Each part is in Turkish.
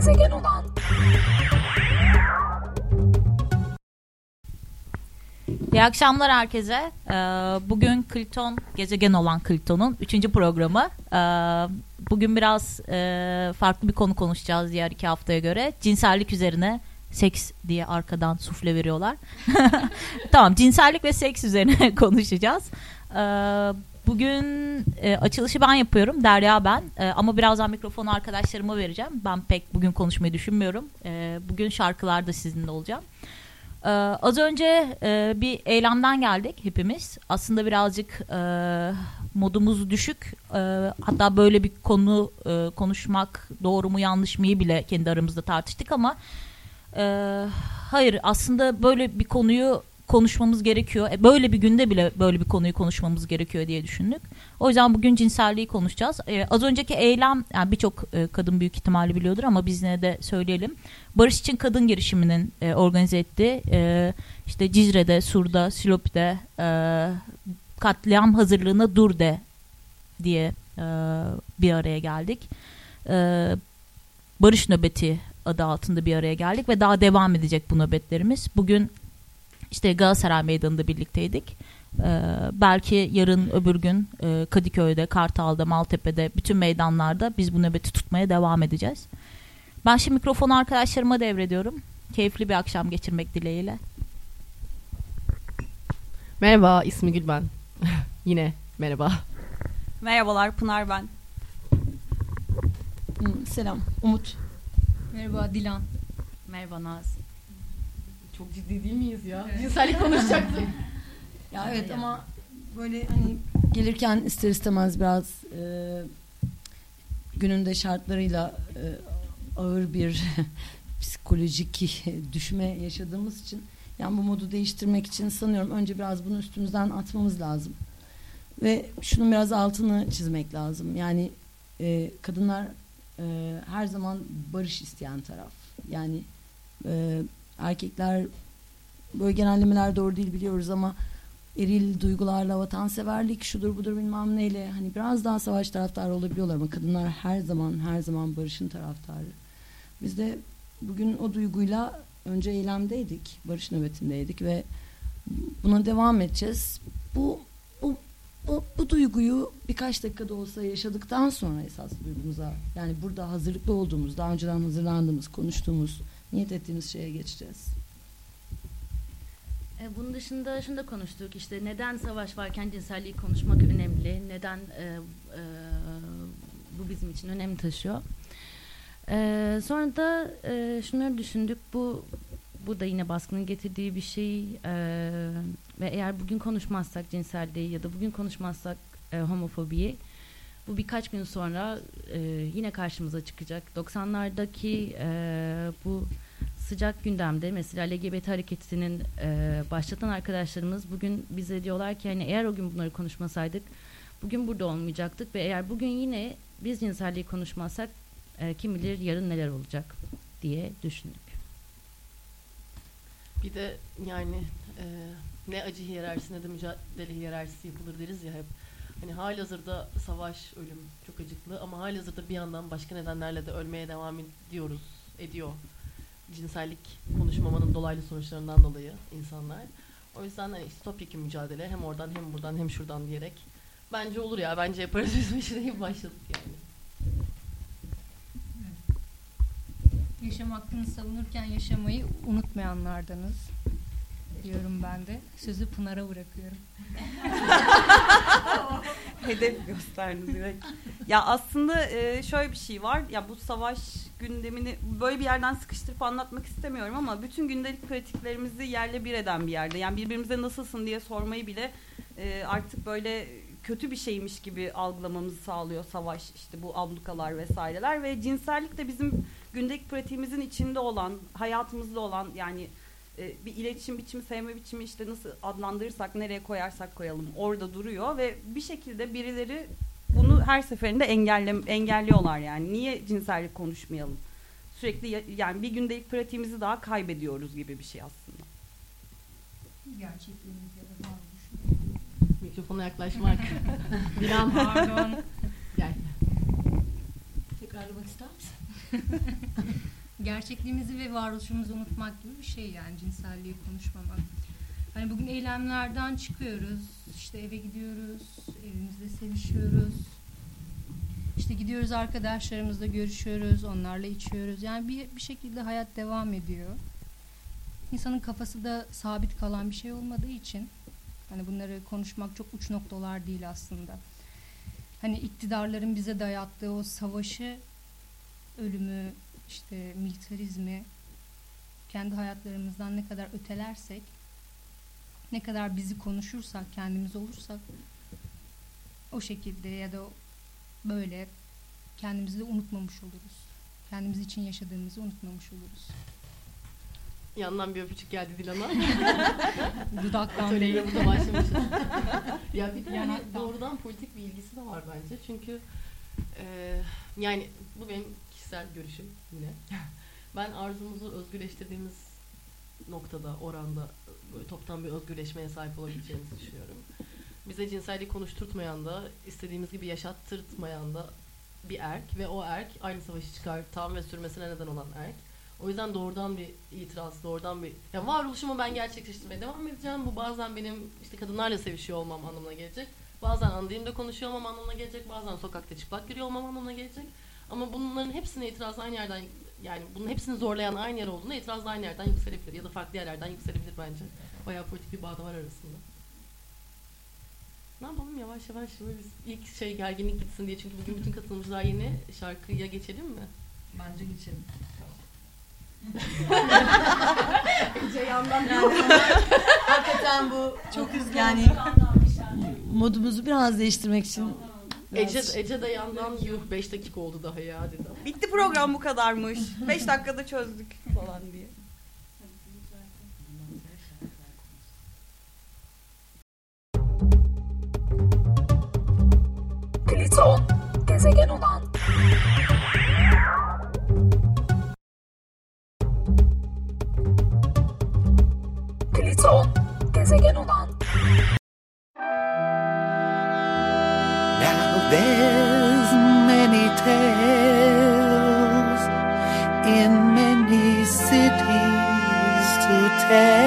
gezegen olan. İyi akşamlar herkese. Ee, bugün Kliton, gezegen olan Kliton'un 3. programı. Ee, bugün biraz e, farklı bir konu konuşacağız diğer iki haftaya göre. Cinsellik üzerine seks diye arkadan sufle veriyorlar. tamam cinsellik ve seks üzerine konuşacağız. Bugün e, açılışı ben yapıyorum. Derya ben. E, ama birazdan mikrofonu arkadaşlarıma vereceğim. Ben pek bugün konuşmayı düşünmüyorum. E, bugün şarkılarda sizinle olacağım. Ee, az önce e, bir eylemden geldik hepimiz. Aslında birazcık e, modumuz düşük. E, hatta böyle bir konu e, konuşmak doğru mu yanlış mı bile kendi aramızda tartıştık ama e, hayır aslında böyle bir konuyu konuşmamız gerekiyor. E, böyle bir günde bile böyle bir konuyu konuşmamız gerekiyor diye düşündük. O yüzden bugün cinselliği konuşacağız. E, az önceki eylem yani birçok e, kadın büyük ihtimalle biliyordur ama biz yine de söyleyelim. Barış için Kadın girişiminin e, organize ettiği e, işte Cizre'de, Sur'da, Silopi'de e, katliam hazırlığına dur de diye e, bir araya geldik. E, Barış nöbeti adı altında bir araya geldik ve daha devam edecek bu nöbetlerimiz. Bugün işte Galatasaray Meydanı'nda birlikteydik. Ee, belki yarın öbür gün e, Kadıköy'de, Kartal'da, Maltepe'de bütün meydanlarda biz bu nöbeti tutmaya devam edeceğiz. Ben şimdi mikrofonu arkadaşlarıma devrediyorum. Keyifli bir akşam geçirmek dileğiyle. Merhaba, ismi Gül ben. Yine merhaba. Merhabalar, Pınar ben. Selam, Umut. Merhaba, Dilan. Merhaba Naz. Çok ciddi değil miyiz ya? Evet. Cinsellik konuşacaktık. ya evet ama böyle hani gelirken ister istemez biraz e, gününde şartlarıyla e, ağır bir psikolojik düşme yaşadığımız için yani bu modu değiştirmek için sanıyorum önce biraz bunu üstümüzden atmamız lazım. Ve şunun biraz altını çizmek lazım. Yani e, kadınlar e, her zaman barış isteyen taraf. Yani e, erkekler böyle genellemeler doğru değil biliyoruz ama eril duygularla vatanseverlik şudur budur bilmem neyle hani biraz daha savaş taraftarı olabiliyorlar ama kadınlar her zaman her zaman barışın taraftarı. Biz de bugün o duyguyla önce eylemdeydik, barış nöbetindeydik ve buna devam edeceğiz. Bu bu bu, bu duyguyu birkaç dakikada olsa yaşadıktan sonra esas duygumuza yani burada hazırlıklı olduğumuz, daha önceden hazırlandığımız, konuştuğumuz, niyet ettiğimiz şeye geçeceğiz. E, bunun dışında şunu da konuştuk işte neden savaş varken cinselliği konuşmak önemli, neden e, e, bu bizim için önem taşıyor. E, sonra da e, şunları düşündük bu bu da yine baskının getirdiği bir şey e, ve eğer bugün konuşmazsak cinselliği ya da bugün konuşmazsak e, homofobiyi bu birkaç gün sonra e, yine karşımıza çıkacak. 90'lardaki e, bu sıcak gündemde mesela LGBT hareketinin e, başlatan arkadaşlarımız bugün bize diyorlar ki hani eğer o gün bunları konuşmasaydık bugün burada olmayacaktık ve eğer bugün yine biz cinselliği konuşmazsak e, kim bilir yarın neler olacak diye düşündük. Bir de yani e, ne acı hiyerarşisi ne de mücadele hiyerarşisi yapılır deriz ya hep. Hani hali hazırda savaş, ölüm çok acıklı ama hali hazırda bir yandan başka nedenlerle de ölmeye devam ediyoruz, ediyor cinsellik konuşmamanın dolaylı sonuçlarından dolayı insanlar. O yüzden hani işte topyekun mücadele hem oradan hem buradan hem şuradan diyerek bence olur ya bence yaparız biz bu işe başladık yani. Yaşam hakkını savunurken yaşamayı unutmayanlardanız diyorum ben de. Sözü Pınar'a bırakıyorum. Hedef gösterdi direkt. Ya aslında e, şöyle bir şey var. Ya bu savaş gündemini böyle bir yerden sıkıştırıp anlatmak istemiyorum ama bütün gündelik pratiklerimizi yerle bir eden bir yerde. Yani birbirimize nasılsın diye sormayı bile e, artık böyle kötü bir şeymiş gibi algılamamızı sağlıyor savaş işte bu ablukalar vesaireler ve cinsellik de bizim gündelik pratiğimizin içinde olan hayatımızda olan yani e, bir iletişim biçimi sevme biçimi işte nasıl adlandırırsak nereye koyarsak koyalım orada duruyor ve bir şekilde birileri bunu her seferinde engelle, engelliyorlar yani. Niye cinsellik konuşmayalım? Sürekli yani bir gündelik pratiğimizi daha kaybediyoruz gibi bir şey aslında. Gerçekliğimiz ya da Mikrofona yaklaşmak. Dilan pardon. Gel. Tekrarlamak ister misin? gerçekliğimizi ve varoluşumuzu unutmak gibi bir şey yani cinselliği konuşmamak. Hani bugün eylemlerden çıkıyoruz, işte eve gidiyoruz, evimizde sevişiyoruz. İşte gidiyoruz arkadaşlarımızla görüşüyoruz, onlarla içiyoruz. Yani bir, bir şekilde hayat devam ediyor. İnsanın kafası da sabit kalan bir şey olmadığı için hani bunları konuşmak çok uç noktalar değil aslında. Hani iktidarların bize dayattığı o savaşı, ölümü, işte militarizmi kendi hayatlarımızdan ne kadar ötelersek ne kadar bizi konuşursak kendimiz olursak o şekilde ya da böyle kendimizi de unutmamış oluruz. Kendimiz için yaşadığımızı unutmamış oluruz. Yandan bir öpücük geldi Dilan'a. Dudaktan değil. burada başlamışız. ya bir de Yanaktan. doğrudan politik bir ilgisi de var bence. Çünkü e, yani bu benim kişisel görüşüm yine. Ben arzumuzu özgürleştirdiğimiz noktada, oranda böyle toptan bir özgürleşmeye sahip olabileceğimizi düşünüyorum. Bize cinselliği konuşturtmayan da, istediğimiz gibi yaşattırtmayan da bir erk ve o erk aynı savaşı çıkartan ve sürmesine neden olan erk. O yüzden doğrudan bir itiraz, doğrudan bir... Ya varoluşumu ben gerçekleştirmeye devam edeceğim. Bu bazen benim işte kadınlarla sevişiyor olmam anlamına gelecek. Bazen ana dilimde konuşuyor olmam anlamına gelecek. Bazen sokakta çıplak yürüyor olmam anlamına gelecek. Ama bunların hepsine itiraz aynı yerden yani bunun hepsini zorlayan aynı yer olduğunda itiraz aynı yerden yükselebilir ya da farklı yerlerden yükselebilir bence. Bayağı politik bir bağ da var arasında. Ne yapalım yavaş yavaş böyle biz ilk şey gerginlik gitsin diye çünkü bugün bütün katılımcılar yeni şarkıya geçelim mi? Bence geçelim. Ece yandan Hakikaten bu çok yani modumuzu biraz değiştirmek için Ece, Ece de yandan yuh 5 dakika oldu daha ya dedi. Bitti program bu kadarmış. 5 dakikada çözdük falan diye. Pliton, gezegen olan. Pliton, gezegen olan. Tales in many cities to tell.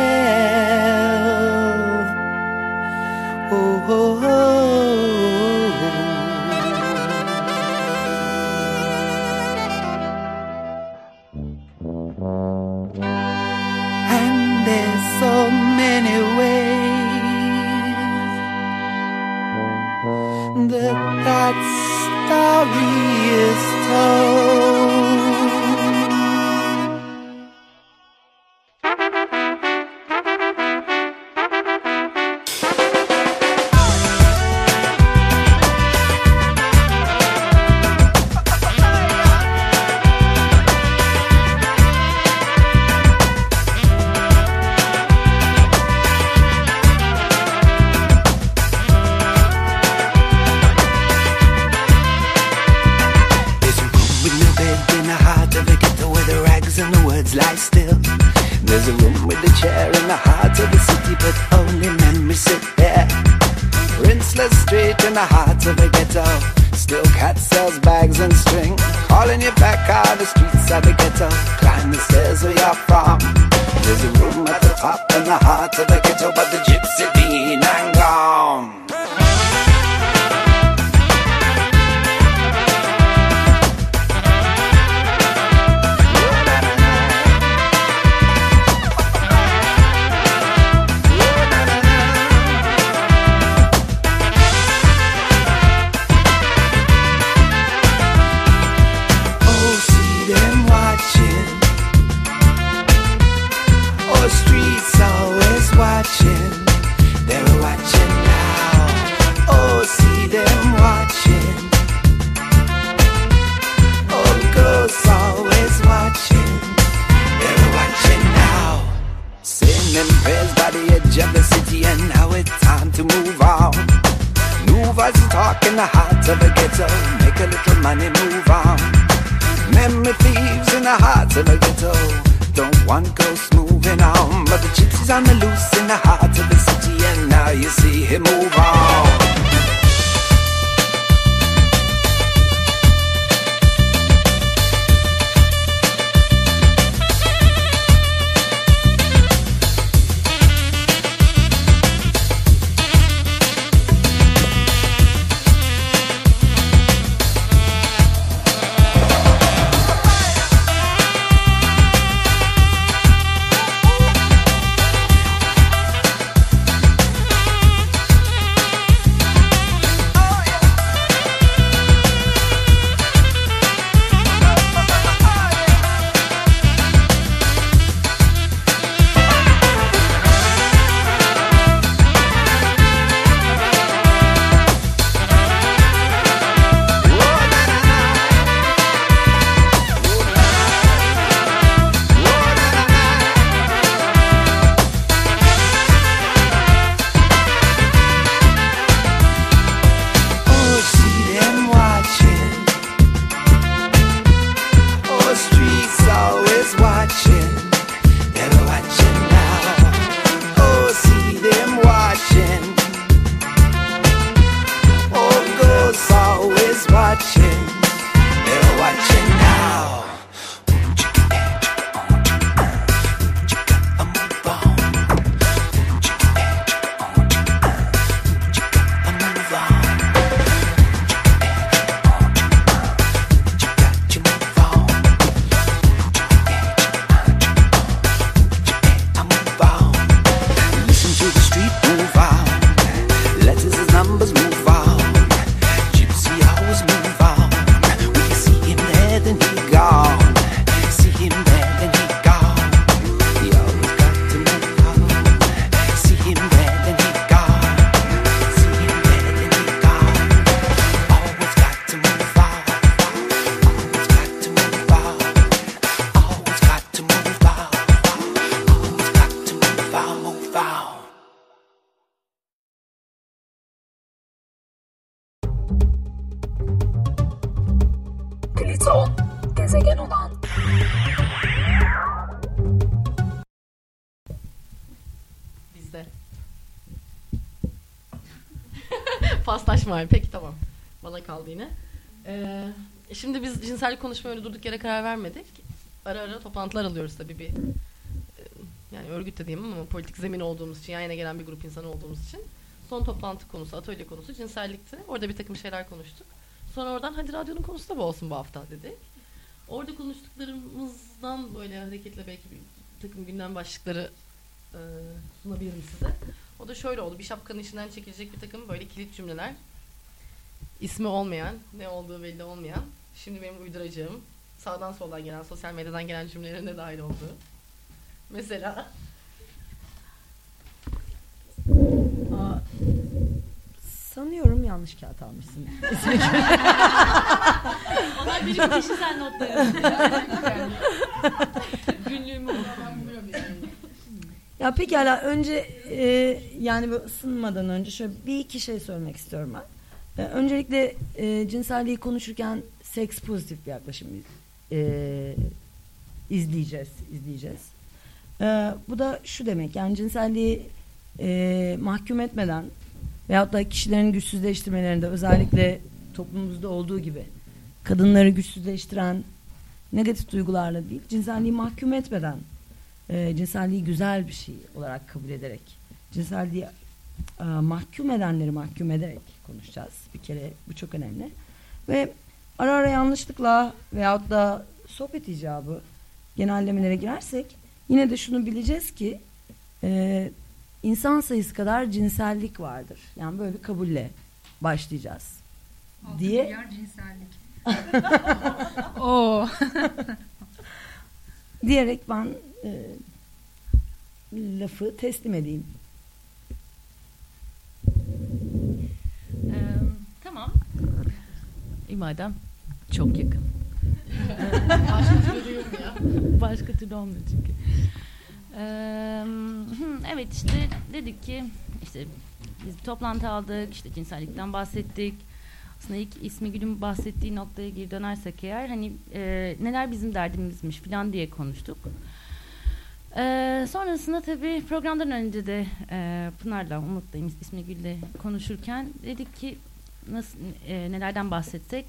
Hali. Peki tamam. Bana kaldı yine. Ee, şimdi biz cinsellik konuşmaya öyle durduk yere karar vermedik. Ara ara toplantılar alıyoruz tabii bir. e, Yani örgüt de diyeyim ama politik zemin olduğumuz için, yan yana gelen bir grup insan olduğumuz için. Son toplantı konusu, atölye konusu cinsellikti. Orada bir takım şeyler konuştuk. Sonra oradan hadi radyonun konusu da bu olsun bu hafta dedik. Orada konuştuklarımızdan böyle hareketle belki bir takım gündem başlıkları e, sunabilirim size. O da şöyle oldu. Bir şapkanın içinden çekilecek bir takım böyle kilit cümleler. İsmi olmayan, ne olduğu belli olmayan. Şimdi benim uyduracağım. Sağdan soldan gelen, sosyal medyadan gelen cümlelerin de dahil olduğu. Mesela Aa, sanıyorum yanlış kağıt almışsın. Onlar benim kişisel notlarım. günlüğümü oku. Ya pekala önce e, yani böyle ısınmadan önce şöyle bir iki şey söylemek istiyorum ben. E, öncelikle e, cinselliği konuşurken seks pozitif bir yaklaşım e, izleyeceğiz, izleyeceğiz. E, bu da şu demek yani cinselliği e, mahkum etmeden veyahut da kişilerin güçsüzleştirmelerinde özellikle toplumumuzda olduğu gibi kadınları güçsüzleştiren negatif duygularla değil cinselliği mahkum etmeden e, cinselliği güzel bir şey olarak kabul ederek cinselliği e, mahkum edenleri mahkum ederek konuşacağız bir kere bu çok önemli ve ara ara yanlışlıkla veyahut da sohbet icabı genellemelere girersek yine de şunu bileceğiz ki e, insan sayısı kadar cinsellik vardır yani böyle bir kabulle başlayacağız Altı diye milyar cinsellik. Oo. diyerek ben e, lafı teslim edeyim. Ee, tamam. İyi madem çok yakın. Başka türlü ya. Başka türlü olmuyor çünkü. Ee, hı, evet işte dedik ki işte biz bir toplantı aldık işte cinsellikten bahsettik. Aslında ilk ismi Gül'ün bahsettiği noktaya geri dönersek eğer hani e, neler bizim derdimizmiş falan diye konuştuk. Ee, sonrasında tabii programdan önce de e, Pınar'la Umut'la ismi Gül'le konuşurken dedik ki nasıl e, nelerden bahsetsek.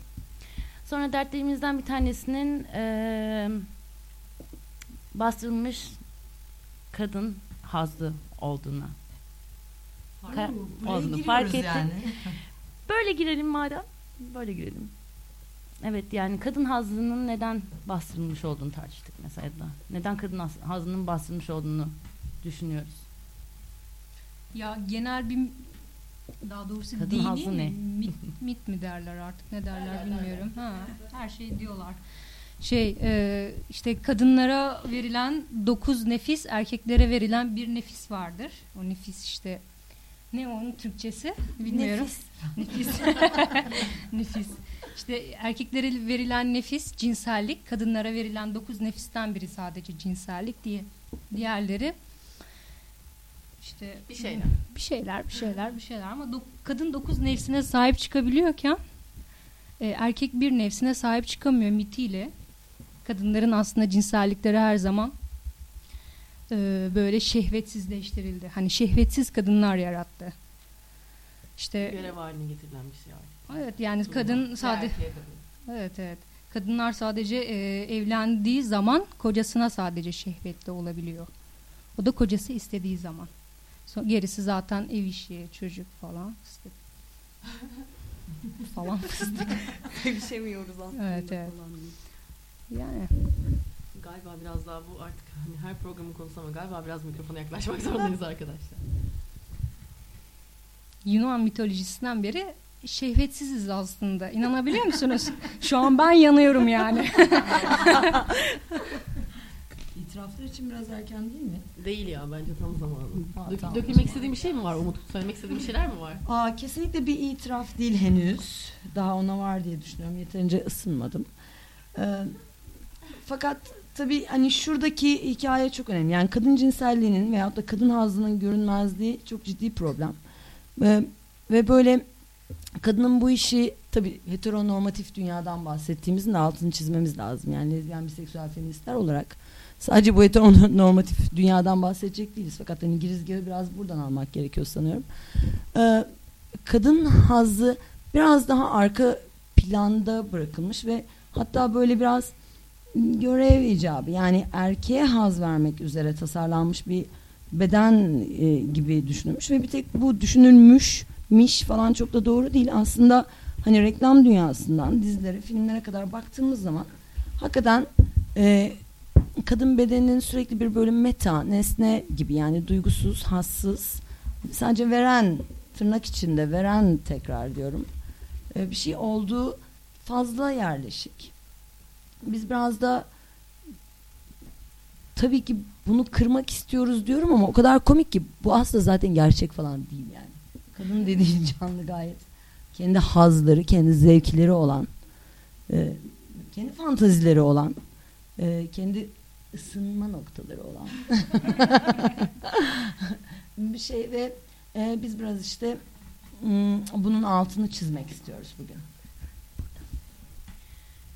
Sonra dertlerimizden bir tanesinin e, bastırılmış kadın hazlı olduğuna Ka- olduğunu fark ettik. Böyle girelim madem. Böyle girelim. Evet yani kadın hazlının neden bastırılmış olduğunu tartıştık mesela da. Neden kadın haz- hazlının bastırılmış olduğunu düşünüyoruz. Ya genel bir daha doğrusu Kadın dini hazı ne? Mit, mit mi derler artık ne derler bilmiyorum. Ha, her şey diyorlar. Şey e, işte kadınlara verilen dokuz nefis erkeklere verilen bir nefis vardır. O nefis işte ne onun Türkçesi bilmiyorum. Nefis. nefis. İşte erkeklere verilen nefis cinsellik, kadınlara verilen dokuz nefisten biri sadece cinsellik diye. Diğerleri işte Bir şeyler. bir şeyler, bir şeyler, bir şeyler ama dok- kadın dokuz nefsine sahip çıkabiliyorken e, erkek bir nefsine sahip çıkamıyor mitiyle. Kadınların aslında cinsellikleri her zaman e, böyle şehvetsizleştirildi. Hani şehvetsiz kadınlar yarattı. İşte Görev haline getirilen bir şey var. Evet yani kadın sadece. Evet evet. Kadınlar sadece e, evlendiği zaman kocasına sadece şehvetli olabiliyor. O da kocası istediği zaman. So- gerisi zaten ev işi, çocuk falan fıstık. falan fıstık. Sevişemiyoruz aslında. Evet, evet. falan. Yani Galiba biraz daha bu artık hani her programın konusu ama galiba biraz mikrofona yaklaşmak zorundayız arkadaşlar. Yunan mitolojisinden beri şehvetsiziz aslında. İnanabiliyor musunuz? Şu an ben yanıyorum yani. İtiraflar için biraz erken değil mi? Değil ya bence tam zamanı. Ha, Dök- tamam. Dökülmek istediğim bir şey mi var Umut? Söylemek istediğim şeyler mi var? Aa, kesinlikle bir itiraf değil henüz. Daha ona var diye düşünüyorum. Yeterince ısınmadım. Ee, fakat tabii hani şuradaki hikaye çok önemli. Yani kadın cinselliğinin veyahut da kadın hazının görünmezliği çok ciddi problem. Ve, ve böyle kadının bu işi tabii heteronormatif dünyadan bahsettiğimizin altını çizmemiz lazım. Yani lezbiyen biseksüel feministler olarak sadece bu heteronormatif dünyadan bahsedecek değiliz. Fakat hani girizgahı biraz buradan almak gerekiyor sanıyorum. Ee, kadın hazzı biraz daha arka planda bırakılmış ve hatta böyle biraz görev icabı yani erkeğe haz vermek üzere tasarlanmış bir beden e, gibi düşünülmüş ve bir tek bu düşünülmüş miş falan çok da doğru değil. Aslında hani reklam dünyasından dizilere, filmlere kadar baktığımız zaman hakikaten e, kadın bedeninin sürekli bir böyle meta, nesne gibi yani duygusuz, hassız, sadece veren, tırnak içinde veren tekrar diyorum. E, bir şey olduğu fazla yerleşik. Biz biraz da tabii ki bunu kırmak istiyoruz diyorum ama o kadar komik ki bu aslında zaten gerçek falan değil yani. Kadın dediğin canlı gayet kendi hazları, kendi zevkleri olan, e, kendi fantazileri olan, e, kendi ısınma noktaları olan bir şey ve e, biz biraz işte m, bunun altını çizmek istiyoruz bugün.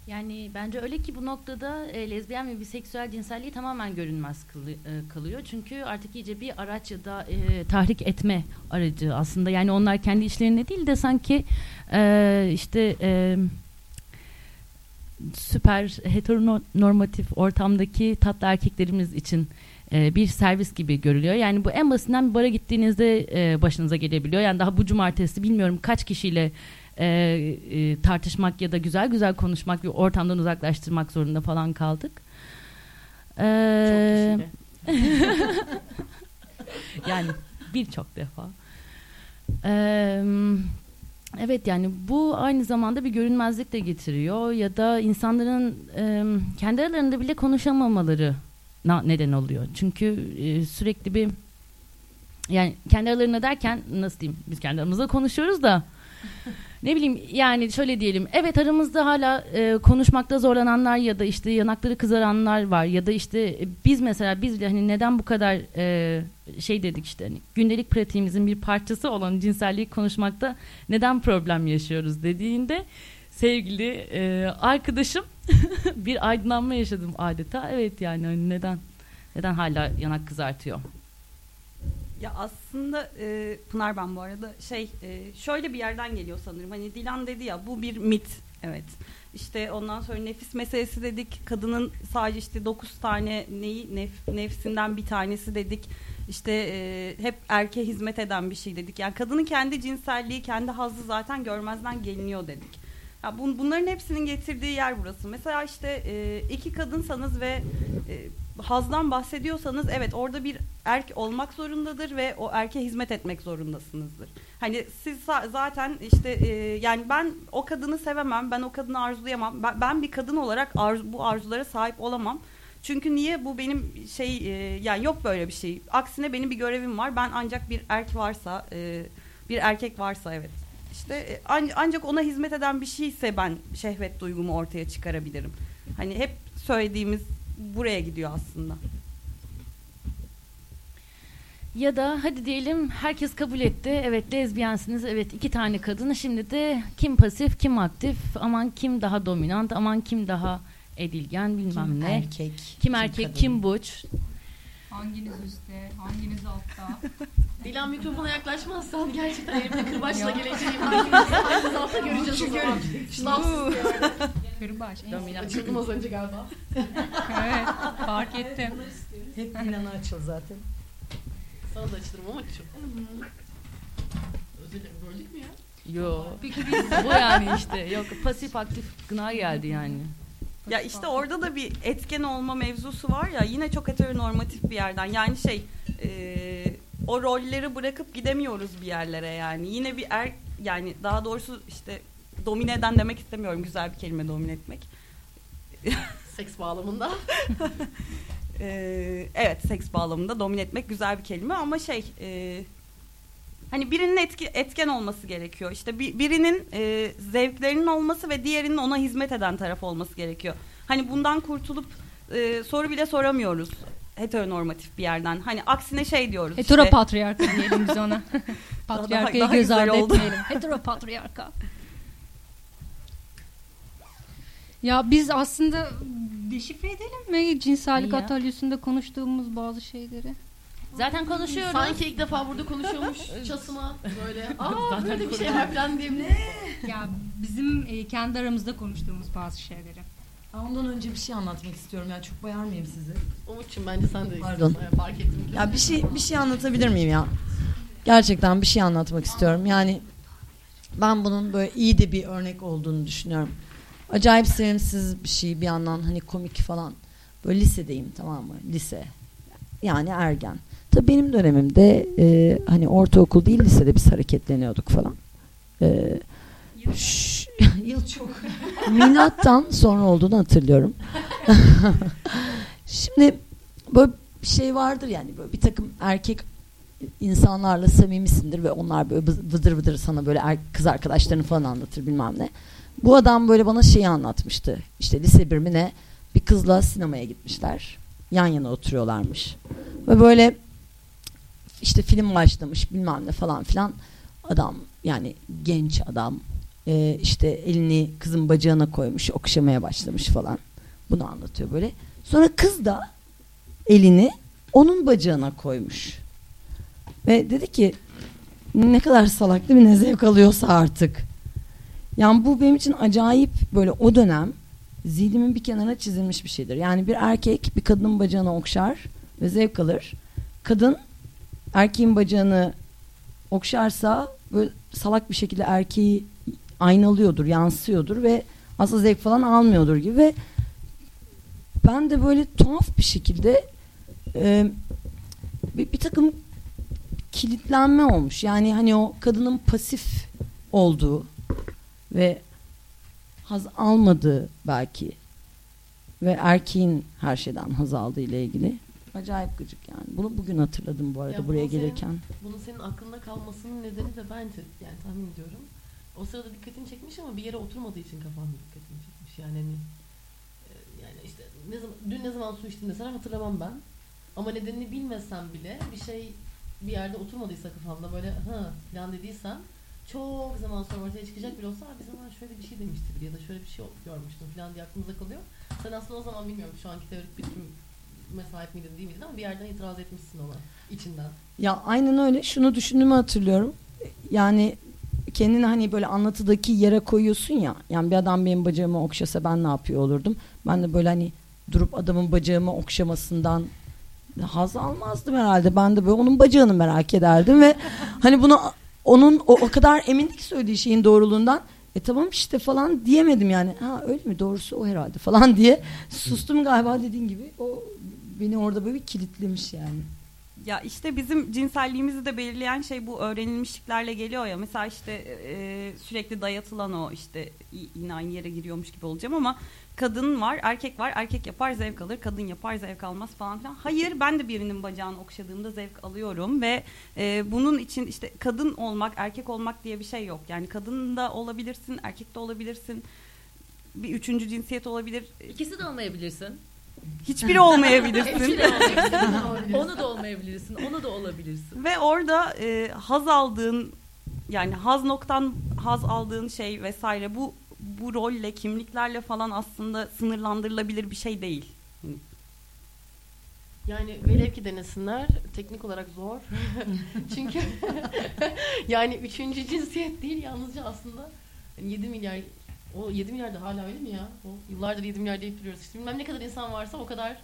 Yani bence öyle ki bu noktada e, lezbiyen ve biseksüel cinselliği tamamen görünmez kılı, e, kalıyor. Çünkü artık iyice bir araç ya da e, tahrik etme aracı aslında. Yani onlar kendi işlerinde değil de sanki e, işte e, süper heteronormatif ortamdaki tatlı erkeklerimiz için e, bir servis gibi görülüyor. Yani bu en basitinden bir bara gittiğinizde e, başınıza gelebiliyor. Yani daha bu cumartesi bilmiyorum kaç kişiyle e, e, tartışmak ya da güzel güzel konuşmak ve ortamdan uzaklaştırmak zorunda falan kaldık. E, yani birçok defa. E, evet yani bu aynı zamanda bir görünmezlik de getiriyor ya da insanların e, kendi aralarında bile konuşamamaları neden oluyor. Çünkü e, sürekli bir yani kendi aralarında derken nasıl diyeyim biz kendi aramızda konuşuyoruz da ne bileyim yani şöyle diyelim. Evet aramızda hala e, konuşmakta zorlananlar ya da işte yanakları kızaranlar var ya da işte e, biz mesela biz hani neden bu kadar e, şey dedik işte hani gündelik pratiğimizin bir parçası olan cinselliği konuşmakta neden problem yaşıyoruz dediğinde sevgili e, arkadaşım bir aydınlanma yaşadım adeta. Evet yani hani neden neden hala yanak kızartıyor ya aslında e, Pınar ben bu arada şey e, şöyle bir yerden geliyor sanırım. Hani Dilan dedi ya bu bir mit. Evet. İşte ondan sonra nefis meselesi dedik. Kadının sadece işte dokuz tane neyi nef, nefsinden bir tanesi dedik. İşte e, hep erkeğe hizmet eden bir şey dedik. Yani kadının kendi cinselliği, kendi hazzı zaten görmezden geliniyor dedik. Ya bun, bunların hepsinin getirdiği yer burası. Mesela işte e, iki kadınsanız ve e, hazdan bahsediyorsanız evet orada bir erk olmak zorundadır ve o erke hizmet etmek zorundasınızdır. Hani siz zaten işte e, yani ben o kadını sevemem, ben o kadını arzulayamam. Ben, ben bir kadın olarak arzu, bu arzulara sahip olamam. Çünkü niye bu benim şey e, yani yok böyle bir şey. Aksine benim bir görevim var. Ben ancak bir erk varsa, e, bir erkek varsa evet. İşte e, ancak ona hizmet eden bir şeyse ben şehvet duygumu ortaya çıkarabilirim. Hani hep söylediğimiz buraya gidiyor aslında. Ya da hadi diyelim herkes kabul etti. Evet lezbiyensiniz. Evet iki tane kadın. Şimdi de kim pasif kim aktif. Aman kim daha dominant. Aman kim daha edilgen bilmem kim ne. Erkek, kim, kim erkek kadın. kim buç. Hanginiz üstte, hanginiz altta? Dilan mikrofona yaklaşmazsan gerçekten elimde kırbaçla geleceğim. Hanginiz, hanginiz altta göreceğiz o zaman. Şınav Kırbaç. Açıldım az önce galiba. evet fark ettim. Hep Dilan'a açıl zaten. Sana da açılırım ama çok. Özür dilerim böldük mü ya? Yo. Peki biz bu yani işte. Yok pasif aktif gına geldi yani. Ya işte orada da bir etken olma mevzusu var ya yine çok heteronormatif bir yerden. Yani şey e, o rolleri bırakıp gidemiyoruz bir yerlere yani. Yine bir er yani daha doğrusu işte domine eden demek istemiyorum. Güzel bir kelime domine etmek. Seks bağlamında. ee, evet seks bağlamında domine etmek güzel bir kelime ama şey e, hani birinin etki, etken olması gerekiyor. İşte bir, birinin e, zevklerinin olması ve diğerinin ona hizmet eden taraf olması gerekiyor. Hani bundan kurtulup e, soru bile soramıyoruz. heteronormatif bir yerden. Hani aksine şey diyoruz işte. Heteropatriarka diyelim biz ona. Daha- Patriarkayı daha göz güzel ardı etmeyelim. Heteropatriarka. Ya biz aslında deşifre edelim mi cinsellik Ya. atölyesinde konuştuğumuz bazı şeyleri? Zaten konuşuyoruz. Sanki ilk defa burada konuşuyormuşçasına böyle aa böyle bir şey var falan diyebiliriz. ya bizim e, kendi aramızda konuştuğumuz bazı şeyleri. Ondan önce bir şey anlatmak istiyorum. Yani çok bayar mıyım sizi? Umut'cum bence sen de Pardon. fark ettim. Ya bir şey bir şey anlatabilir miyim ya? Gerçekten bir şey anlatmak istiyorum. Yani ben bunun böyle iyi de bir örnek olduğunu düşünüyorum. Acayip sevimsiz bir şey bir yandan hani komik falan. Böyle lisedeyim tamam mı? Lise. Yani ergen. Tabii benim dönemimde e, hani ortaokul değil lisede biz hareketleniyorduk falan. E, şş- yıl çok. Milattan sonra olduğunu hatırlıyorum. Şimdi böyle bir şey vardır yani böyle bir takım erkek insanlarla samimisindir ve onlar böyle vıdır vıdır sana böyle er- kız arkadaşlarını falan anlatır bilmem ne. Bu adam böyle bana şeyi anlatmıştı. İşte lise bir mi ne bir kızla sinemaya gitmişler. Yan yana oturuyorlarmış. Ve böyle işte film başlamış bilmem ne falan filan. Adam yani genç adam e, işte elini kızın bacağına koymuş okşamaya başlamış falan. Bunu anlatıyor böyle. Sonra kız da elini onun bacağına koymuş. Ve dedi ki ne kadar salak değil mi ne zevk alıyorsa artık. Yani bu benim için acayip böyle o dönem zihnimin bir kenara çizilmiş bir şeydir. Yani bir erkek bir kadının bacağına okşar ve zevk alır. Kadın erkeğin bacağını okşarsa böyle salak bir şekilde erkeği aynalıyordur, yansıyordur ve aslında zevk falan almıyordur gibi ve ben de böyle tuhaf bir şekilde e, bir, bir takım kilitlenme olmuş. Yani hani o kadının pasif olduğu ve haz almadığı belki ve erkeğin her şeyden haz aldığı ile ilgili acayip gıcık yani. Bunu bugün hatırladım bu arada Ya buraya senin- gelirken. Bunun senin aklında kalmasının nedeni de bence yani tahmin ediyorum. O sırada dikkatini çekmiş ama bir yere oturmadığı için kafanda dikkatini çekmiş. Yani hani e, yani işte ne zaman dün ne zaman su içtin mesela hatırlamam ben. Ama nedenini bilmesem bile bir şey bir yerde oturmadıysa kafamda böyle ha falan dediysen çok zaman sonra ortaya çıkacak bile olsa "Aa, bir zaman şöyle bir şey demiştir ya da şöyle bir şey görmüştüm falan diye aklımıza kalıyor. Sen aslında o zaman bilmiyorum şu anki teorik birikime sahip miydin değil miydin ama bir yerden itiraz etmişsin ona içinden. Ya aynen öyle. Şunu düşündüğümü hatırlıyorum. Yani kendini hani böyle anlatıdaki yere koyuyorsun ya. Yani bir adam benim bacağımı okşasa ben ne yapıyor olurdum? Ben de böyle hani durup adamın bacağımı okşamasından haz almazdım herhalde. Ben de böyle onun bacağını merak ederdim ve hani bunu onun o, o kadar emindik söylediği şeyin doğruluğundan e tamam işte falan diyemedim yani. Ha öyle mi doğrusu o herhalde falan diye sustum galiba dediğin gibi. O beni orada böyle bir kilitlemiş yani. Ya işte bizim cinselliğimizi de belirleyen şey bu öğrenilmişliklerle geliyor ya. Mesela işte e, sürekli dayatılan o işte yine aynı yere giriyormuş gibi olacağım ama kadın var, erkek var. Erkek yapar zevk alır, kadın yapar zevk almaz falan filan. Hayır ben de birinin bacağını okşadığımda zevk alıyorum ve e, bunun için işte kadın olmak, erkek olmak diye bir şey yok. Yani kadın da olabilirsin, erkek de olabilirsin. Bir üçüncü cinsiyet olabilir. İkisi de olmayabilirsin. Hiçbiri olmayabilirsin. Onu da olmayabilirsin. Onu da olabilirsin. Ve orada e, haz aldığın yani haz noktan haz aldığın şey vesaire bu bu rolle kimliklerle falan aslında sınırlandırılabilir bir şey değil. Yani velev ki denesinler teknik olarak zor. Çünkü yani üçüncü cinsiyet değil yalnızca aslında 7 milyar o 7 milyar da hala öyle mi ya? O yıllardır 7 milyar deyip duruyoruz. İşte bilmem ne kadar insan varsa o kadar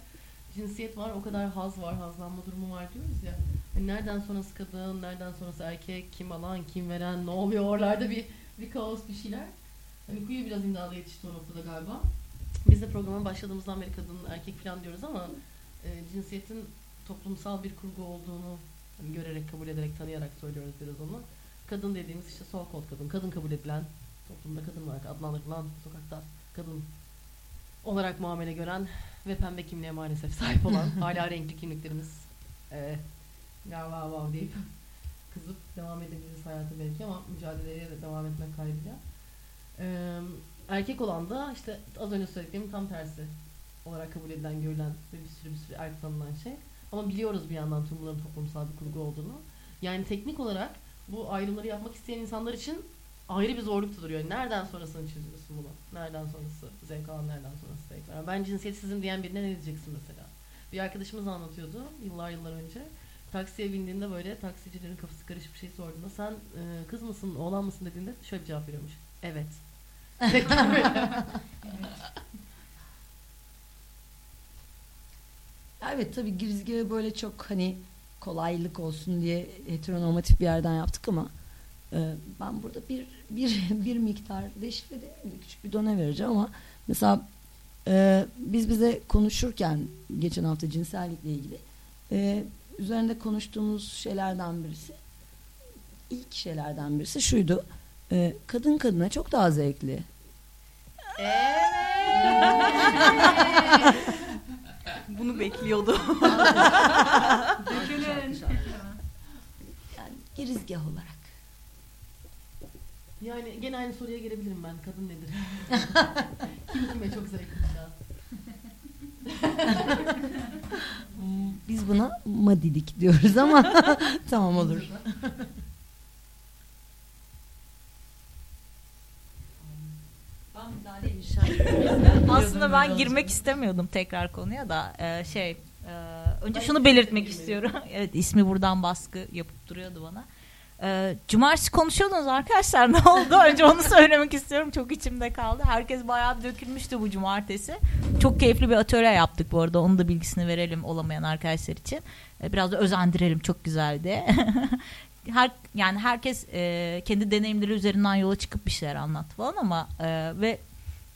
cinsiyet var, o kadar haz var, hazlanma durumu var diyoruz ya. Hani nereden sonrası kadın, nereden sonrası erkek, kim alan, kim veren, ne oluyor oralarda bir bir kaos bir şeyler. Hani kuyu biraz imdada yetişti o noktada galiba. Biz de programa başladığımızdan beri kadın erkek falan diyoruz ama e, cinsiyetin toplumsal bir kurgu olduğunu hani görerek, kabul ederek, tanıyarak söylüyoruz biraz onu. Kadın dediğimiz işte sol kol kadın, kadın kabul edilen, toplumda kadın olarak adlandırılan, sokakta kadın olarak muamele gören ve pembe kimliğe maalesef sahip olan, hala renkli kimliklerimiz e, ya vav vav deyip kızıp devam edebiliriz hayata belki ama mücadeleye de devam etmek kaydıyla. E, erkek olan da işte az önce söylediğim tam tersi olarak kabul edilen, görülen ve bir sürü bir sürü erk tanınan şey. Ama biliyoruz bir yandan tüm bunların toplumsal bir kurgu olduğunu. Yani teknik olarak bu ayrımları yapmak isteyen insanlar için ayrı bir zorluk da duruyor. Nereden sonrasını çözüyorsun bunu? Nereden sonrası zevk alan, nereden sonrası zevk veren? Ben cinsiyetsizim diyen birine ne diyeceksin mesela? Bir arkadaşımız anlatıyordu yıllar yıllar önce. Taksiye bindiğinde böyle taksicilerin kafası karışık bir şey sorduğunda sen e, kız mısın, oğlan mısın dediğinde şöyle bir cevap veriyormuş. Evet. Ya Evet tabii girizgahı böyle çok hani kolaylık olsun diye heteronormatif bir yerden yaptık ama ben burada bir bir bir miktar deşifre mi? küçük bir done vereceğim ama mesela e, biz bize konuşurken geçen hafta cinsellikle ilgili e, üzerinde konuştuğumuz şeylerden birisi ilk şeylerden birisi şuydu e, kadın kadına çok daha zevkli Bunu bekliyordu. Dökülün. yani girizgah olarak Yani gene aynı soruya gelebilirim ben. Kadın nedir? Kim kime çok zevkli ya. Biz buna madilik diyoruz ama tamam olur Aslında ben girmek istemiyordum tekrar konuya da e, şey e, önce şunu belirtmek istiyorum. evet ismi buradan baskı yapıp duruyordu bana. E, cumartesi konuşuyordunuz arkadaşlar ne oldu? Önce onu söylemek istiyorum. Çok içimde kaldı. Herkes bayağı dökülmüştü bu cumartesi. Çok keyifli bir atölye yaptık bu arada. Onun da bilgisini verelim olamayan arkadaşlar için. E, biraz da özendirelim. Çok güzeldi. her yani herkes e, kendi deneyimleri üzerinden yola çıkıp bir şeyler anlattı falan ama e, ve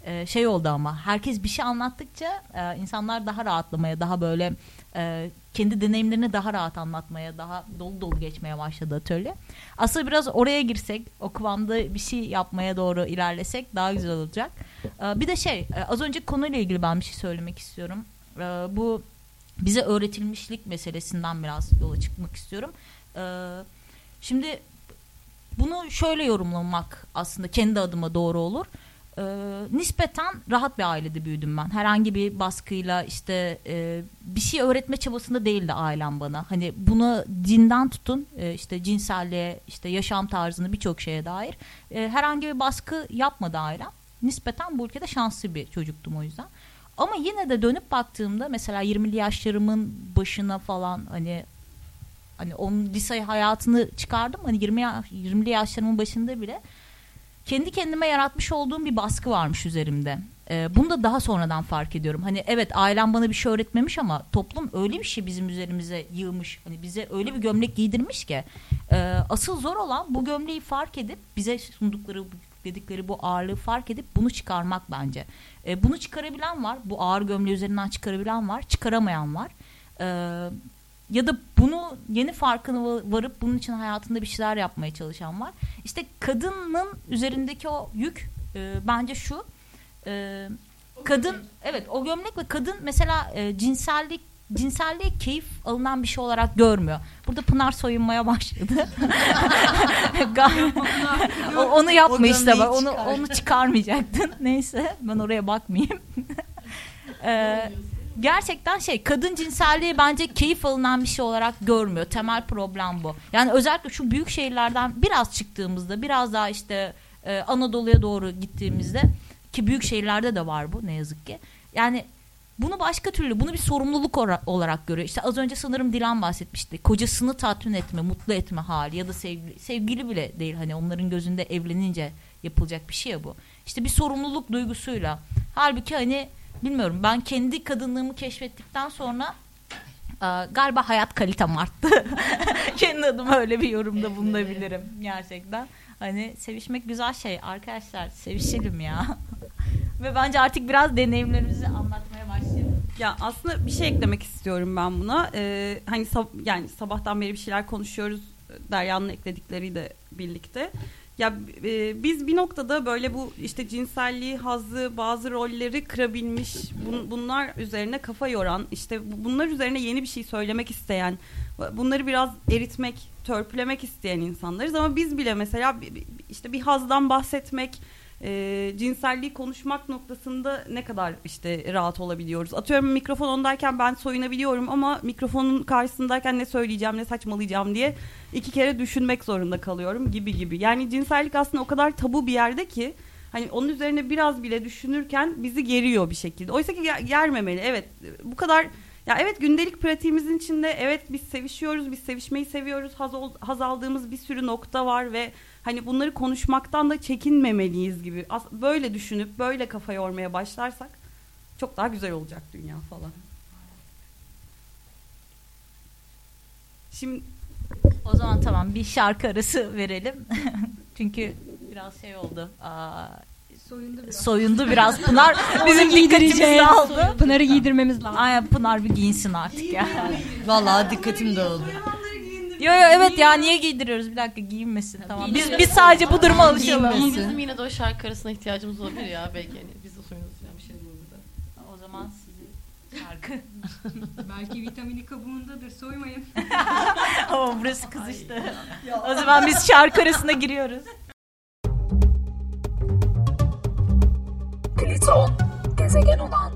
e, şey oldu ama herkes bir şey anlattıkça e, insanlar daha rahatlamaya daha böyle e, kendi deneyimlerini daha rahat anlatmaya daha dolu dolu geçmeye başladı atölye. Aslında biraz oraya girsek o kıvamda bir şey yapmaya doğru ilerlesek daha güzel olacak. E, bir de şey e, az önceki konuyla ilgili ben bir şey söylemek istiyorum. E, bu bize öğretilmişlik meselesinden biraz yola çıkmak istiyorum. E, şimdi bunu şöyle yorumlamak aslında kendi adıma doğru olur. Ee, nispeten rahat bir ailede büyüdüm ben. Herhangi bir baskıyla işte e, bir şey öğretme çabasında değildi ailem bana. Hani bunu dinden tutun e, işte cinselliğe işte yaşam tarzını birçok şeye dair e, herhangi bir baskı yapmadı ailem. Nispeten bu ülkede şanslı bir çocuktum o yüzden. Ama yine de dönüp baktığımda mesela 20'li yaşlarımın başına falan hani hani onun lise hayatını çıkardım. Hani 20 ya- 20'li yaşlarımın başında bile kendi kendime yaratmış olduğum bir baskı varmış üzerimde. Ee, bunu da daha sonradan fark ediyorum. Hani evet ailem bana bir şey öğretmemiş ama toplum öyle bir şey bizim üzerimize yığmış. Hani bize öyle bir gömlek giydirmiş ki. Ee, asıl zor olan bu gömleği fark edip bize sundukları dedikleri bu ağırlığı fark edip bunu çıkarmak bence. Ee, bunu çıkarabilen var. Bu ağır gömleği üzerinden çıkarabilen var. Çıkaramayan var. Ee, ya da bunu yeni farkına va- varıp bunun için hayatında bir şeyler yapmaya çalışan var. İşte kadının üzerindeki o yük e, bence şu. e, kadın evet o gömlek ve kadın mesela e, cinsellik cinselliğe keyif alınan bir şey olarak görmüyor. Burada Pınar soyunmaya başladı. Onu yapma işte bak onu onu çıkarmayacaktın. Neyse ben oraya bakmayayım. Ee, gerçekten şey kadın cinselliği bence keyif alınan bir şey olarak görmüyor. Temel problem bu. Yani özellikle şu büyük şehirlerden biraz çıktığımızda biraz daha işte e, Anadolu'ya doğru gittiğimizde ki büyük şehirlerde de var bu ne yazık ki. Yani bunu başka türlü bunu bir sorumluluk olarak görüyor. İşte az önce sanırım Dilan bahsetmişti. Kocasını tatmin etme, mutlu etme hali ya da sevgili, sevgili bile değil hani onların gözünde evlenince yapılacak bir şey ya bu. İşte bir sorumluluk duygusuyla. Halbuki hani bilmiyorum ben kendi kadınlığımı keşfettikten sonra e, galiba hayat kalitem arttı. kendi adıma öyle bir yorumda bulunabilirim gerçekten. Hani sevişmek güzel şey arkadaşlar sevişelim ya. Ve bence artık biraz deneyimlerimizi anlatmaya başlayalım. Ya aslında bir şey eklemek istiyorum ben buna. Ee, hani sab- yani sabahtan beri bir şeyler konuşuyoruz. Derya'nın ekledikleriyle birlikte. Ya e, biz bir noktada böyle bu işte cinselliği, hazzı, bazı rolleri kırabilmiş, bun- bunlar üzerine kafa yoran, işte bu- bunlar üzerine yeni bir şey söylemek isteyen, bunları biraz eritmek, törpülemek isteyen insanlarız. Ama biz bile mesela işte bir hazdan bahsetmek, e, cinselliği konuşmak noktasında ne kadar işte rahat olabiliyoruz. Atıyorum mikrofon ondayken ben soyunabiliyorum ama mikrofonun karşısındayken ne söyleyeceğim ne saçmalayacağım diye iki kere düşünmek zorunda kalıyorum gibi gibi. Yani cinsellik aslında o kadar tabu bir yerde ki hani onun üzerine biraz bile düşünürken bizi geriyor bir şekilde. Oysa ki ger- germemeli. Evet bu kadar ya evet gündelik pratiğimizin içinde evet biz sevişiyoruz, biz sevişmeyi seviyoruz. Haz, haz aldığımız bir sürü nokta var ve hani bunları konuşmaktan da çekinmemeliyiz gibi. As- böyle düşünüp böyle kafa yormaya başlarsak çok daha güzel olacak dünya falan. Şimdi O zaman tamam bir şarkı arası verelim. Çünkü biraz şey oldu. Aa, Soyundu biraz. soyundu biraz Pınar. Bizim dikkatimizi aldı. Pınar'ı giydirmemiz lazım. Aynen Pınar bir giyinsin artık ya. Vallahi dikkatim dağıldı. Yo yo evet ya niye giydiriyoruz? Bir dakika giyinmesin tamam. Biz biz sadece bu duruma alışalım. Ama bizim yine de o şarkı arasına ihtiyacımız olabilir ya. Belki hani biz de soyunuruz falan bir şey olur burada. O zaman sizi şarkı. Belki vitamini kabuğundadır. Soymayın. Ama burası kızıştı. o zaman biz şarkı arasına giriyoruz. Pliton, gezegen olan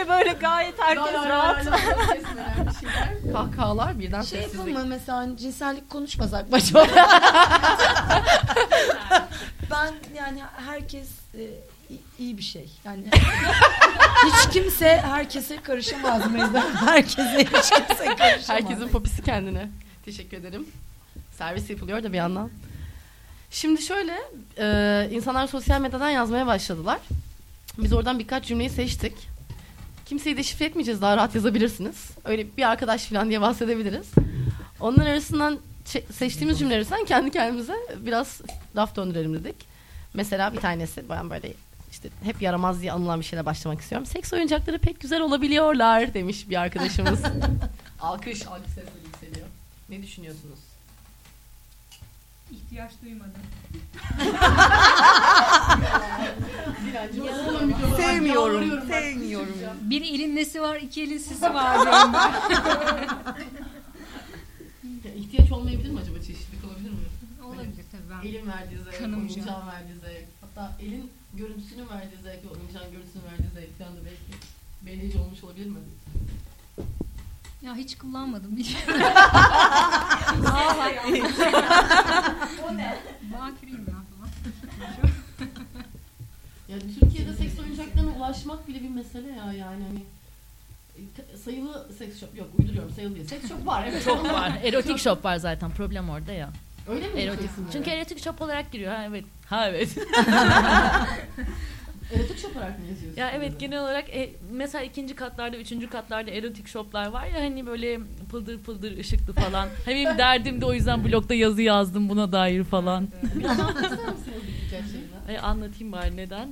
önce böyle gayet herkes rahat. Kahkahalar birden Şey sessizlik. yapalım mı mesela hani cinsellik konuşmasak mı acaba? ben yani herkes e, i- iyi bir şey. Yani hiç kimse herkese karışamaz Mezda. Herkese hiç kimse karışamaz. Herkesin popisi kendine. Teşekkür ederim. Servis yapılıyor da bir yandan. Şimdi şöyle, e, insanlar sosyal medyadan yazmaya başladılar. Biz oradan birkaç cümleyi seçtik. Kimseyi deşifre etmeyeceğiz, daha rahat yazabilirsiniz. Öyle bir arkadaş falan diye bahsedebiliriz. Onlar arasından seçtiğimiz cümleler arasından kendi kendimize biraz laf döndürelim dedik. Mesela bir tanesi, ben böyle işte hep yaramaz diye anılan bir şeyle başlamak istiyorum. Seks oyuncakları pek güzel olabiliyorlar demiş bir arkadaşımız. alkış, alkış sesleri yükseliyor. Ne düşünüyorsunuz? İhtiyaç duymadım. Sevmiyorum, sevmiyorum. Bir elin nesi var, iki elin sisi var diyorum ben. Ya ihtiyaç olmayabilir mi acaba çeşitlilik olabilir mi? Olabilir tabii ben. Elin verdiği zevk, oyuncağın verdiği zevk. Hatta elin görüntüsünün verdiği zevk oyuncağın görüntüsünün verdiği zevk falan da belki belirleyici olmuş olabilir mi? Ya hiç kullanmadım. Bakireyim ya falan. Yani Türkiye'de seks oyuncaklarına ulaşmak bile bir mesele ya yani hani e, sayılı seks shop yok uyduruyorum sayılı değil. Seks shop var evet. Çok var. Erotik shop var zaten. Problem orada ya. Öyle mi? Erotik. Çünkü erotik shop olarak giriyor. Ha evet. Ha evet. erotik shop olarak mı yazıyorsun? ya evet genel olarak e, mesela ikinci katlarda, üçüncü katlarda erotik shoplar var ya hani böyle pıldır pıldır ışıklı falan. Hani benim derdim de o yüzden blogda yazı yazdım buna dair falan. Biraz anlatır mısınız birkaç şeyden? E, anlatayım bari neden.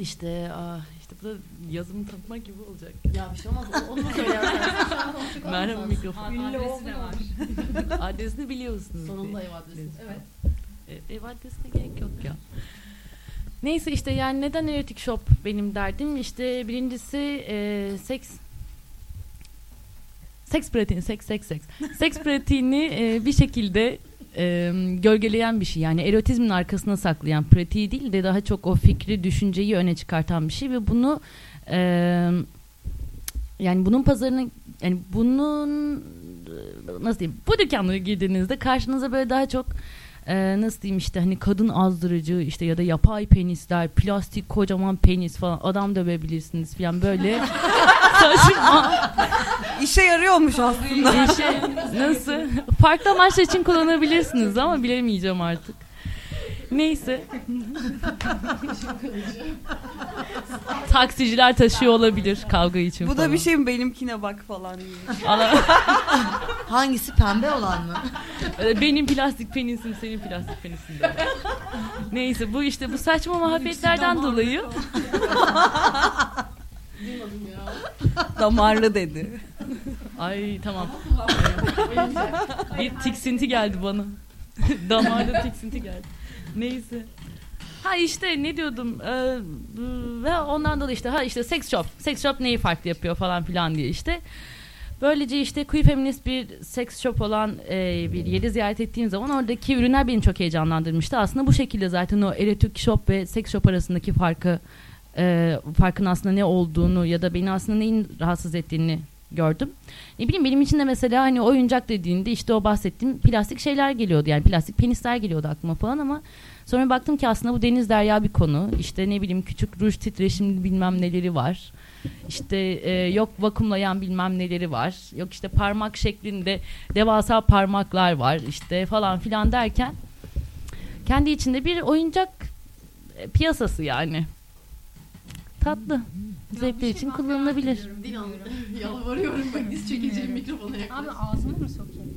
İşte ah, işte bu da yazımı tanıtmak gibi olacak. Ya bir şey olmaz. Onu konuşacak Merhaba mikrofon. Adresi de var. Adresini biliyorsunuz. Sonunda ev adresi. Evet. E, Ev adresine gerek yok ya. Neyse işte yani neden erotik shop benim derdim? İşte birincisi e, seks seks pratiğini, seks seks seks. Seks pratiğini e, bir şekilde e, gölgeleyen bir şey. Yani erotizmin arkasına saklayan pratiği değil de daha çok o fikri, düşünceyi öne çıkartan bir şey ve bunu e, yani bunun pazarını yani bunun nasıl diyeyim bu dükkanlara girdiğinizde karşınıza böyle daha çok e, nasıl diyeyim işte hani kadın azdırıcı işte ya da yapay penisler plastik kocaman penis falan adam dövebilirsiniz falan böyle. Saçma. İşe yarıyormuş aslında. bir şey nasıl? Farklı amaçlar için kullanabilirsiniz ama bilemeyeceğim artık neyse taksiciler taşıyor olabilir kavga için Bu da falan. bir şey mi benimkine bak falan diye. Hangisi pembe olan mı? Ee, Benim plastik penisim senin plastik penisin de. Neyse bu işte bu saçma muhabbetlerden dolayı Duymadım ya. Damarlı dedi. ay tamam bir tiksinti geldi bana. Damarda tiksinti geldi. Neyse. Ha işte ne diyordum Ee, ve ondan dolayı işte ha işte sex shop. Sex shop neyi farklı yapıyor falan filan diye işte. Böylece işte queer feminist bir sex shop olan e, bir yeri ziyaret ettiğim zaman oradaki ürünler beni çok heyecanlandırmıştı. Aslında bu şekilde zaten o erotik shop ve sex shop arasındaki farkı e, farkın aslında ne olduğunu ya da beni aslında neyin rahatsız ettiğini gördüm. Ne bileyim benim için de mesela hani oyuncak dediğinde işte o bahsettiğim plastik şeyler geliyordu. Yani plastik penisler geliyordu aklıma falan ama sonra baktım ki aslında bu deniz derya bir konu. İşte ne bileyim küçük ruj titreşimli bilmem neleri var. İşte e, yok vakumlayan bilmem neleri var. Yok işte parmak şeklinde devasa parmaklar var işte falan filan derken kendi içinde bir oyuncak e, piyasası yani. Tatlı. Zevkler için kullanılabilir. Yalvarıyorum bak diz çekeceğim mikrofona yaklaş. Abi ağzıma mı sokayım?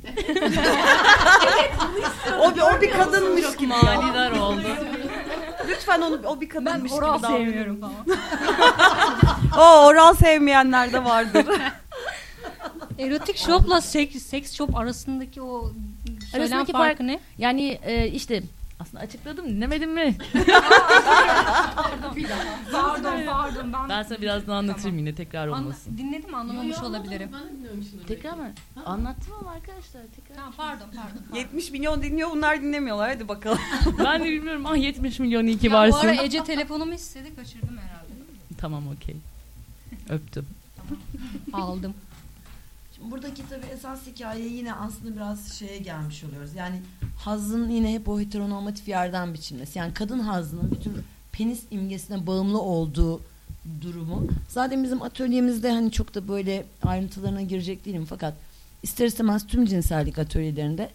O bir, o bir kadınmış gibi. Manidar oldu. Lütfen onu o bir Ben kadınmış oral gibi davranın. sevmiyorum falan. O oral sevmeyenler de vardır. Erotik shopla seks, seks shop arasındaki o söylem Arasındaki farkı fark- ne? Yani e, işte aslında açıkladım dinlemedin mi? Pardon pardon. Ben sana birazdan anlatırım Tamam. yine tekrar Anla- olmasın. dinledim anlamamış Yo, yo, olabilirim. Ben de dinlememişimdir. Tekrar mı? Ha? Anlattım ama arkadaşlar tekrar. Tamam pardon pardon. pardon. 70 milyon dinliyor bunlar dinlemiyorlar hadi bakalım. ben de bilmiyorum. Ah 70 milyon iyi ki Ya bu varsın. ara Ece telefonumu istedi kaçırdım herhalde. Tamam okey. Öptüm. Aldım. Buradaki tabii esas hikaye yine aslında biraz şeye gelmiş oluyoruz. Yani hazın yine hep o heteronormatif yerden biçilmesi. Yani kadın hazının bir tür penis imgesine bağımlı olduğu durumu. Zaten bizim atölyemizde hani çok da böyle ayrıntılarına girecek değilim fakat ister istemez tüm cinsellik atölyelerinde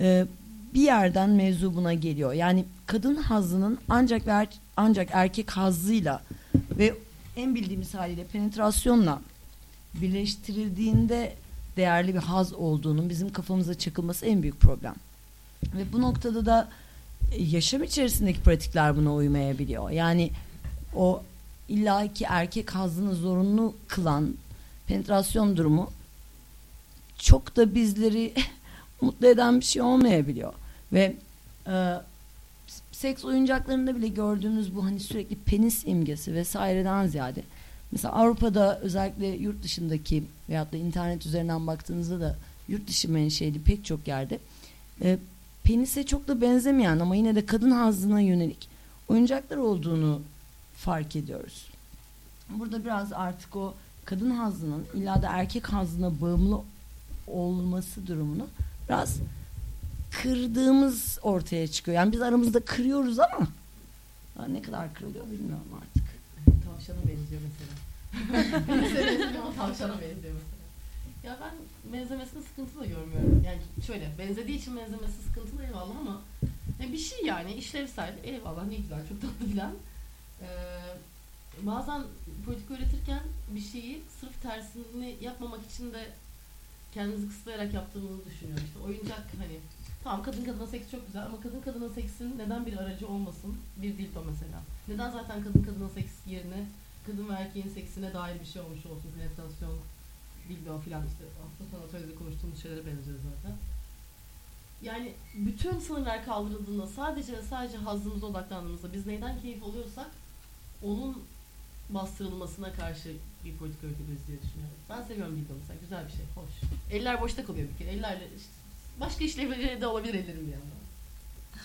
e, bir yerden mevzu buna geliyor. Yani kadın hazının ancak ve er- ancak erkek hazıyla ve en bildiğimiz haliyle penetrasyonla birleştirildiğinde değerli bir haz olduğunun bizim kafamıza çakılması en büyük problem. Ve bu noktada da e, yaşam içerisindeki pratikler buna uymayabiliyor. Yani o illaki erkek hazını zorunlu kılan penetrasyon durumu çok da bizleri mutlu eden bir şey olmayabiliyor. Ve e, seks oyuncaklarında bile gördüğümüz bu hani sürekli penis imgesi vesaireden ziyade Mesela Avrupa'da özellikle yurt dışındaki veyahut da internet üzerinden baktığınızda da yurt dışı menşeli pek çok yerde e, penise çok da benzemeyen ama yine de kadın hazına yönelik oyuncaklar olduğunu fark ediyoruz. Burada biraz artık o kadın hazının illa da erkek hazına bağımlı olması durumunu biraz kırdığımız ortaya çıkıyor. Yani biz aramızda kırıyoruz ama ne kadar kırılıyor bilmiyorum artık. Tavşana benziyor mesela. Penis'e benziyor ama tavşana benziyor mesela. Ya ben benzemesine sıkıntı da görmüyorum. Yani şöyle benzediği için benzemesi sıkıntılı eyvallah ama ya bir şey yani işlevsel eyvallah ne güzel çok tatlı filan. Ee, bazen politika öğretirken bir şeyi sırf tersini yapmamak için de kendimizi kısıtlayarak yaptığımızı düşünüyorum. İşte oyuncak hani tamam kadın kadına seks çok güzel ama kadın kadına seksin neden bir aracı olmasın? Bir dildo mesela. Neden zaten kadın kadına seks yerine kadın ve erkeğin seksine dair bir şey olmuş olsun. Penetrasyon, dildo filan işte hafta sonu atölyede konuştuğumuz şeylere benziyor zaten. Yani bütün sınırlar kaldırıldığında sadece ve sadece hazzımıza odaklandığımızda biz neyden keyif alıyorsak onun bastırılmasına karşı bir politika yürütülürüz diye düşünüyorum. Ben seviyorum dildo mesela. Güzel bir şey. Hoş. Eller boşta kalıyor bir kere. Ellerle işte başka işlevleri de olabilir ellerin bir yandan.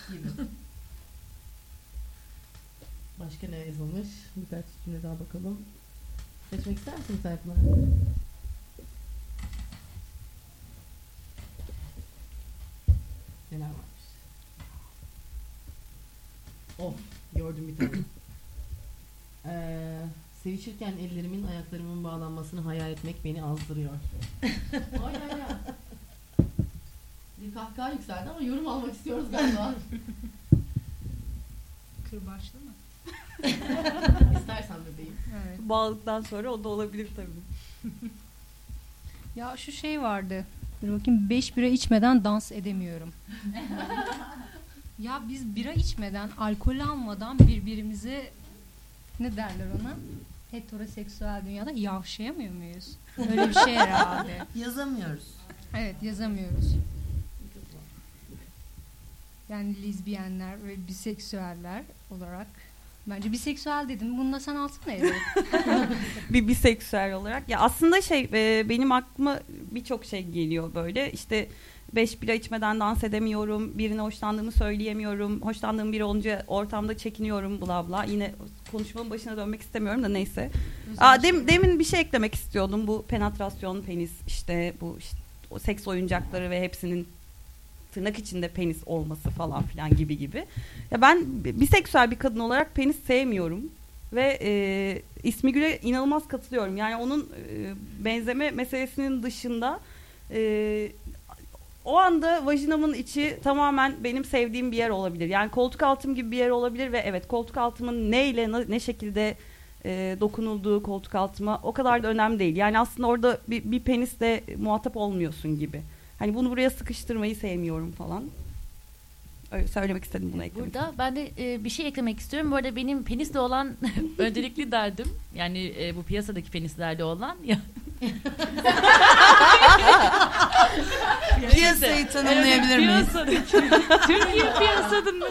Gibi. Başka ne yazılmış? Birkaç cümle daha bakalım. Seçmek ister misin Serpil? Neler varmış? Of, gördüm bir tane. Ee, sevişirken ellerimin ayaklarımın bağlanmasını hayal etmek beni azdırıyor. ay ay ay. Bir kahkaha yükseldi ama yorum almak istiyoruz galiba. Kırbaçlı mı? İstersen bebeğim. Evet. Bağladıktan sonra o da olabilir tabii. Ya şu şey vardı. Dur bakayım 5 bira içmeden dans edemiyorum. ya biz bira içmeden, alkol almadan birbirimize ne derler ona? Heteroseksüel dünyada yavşayamıyor muyuz? Öyle bir şey herhalde. Yazamıyoruz. Evet yazamıyoruz. Yani lezbiyenler ve biseksüeller olarak. Bence biseksüel dedim. Bunu da sen alsana Ece. bir biseksüel olarak. Ya aslında şey e, benim aklıma birçok şey geliyor böyle. İşte beş bira içmeden dans edemiyorum. Birine hoşlandığımı söyleyemiyorum. Hoşlandığım biri olunca ortamda çekiniyorum bla bla. Yine konuşmanın başına dönmek istemiyorum da neyse. Aa, dem- demin bir şey eklemek istiyordum. Bu penetrasyon, penis işte bu işte, seks oyuncakları ve hepsinin tırnak içinde penis olması falan filan gibi gibi. Ya ben biseksüel bir kadın olarak penis sevmiyorum ve e, ismi Gül'e inanılmaz katılıyorum. Yani onun e, benzeme meselesinin dışında e, o anda vajinamın içi tamamen benim sevdiğim bir yer olabilir. Yani koltuk altım gibi bir yer olabilir ve evet koltuk altımın neyle ne, ne şekilde e, dokunulduğu koltuk altıma o kadar da önemli değil. Yani aslında orada bir, bir penisle muhatap olmuyorsun gibi. Hani bunu buraya sıkıştırmayı sevmiyorum falan. Öyle söylemek istedim bunu eklemek. Burada ben de e, bir şey eklemek istiyorum. Bu arada benim penisle olan öncelikli derdim yani e, bu piyasadaki penislerle olan ya Piyasayı tanımlayabilir miyiz? Türkiye piyasadın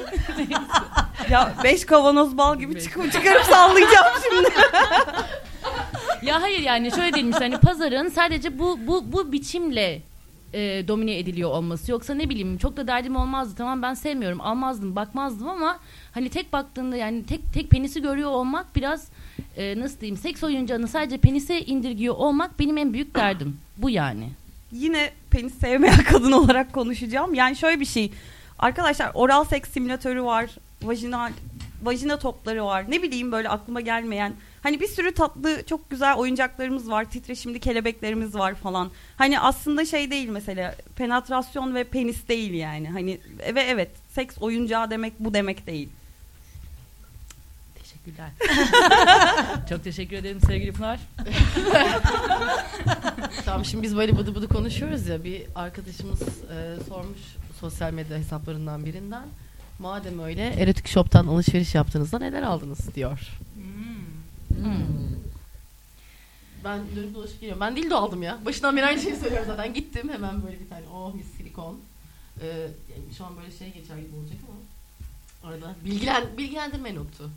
ya beş kavanoz bal gibi çıkıp çıkarıp sallayacağım şimdi. ya hayır yani şöyle değilmiş hani pazarın sadece bu bu bu biçimle e, domine ediliyor olması. Yoksa ne bileyim çok da derdim olmazdı. Tamam ben sevmiyorum almazdım bakmazdım ama hani tek baktığında yani tek tek penisi görüyor olmak biraz e, nasıl diyeyim seks oyuncağını sadece penise indirgiyor olmak benim en büyük derdim. Bu yani. Yine penis sevmeyen kadın olarak konuşacağım. Yani şöyle bir şey. Arkadaşlar oral seks simülatörü var. Vajinal vajina topları var. Ne bileyim böyle aklıma gelmeyen. Hani bir sürü tatlı çok güzel oyuncaklarımız var. Titreşimli kelebeklerimiz var falan. Hani aslında şey değil mesela penetrasyon ve penis değil yani. Hani ve evet seks oyuncağı demek bu demek değil. Teşekkürler. çok teşekkür ederim sevgili Pınar. Tamam şimdi biz böyle bıdı bıdı konuşuyoruz ya bir arkadaşımız e, sormuş sosyal medya hesaplarından birinden. Madem öyle Erotik Shop'tan alışveriş yaptığınızda neler aldınız diyor. Hmm. Ben dönüp dolaşıp geliyorum. Ben dildo aldım ya. Başından beri aynı şeyi söylüyorum zaten. Gittim hemen böyle bir tane oh mis silikon. Ee, yani şu an böyle şey geçer gibi olacak ama arada bilgilen, bilgilendirme notu.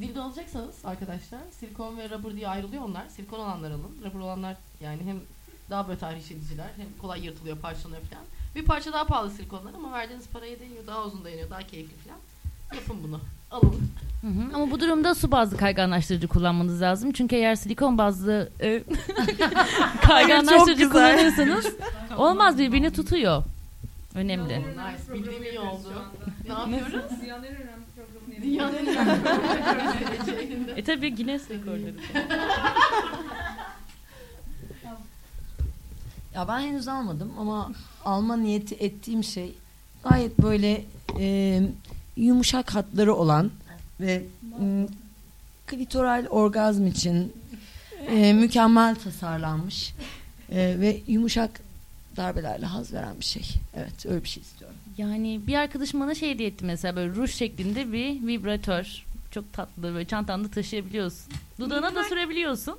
Dildo alacaksanız arkadaşlar silikon ve rubber diye ayrılıyor onlar. Silikon olanlar alın. Rubber olanlar yani hem daha böyle tahriş ediciler hem kolay yırtılıyor, parçalanıyor falan. Bir parça daha pahalı silikonlar ama verdiğiniz paraya değiyor. Daha uzun dayanıyor, daha keyifli falan. Yapın bunu. Alın. Hı hı. Ama bu durumda su bazlı kayganlaştırıcı kullanmanız lazım. Çünkü eğer silikon bazlı e, kayganlaştırıcı kullanırsanız olmaz birbirini tutuyor. Önemli. Nice. Bildiğim iyi oldu. Ne yapıyoruz? Dünyanın en önemli. E tabi Guinness rekorları. Ya ben henüz almadım ama alma niyeti ettiğim şey gayet böyle e, yumuşak hatları olan ve klitoral orgazm için e, mükemmel tasarlanmış e, ve yumuşak darbelerle haz veren bir şey. Evet öyle bir şey istiyorum. Yani bir arkadaşım bana şey hediye etti mesela böyle ruj şeklinde bir vibratör. Çok tatlı böyle çantanda taşıyabiliyorsun. Dudağına da sürebiliyorsun.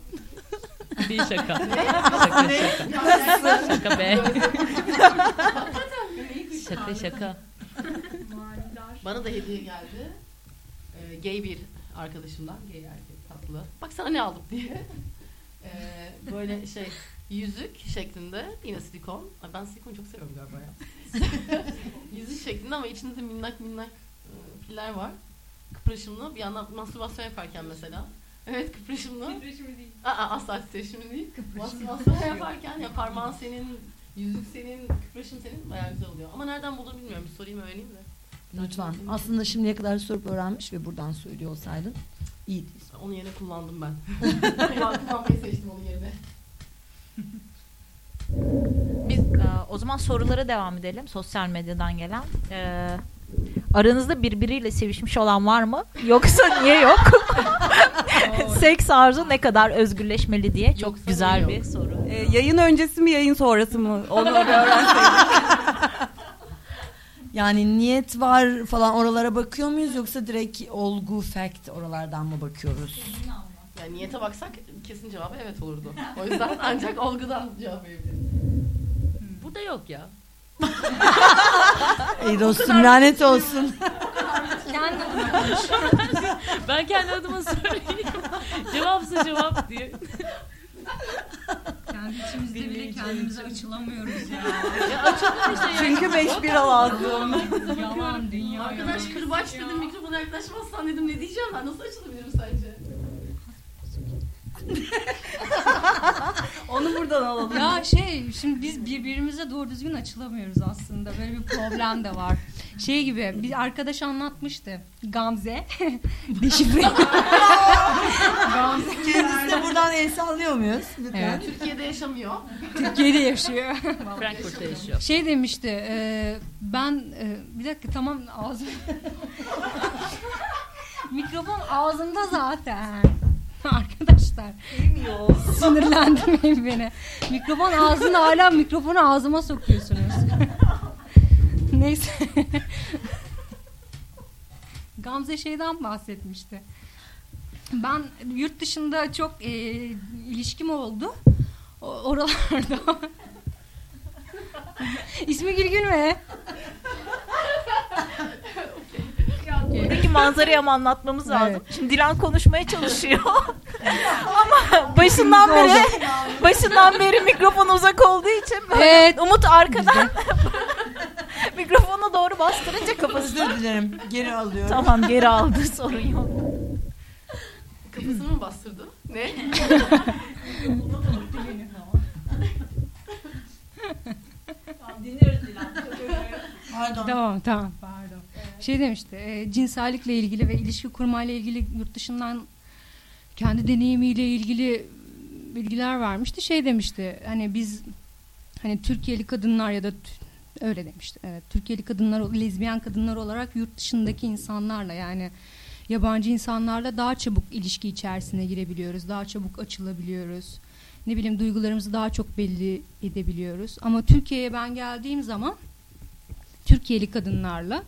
Değil şaka. şaka şaka. şaka be. şaka şaka. Bana da hediye geldi. Ee, gay bir arkadaşımdan. Gay erkek tatlı. Bak sana ne aldım diye. Ee, böyle şey yüzük şeklinde yine silikon. Ay ben silikon çok seviyorum galiba ya. yüzük şeklinde ama içinde de minnak minnak piller var. Kıpraşımlı bir yandan mastürbasyon yaparken mesela. Evet kıpraşımlı. Titreşimi değil. Aa, asla titreşimi değil. Mastürbasyon yaparken ya parmağın senin, yüzük senin, kıpraşım senin bayağı güzel oluyor. Ama nereden bulduğunu bilmiyorum. Bir sorayım öğreneyim de. Lütfen. Aslında şimdiye kadar sorup öğrenmiş ve buradan söylüyor olsaydın iyiydi. Onun yerine kullandım ben. ben kullanmayı seçtim onun yerine. Biz e, o zaman sorulara devam edelim. Sosyal medyadan gelen. E, aranızda birbiriyle sevişmiş olan var mı? Yoksa niye yok? Seks arzu ne kadar özgürleşmeli diye çok Yoksa güzel bir yok? soru. Ee, yayın öncesi mi yayın sonrası mı? Onu bir öğrenseydim. Yani niyet var falan oralara bakıyor muyuz yoksa direkt olgu, fact oralardan mı bakıyoruz? Yani niyete baksak kesin cevabı evet olurdu. O yüzden ancak olgudan cevap verebilirim. Burada yok ya. Ey dostum lanet olsun. Kendi Ben kendi adıma söyleyeyim. Cevapsa cevap diye. Kendi içimizde bile kendimize açılamıyoruz ya. Çünkü 5 bira lazım. Yalan dünya Arkadaş kırbaç dedim mikrofona yaklaşmazsan dedim ne diyeceğim ben nasıl açılabilirim sence? Onu buradan alalım. Ya şey şimdi biz birbirimize doğru düzgün açılamıyoruz aslında. Böyle bir problem de var. Şey gibi bir arkadaş anlatmıştı. Gamze. Deşifre. Gamze. Kendisi de buradan el sallıyor muyuz? Lütfen. Evet. Türkiye'de yaşamıyor. Türkiye'de yaşıyor. Frankfurt'ta yaşıyor. Şey demişti. e, ben e, bir dakika tamam ağzım. Mikrofon ağzımda zaten. Arkadaşlar. Sinirlendirmeyin beni. Mikrofon ağzında hala mikrofonu ağzıma sokuyorsunuz. Neyse. Gamze şeyden bahsetmişti. Ben yurt dışında çok e, ilişkim oldu. O- oralarda. İsmi Gülgün mü? Buradaki manzarayı ama anlatmamız lazım. Şimdi Dilan konuşmaya çalışıyor. ama başından beri başından beri mikrofon uzak olduğu için böyle Evet. Umut arkadan mikrofonu doğru bastırınca kafası. Özür dilerim. Geri alıyorum. Tamam geri aldı sorun yok. Kafasını mı bastırdı? Ne? Pardon. Tamam tamam pardon. Şey demişti e, cinsellikle ilgili ve ilişki kurmayla ilgili yurt dışından kendi deneyimiyle ilgili bilgiler vermişti. Şey demişti hani biz hani Türkiye'li kadınlar ya da öyle demişti. Evet Türkiye'li kadınlar lezbiyen kadınlar olarak yurt dışındaki insanlarla yani yabancı insanlarla daha çabuk ilişki içerisine girebiliyoruz. Daha çabuk açılabiliyoruz. Ne bileyim duygularımızı daha çok belli edebiliyoruz. Ama Türkiye'ye ben geldiğim zaman Türkiye'li kadınlarla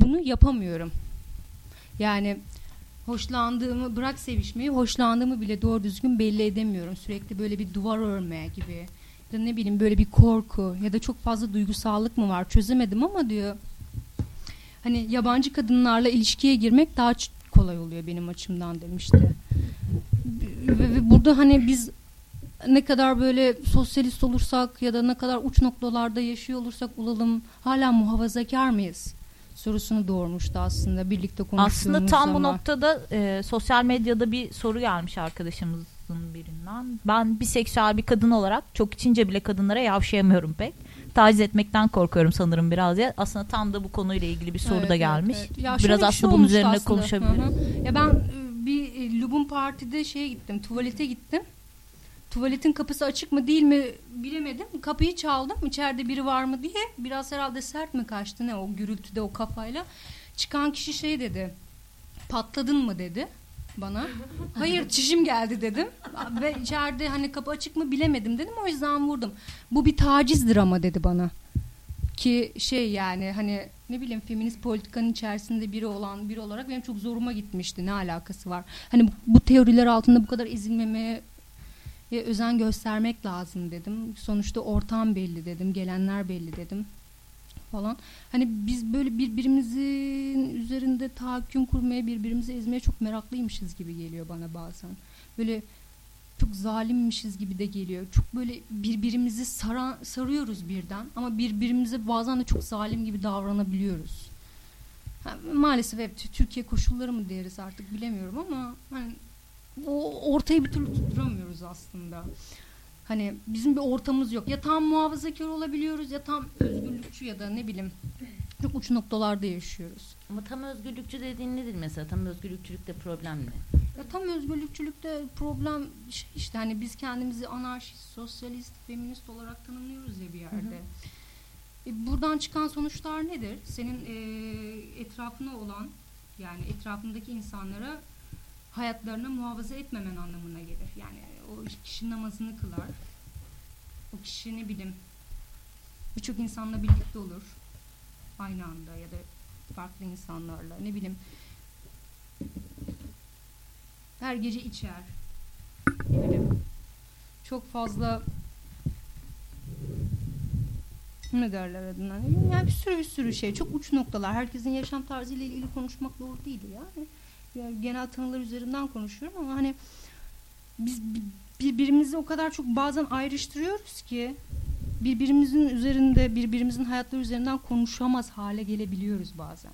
bunu yapamıyorum. Yani hoşlandığımı bırak sevişmeyi hoşlandığımı bile doğru düzgün belli edemiyorum. Sürekli böyle bir duvar örmeye gibi ya ne bileyim böyle bir korku ya da çok fazla duygusallık mı var çözemedim ama diyor hani yabancı kadınlarla ilişkiye girmek daha kolay oluyor benim açımdan demişti. Ve, ve burada hani biz ne kadar böyle sosyalist olursak ya da ne kadar uç noktalarda yaşıyor olursak olalım hala muhafazakar mıyız? Sorusunu doğurmuştu aslında birlikte konuştuğumuz Aslında tam bu zaman. noktada e, sosyal medyada bir soru gelmiş arkadaşımızın birinden. Ben biseksüel bir kadın olarak çok içince bile kadınlara yavşayamıyorum pek. Taciz etmekten korkuyorum sanırım biraz ya. Aslında tam da bu konuyla ilgili bir soru Evet, da evet, gelmiş. evet. Ya şöyle Biraz bir aslında şey bunun üzerine aslında. konuşabiliriz. Hı hı. Ya ben e, bir e, Lubun Parti'de şeye gittim, tuvalete gittim. Tuvaletin kapısı açık mı değil mi bilemedim. Kapıyı çaldım içeride biri var mı diye. Biraz herhalde sert mi kaçtı ne o gürültüde o kafayla. Çıkan kişi şey dedi. Patladın mı dedi bana. Hayır çişim geldi dedim. Ve içeride hani kapı açık mı bilemedim dedim. O yüzden vurdum. Bu bir tacizdir ama dedi bana ki şey yani hani ne bileyim feminist politikanın içerisinde biri olan biri olarak benim çok zoruma gitmişti. Ne alakası var? Hani bu, teoriler altında bu kadar ezilmemeye e, özen göstermek lazım dedim. Sonuçta ortam belli dedim, gelenler belli dedim falan. Hani biz böyle birbirimizin üzerinde tahakküm kurmaya, birbirimizi ezmeye çok meraklıymışız gibi geliyor bana bazen. Böyle çok zalimmişiz gibi de geliyor. Çok böyle birbirimizi saran, sarıyoruz birden ama birbirimize bazen de çok zalim gibi davranabiliyoruz. Ha, maalesef hep Tü- Türkiye koşulları mı deriz artık bilemiyorum ama hani o ortayı bir türlü tutturamıyoruz aslında. Hani bizim bir ortamız yok. Ya tam muhafazakar olabiliyoruz ya tam özgürlükçü ya da ne bileyim çok uç noktalarda yaşıyoruz. Ama tam özgürlükçü dediğin nedir mesela? Tam özgürlükçülükte problem ne? Ya tam özgürlükçülükte problem şey işte hani biz kendimizi anarşist, sosyalist, feminist olarak tanımlıyoruz ya bir yerde. E, buradan çıkan sonuçlar nedir? Senin e, etrafına olan yani etrafındaki insanlara hayatlarını muhafaza etmemen anlamına gelir. Yani o kişi namazını kılar. O kişi ne bileyim birçok insanla birlikte olur. Aynı anda ya da farklı insanlarla ne bileyim her gece içer. Bileyim çok fazla ne derler adına yani bir sürü bir sürü şey çok uç noktalar herkesin yaşam tarzıyla ilgili konuşmak doğru değil yani. Genel tanılar üzerinden konuşuyorum ama hani biz bi- birbirimizi o kadar çok bazen ayrıştırıyoruz ki birbirimizin üzerinde birbirimizin hayatları üzerinden konuşamaz hale gelebiliyoruz bazen.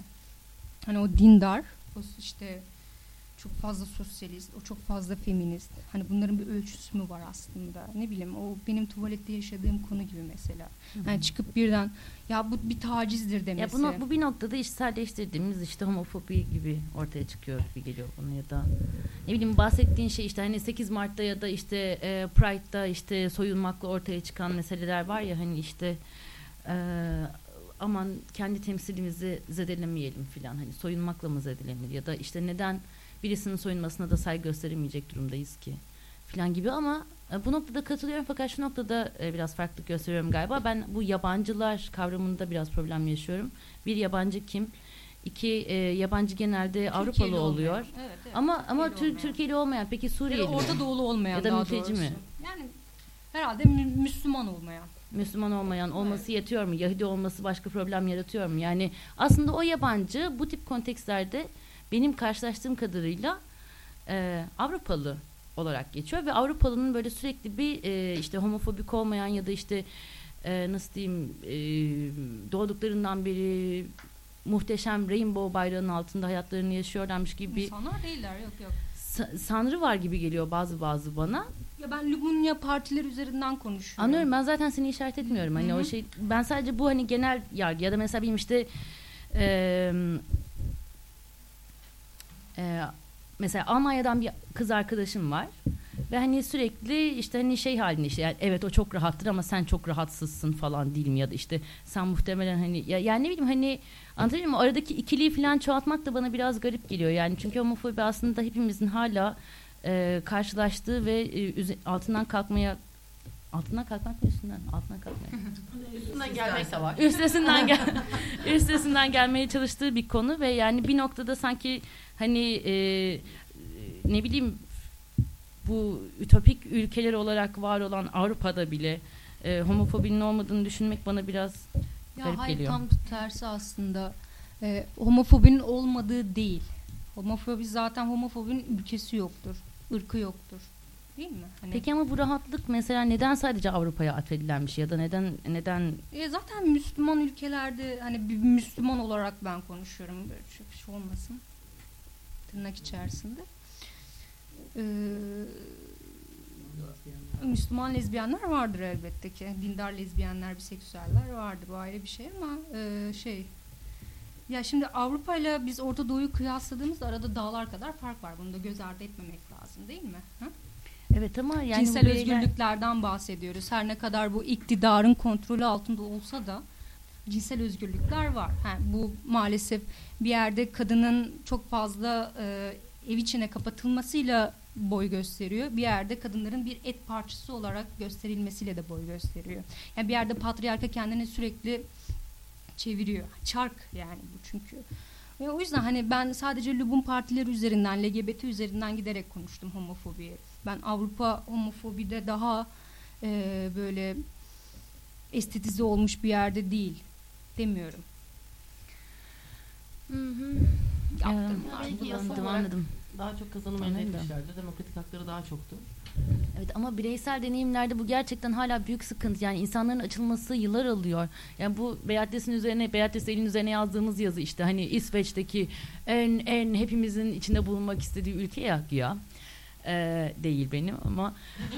Hani o dindar, o işte çok fazla sosyalist, o çok fazla feminist. Hani bunların bir ölçüsü mü var aslında? Ne bileyim o benim tuvalette yaşadığım konu gibi mesela. Hani çıkıp birden ya bu bir tacizdir Ya demesi. bunu bu bir noktada işselleştirdiğimiz işte homofobi gibi ortaya çıkıyor gibi geliyor bana ya da ne bileyim bahsettiğin şey işte hani 8 Mart'ta ya da işte e, Pride'da işte soyulmakla ortaya çıkan meseleler var ya hani işte e, aman kendi temsilimizi zedelemeyelim filan hani soyunmakla mı zedelenir ya da işte neden birisinin soyunmasına da saygı gösteremeyecek durumdayız ki filan gibi ama e, bu noktada katılıyorum fakat şu noktada e, biraz farklılık gösteriyorum galiba. Ben bu yabancılar kavramında biraz problem yaşıyorum. Bir yabancı kim? İki e, yabancı genelde Avrupalı oluyor. olmayan. Evet, evet. Ama ama Türkiye'li Tür- olmayan. Türkiye'li olmayan peki Ya Suriyeli da mi? Orta Doğulu olmayan Ya da mülteci mi? Yani herhalde mü- Müslüman olmayan. Müslüman olmayan olması yetiyor mu? Yahudi olması başka problem yaratıyor mu? Yani aslında o yabancı bu tip kontekstlerde benim karşılaştığım kadarıyla e, Avrupalı olarak geçiyor ve Avrupalının böyle sürekli bir e, işte homofobik olmayan ya da işte e, nasıl diyeyim e, doğduklarından beri muhteşem rainbow bayrağının altında hayatlarını yaşıyorlarmış gibi bir İnsanlar değiller yok yok. sa- sanrı var gibi geliyor bazı bazı bana. Ya ben Lubunya partiler üzerinden konuşuyorum. Anlıyorum ben zaten seni işaret etmiyorum hani Hı hı. o şey ben sadece bu hani genel yargı ya da mesela benim işte e, e, mesela Almanya'dan bir kız arkadaşım var ve hani sürekli işte hani şey halinde işte yani evet o çok rahattır ama sen çok rahatsızsın falan değil mi? Ya da işte sen muhtemelen hani ya yani ne bileyim hani anlatabiliyor muyum? Aradaki ikiliyi falan çoğaltmak da bana biraz garip geliyor. Yani çünkü homofobi aslında hepimizin hala e, karşılaştığı ve e, altından kalkmaya altından kalkmak mı üstünden? Altından kalkmaya. Üstünden gelmek de var. üstesinden gel üstesinden gelmeye çalıştığı bir konu ve yani bir noktada sanki hani e, ne bileyim bu ütopik ülkeler olarak var olan Avrupa'da bile e, homofobinin olmadığını düşünmek bana biraz Ya garip hayır geliyor. tam tersi aslında. Ee, homofobinin olmadığı değil. Homofobi zaten homofobinin ülkesi yoktur. ırkı yoktur. Değil mi? Hani, Peki ama bu rahatlık mesela neden sadece Avrupa'ya atfedilen bir şey ya da neden neden E, zaten Müslüman ülkelerde hani bir Müslüman olarak ben konuşuyorum. Böyle çok şey olmasın. Tırnak içerisinde. Ee, Müslüman lezbiyenler vardır elbette ki. Dindar lezbiyenler, biseksüeller vardır. Bu ayrı bir şey ama e, şey ya şimdi Avrupa ile biz Orta Doğu'yu kıyasladığımızda arada dağlar kadar fark var. Bunu da göz ardı etmemek lazım değil mi? Hı? evet ama yani Cinsel özgürlüklerden bahsediyoruz. Her ne kadar bu iktidarın kontrolü altında olsa da cinsel özgürlükler var. Ha, bu maalesef bir yerde kadının çok fazla e, ev içine kapatılmasıyla boy gösteriyor. Bir yerde kadınların bir et parçası olarak gösterilmesiyle de boy gösteriyor. Yani bir yerde patriarka kendini sürekli çeviriyor. Çark yani bu çünkü. Ve o yüzden hani ben sadece Lubun partileri üzerinden, LGBT üzerinden giderek konuştum homofobiyi. Ben Avrupa homofobide daha e, böyle estetize olmuş bir yerde değil demiyorum. Yaptım. Belki Anladım, yasal olarak anladım. daha çok kazanım elde Anladım. etmişlerdi. Demokratik hakları daha çoktu. Evet ama bireysel deneyimlerde bu gerçekten hala büyük sıkıntı. Yani insanların açılması yıllar alıyor. Yani bu Beatrice'in üzerine, Beatrice elin üzerine yazdığımız yazı işte hani İsveç'teki en en hepimizin içinde bulunmak istediği ülke ya güya. Ee, değil benim ama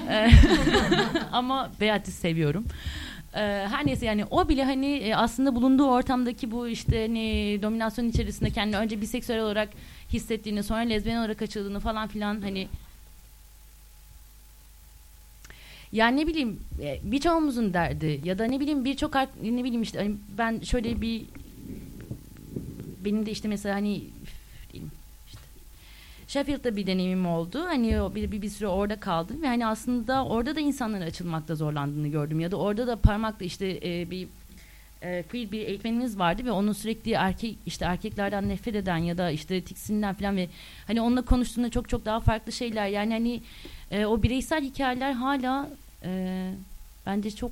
e, ama Beatrice seviyorum. Ee, her neyse yani o bile hani e, aslında bulunduğu ortamdaki bu işte hani dominasyon içerisinde kendini önce biseksüel olarak hissettiğini sonra lezbiyen olarak açıldığını falan filan hani yani ne bileyim e, birçoğumuzun derdi ya da ne bileyim birçok ne bileyim işte hani ben şöyle bir benim de işte mesela hani Sheffield'da bir deneyimim oldu. Hani bir, bir, bir süre orada kaldım. Ve hani aslında orada da insanların açılmakta zorlandığını gördüm. Ya da orada da parmakla işte e, bir e, queer bir eğitmenimiz vardı ve onun sürekli erkek işte erkeklerden nefret eden ya da işte tiksinden falan ve hani onunla konuştuğunda çok çok daha farklı şeyler. Yani hani e, o bireysel hikayeler hala e, bence çok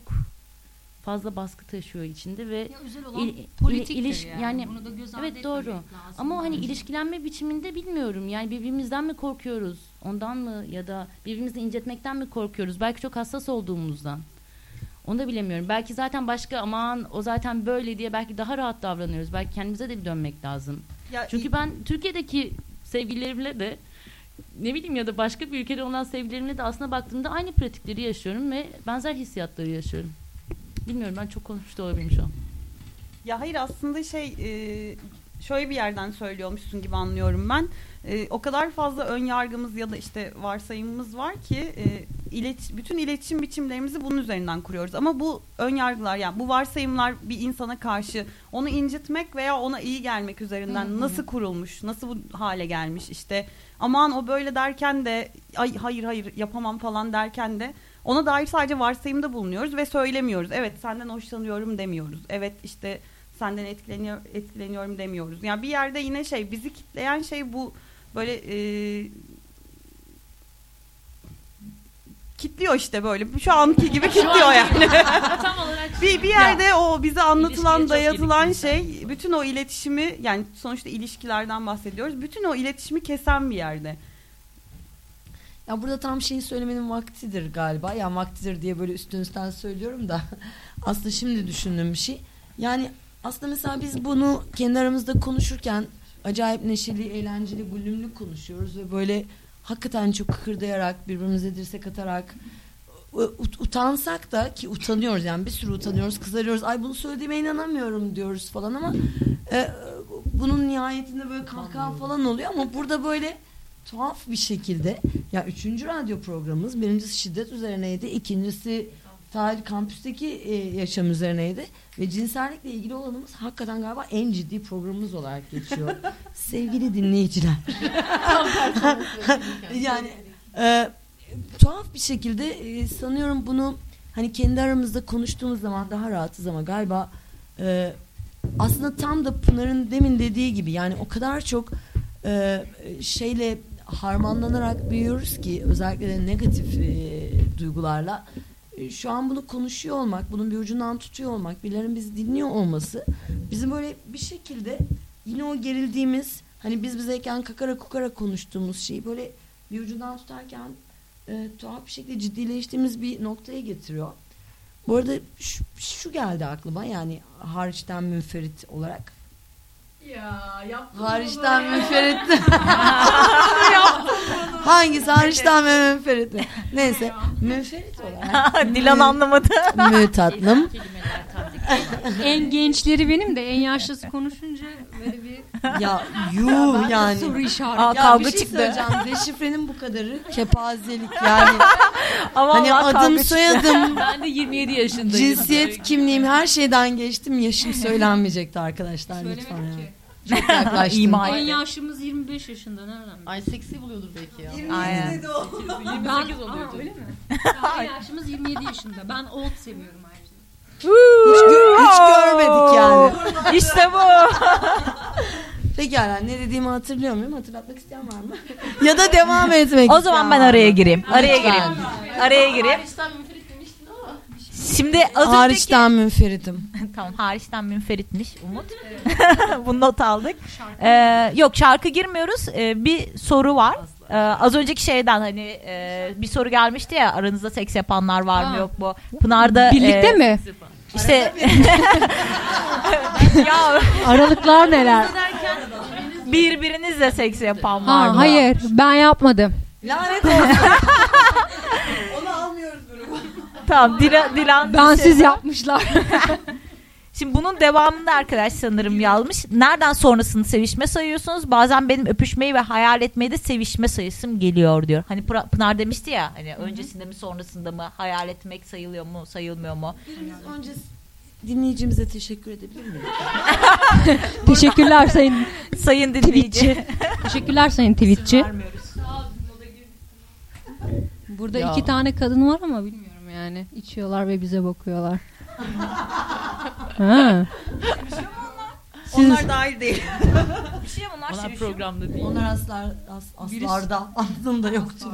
fazla baskı taşıyor içinde ve Ya özel olan İl- politiktir iliş- yani. yani- Bunu da göz ardı evet doğru. lazım. Ama hani ilişkilenme biçiminde bilmiyorum. Yani birbirimizden mi korkuyoruz? Ondan mı? Ya da birbirimizi incitmekten mi korkuyoruz? Belki çok hassas olduğumuzdan. Onu da bilemiyorum. Belki zaten başka aman o zaten böyle diye belki daha rahat davranıyoruz. Belki kendimize de bir dönmek lazım. Ya, çünkü ben Türkiye'deki sevgililerimle de ne bileyim ya da başka bir ülkede olan sevgililerimle de aslında baktığımda aynı pratikleri yaşıyorum ve benzer hissiyatları yaşıyorum. Bilmiyorum ben çok konuşmuş da olabilirim şu an. Ya hayır aslında şey e, şöyle bir yerden söylüyormuşsun gibi anlıyorum ben. E, o kadar fazla ön yargımız ya da işte varsayımımız var ki e, ilet- bütün iletişim biçimlerimizi bunun üzerinden kuruyoruz. Ama bu ön yargılar yani bu varsayımlar bir insana karşı onu incitmek veya ona iyi gelmek üzerinden nasıl kurulmuş, nasıl bu hale gelmiş işte aman o böyle derken de ay hayır hayır yapamam falan derken de ona dair sadece varsayımda bulunuyoruz ve söylemiyoruz. Evet senden hoşlanıyorum demiyoruz. Evet işte senden etkileniyor etkileniyorum demiyoruz. Yani bir yerde yine şey bizi kitleyen şey bu böyle e, kitliyor işte böyle. Şu anki gibi kitliyor yani. Tam olarak bir, bir yerde o bize anlatılan, dayatılan şey bütün o iletişimi yani sonuçta ilişkilerden bahsediyoruz. Bütün o iletişimi kesen bir yerde. Ya burada tam şeyi söylemenin vaktidir galiba. Ya vaktidir diye böyle üstün üstten söylüyorum da aslında şimdi düşündüğüm bir şey. Yani aslında mesela biz bunu kendi aramızda konuşurken acayip neşeli, eğlenceli, gülümlü konuşuyoruz ve böyle hakikaten çok kıkırdayarak, birbirimize dirsek atarak ut- utansak da ki utanıyoruz yani bir sürü utanıyoruz, kızarıyoruz. Ay bunu söylediğime inanamıyorum diyoruz falan ama e, bunun nihayetinde böyle kahkaha falan oluyor ama burada böyle tuhaf bir şekilde ya üçüncü radyo programımız birincisi şiddet üzerineydi ikincisi tarih kampüsteki e, yaşam üzerineydi ve cinsellikle ilgili olanımız hakikaten galiba en ciddi programımız olarak geçiyor. Sevgili dinleyiciler. Yani e, tuhaf bir şekilde e, sanıyorum bunu hani kendi aramızda konuştuğumuz zaman daha rahatız ama galiba e, aslında tam da Pınar'ın demin dediği gibi yani o kadar çok e, şeyle harmanlanarak büyüyoruz ki özellikle de negatif e, duygularla E, şu an bunu konuşuyor olmak, bunun bir ucundan tutuyor olmak, birilerinin bizi dinliyor olması bizim böyle bir şekilde yine o gerildiğimiz hani biz bizeyken kakara kukara konuştuğumuz şeyi böyle bir ucundan tutarken e, tuhaf bir şekilde ciddileştiğimiz bir noktaya getiriyor. Bu arada şu, şu geldi aklıma yani hariçten münferit olarak. Ya yaptım Hariçten münferit. Hangisi hariçten ve münferit mi? Neyse münferit olarak. Dilan anlamadı. Mü tatlım. en gençleri benim de en yaşlısı konuşunca böyle bir Ya yuh yani. soru işareti. Aa, Ya kavga bir şey çıktı. söyleyeceğim. Deşifrenin bu kadarı kepazelik yani. Ama hani adım soyadım, Ben de 27 yaşındayım. cinsiyet kimliğim her şeyden geçtim. Yaşım söylenmeyecekti arkadaşlar lütfen Söylemedim ya. Çok yaklaştım. İma En etti. yaşımız 25 yaşında nereden? Ay seksi buluyordur belki ya. Aynen. Ben, 28 oluyor Aa, öyle mi? En yaşımız 27 yaşında. Ben old seviyorum ayrıca. Hiç, gör- hiç görmedik yani. İşte bu. Pekala ne dediğimi hatırlıyor muyum? Hatırlatmak isteyen var mı? ya da devam etmek O zaman ben araya gireyim. Araya gireyim. Araya gireyim. Hariçten müfrit demiştin ama. Şimdi az önceki... Hariçten münferitim. tamam hariçten münferitmiş Umut. Bunu not aldık. Ee, yok şarkı girmiyoruz. Ee, bir soru var. Ee, az önceki şeyden hani e, bir soru gelmişti ya aranızda seks yapanlar var mı Ha. yok mu? Pınar'da Birlikte e, mi? işte ya Aralıklar neler? birbirinizle seks yapan var Ha, mı? hayır ben yapmadım. Lanet olsun. Onu almıyoruz. Tamam Dila, Dilan. Bensiz yapmışlar. Şimdi bunun devamında arkadaş sanırım yazmış. Nereden sonrasını sevişme sayıyorsunuz? Bazen benim öpüşmeyi ve hayal etmeyi de sevişme sayısım geliyor diyor. Hani Pıra- Pınar demişti ya hani öncesinde mi sonrasında mı hayal etmek sayılıyor mu sayılmıyor mu? Birimiz önce dinleyicimize teşekkür edebilir miyiz? Teşekkürler sayın Sayın dinleyici. Teşekkürler sayın tweetçi. Burada Ya. iki tane kadın var ama bilmiyorum yani. İçiyorlar ve bize bakıyorlar. ha. Siz Onlar dahil değil. Bir şey Onlar sevişiyor. programda değil. Onlar aslar, as, aslarda aslında yoktu.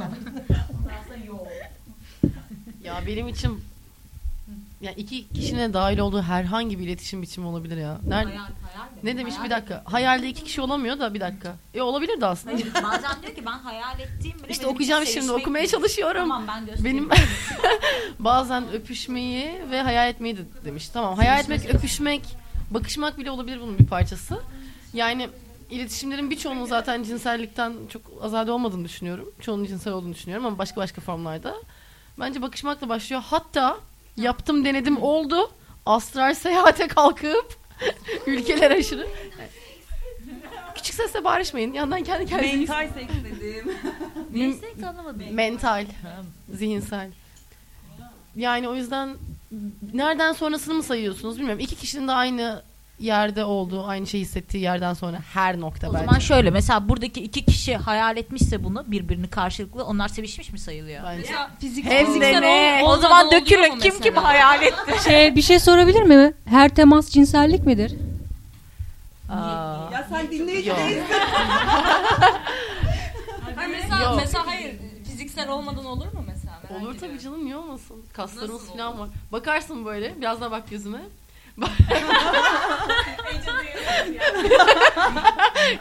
Ya benim için yani iki kişinin dahil olduğu herhangi bir iletişim biçimi olabilir ya. Nerede? Ne demiş bir dakika. Hayalde iki kişi olamıyor da bir dakika. E olabilir de aslında. Bazen diyor ki ben hayal ettiğim bile İşte okuyacağım şimdi okumaya çalışıyorum. Tamam ben göstereyim. Benim bazen öpüşmeyi ve hayal etmeyi de demiş. Tamam hayal etmek, öpüşmek, bakışmak bile olabilir bunun bir parçası. Yani iletişimlerin birçoğunun zaten cinsellikten çok azade olmadığını düşünüyorum. Çoğunun cinsel olduğunu düşünüyorum ama başka başka formlarda. Bence bakışmakla başlıyor. Hatta yaptım denedim oldu. Astral seyahate kalkıp ülkeler aşırı. Küçük sesle bağırışmayın. Yandan kendi kendinize. Mental seks dedim. Neyse anlamadım. Mental, zihinsel. Yani o yüzden nereden sonrasını mı sayıyorsunuz bilmiyorum. İki kişinin de aynı yerde olduğu, aynı şeyi hissettiği yerden sonra her nokta O bence. zaman şöyle mesela buradaki iki kişi hayal etmişse bunu birbirini karşılıklı onlar sevişmiş mi sayılıyor? Bence. fizik, Hem de ne? O olmadan zaman dökülün kim kim hayal etti? Şey, bir şey sorabilir mi? Her temas cinsellik midir? Aa. Ya sen dinleyici Yok. değilsin. mesela, Yok. mesela hayır fiziksel olmadan olur mu mesela? merak Olur tabii canım niye olmasın? Kaslarımız falan var. Bakarsın böyle. Biraz daha bak gözüme.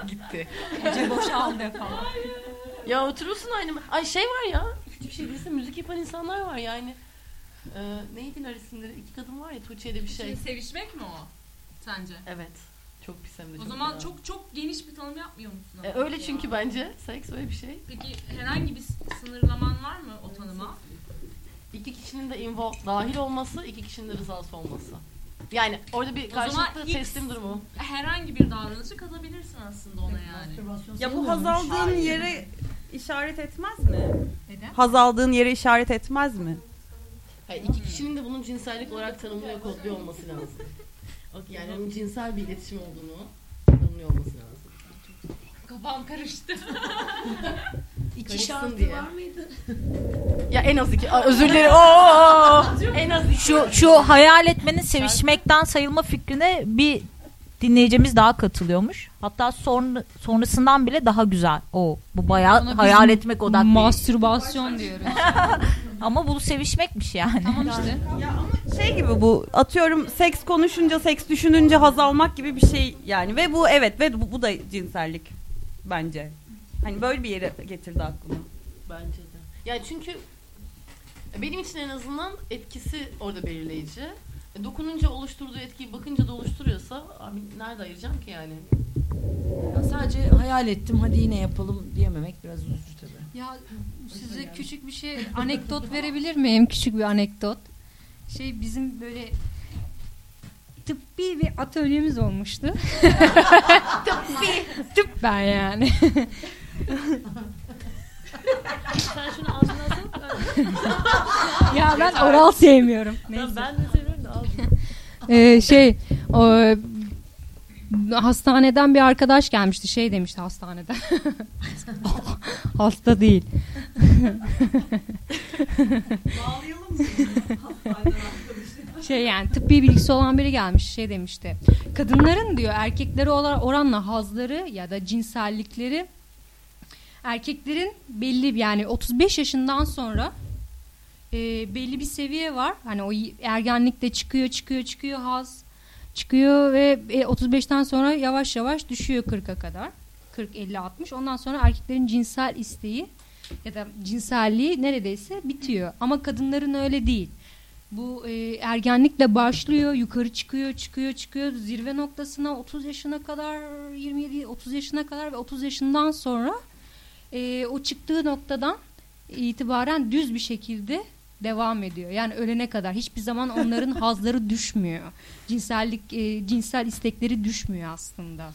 Gitti. Ece boşaldı falan. Ya oturursun aynı. Ay şey var ya. Hiçbir şey değilse müzik yapan insanlar var yani. Ee, neydi isimleri? İki kadın var ya Tuğçe'de bir şey. Sevişmek mi o? Sence? Evet. Çok pis hem de O çok zaman fena. çok çok geniş bir tanım yapmıyor musun? E, öyle ya? çünkü bence. Seks öyle bir şey. Peki herhangi bir sınırlaman var mı o tanıma? İki kişinin de involve dahil olması, iki kişinin de rızası olması. Yani orada bir karşılıklı teslim durumu. Herhangi bir davranışı katabilirsin aslında ona yani. Ya bu haz aldığın yere işaret etmez mi? Neden? Haz aldığın yere işaret etmez mi? Hayır, iki kişinin de bunun cinsellik olarak tanımlıyor, kodluyor olması lazım. Yani onun cinsel bir iletişim olduğunu tanımlıyor olması lazım. Kafam karıştı. İki şartı diye. var mıydı? Ya en az iki. Aa, özür dilerim. Oo! en az iki. Şu şu hayal etmenin sevişmekten sayılma fikrine bir dinleyicimiz daha katılıyormuş. Hatta sonra, sonrasından bile daha güzel. O bu bayağı Ona hayal etmek odaklı. Mastürbasyon diyoruz. Ama bu sevişmekmiş yani. tamam işte. Ya ama şey gibi bu atıyorum seks konuşunca seks düşününce haz almak gibi bir şey yani ve bu evet ve bu, bu da cinsellik bence. Hani böyle bir yere getirdi aklıma. Bence de. Yani çünkü benim için en azından etkisi orada belirleyici. E, Dokununca oluşturduğu etkiyi bakınca da oluşturuyorsa abi nerede ayıracağım ki yani? Ya sadece hayal ettim hadi yine yapalım diyememek biraz üzücü tabii. Ya size küçük bir şey anekdot verebilir miyim? Küçük bir anekdot. Şey bizim böyle tıbbi bir atölyemiz olmuştu. tıbbi. Tıp ben yani. Sen şunu ağzına ya ben oral sevmiyorum. Neyse. Ben de seviyorum da al. Ee, şey o, hastaneden bir arkadaş gelmişti şey demişti hastaneden hasta değil şey yani tıbbi bilgisi olan biri gelmiş şey demişti kadınların diyor erkeklere oranla hazları ya da cinsellikleri erkeklerin belli yani 35 yaşından sonra e, belli bir seviye var. Hani o ergenlikte çıkıyor, çıkıyor, çıkıyor haz çıkıyor ve e, 35'ten sonra yavaş yavaş düşüyor 40'a kadar. 40 50 60. Ondan sonra erkeklerin cinsel isteği ya da cinselliği neredeyse bitiyor. Ama kadınların öyle değil. Bu e, ergenlikle başlıyor, yukarı çıkıyor, çıkıyor, çıkıyor zirve noktasına 30 yaşına kadar, 27 30 yaşına kadar ve 30 yaşından sonra e, o çıktığı noktadan itibaren düz bir şekilde devam ediyor. Yani ölene kadar hiçbir zaman onların hazları düşmüyor. Cinsellik e, cinsel istekleri düşmüyor aslında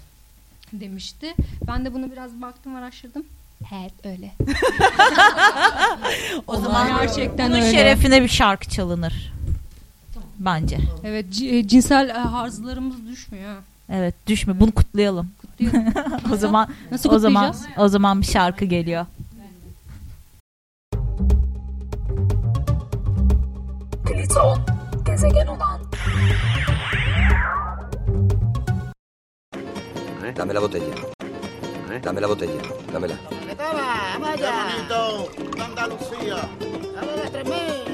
demişti. Ben de bunu biraz baktım araştırdım. Evet öyle. O zaman gerçekten bunun öyle. şerefine bir şarkı çalınır. Bence. Evet e, cinsel e, harzlarımız düşmüyor. ha. Evet düşme bunu kutlayalım. Kutlayalım. o zaman Nasıl o zaman kutlayacağız? o zaman bir şarkı geliyor. Pliton, gezegen olan Dame la botella. Dame la botella. Cama, vamos allá. Bonito, Andalucía. Vamos a las de eh,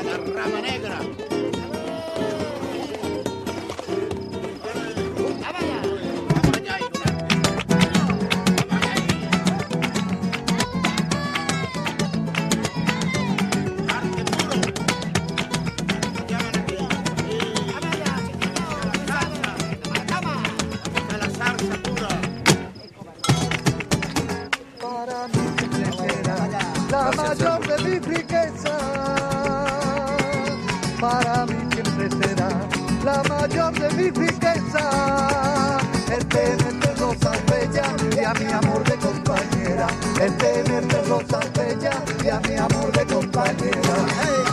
al la rama negra. La mayor de mis riquezas. Para mí siempre será la mayor de mis riquezas. El tenerte rosas bellas y a mi amor de compañera. El tenerte rosas bellas y a mi amor de compañera.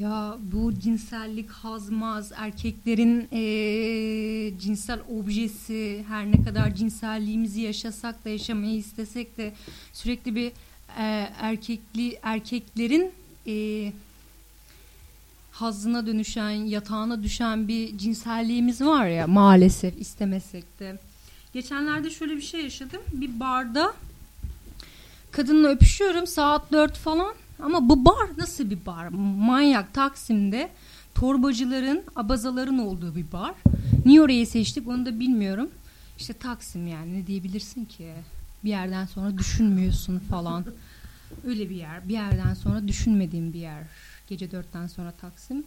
Ya bu cinsellik hazmaz, erkeklerin eee, cinsel objesi, her ne kadar cinselliğimizi yaşasak da yaşamayı istesek de sürekli bir eee, erkekli erkeklerin eee hazına dönüşen, yatağına düşen bir cinselliğimiz var ya maalesef istemesek de. Geçenlerde şöyle bir şey yaşadım. Bir barda kadınla öpüşüyorum saat 4 falan ama bu bar nasıl bir bar? Manyak Taksim'de torbacıların, abazaların olduğu bir bar. Niye orayı seçtik onu da bilmiyorum. İşte Taksim yani ne diyebilirsin ki? Bir yerden sonra düşünmüyorsun falan. Öyle bir yer. Bir yerden sonra düşünmediğim bir yer. Gece dörtten sonra Taksim.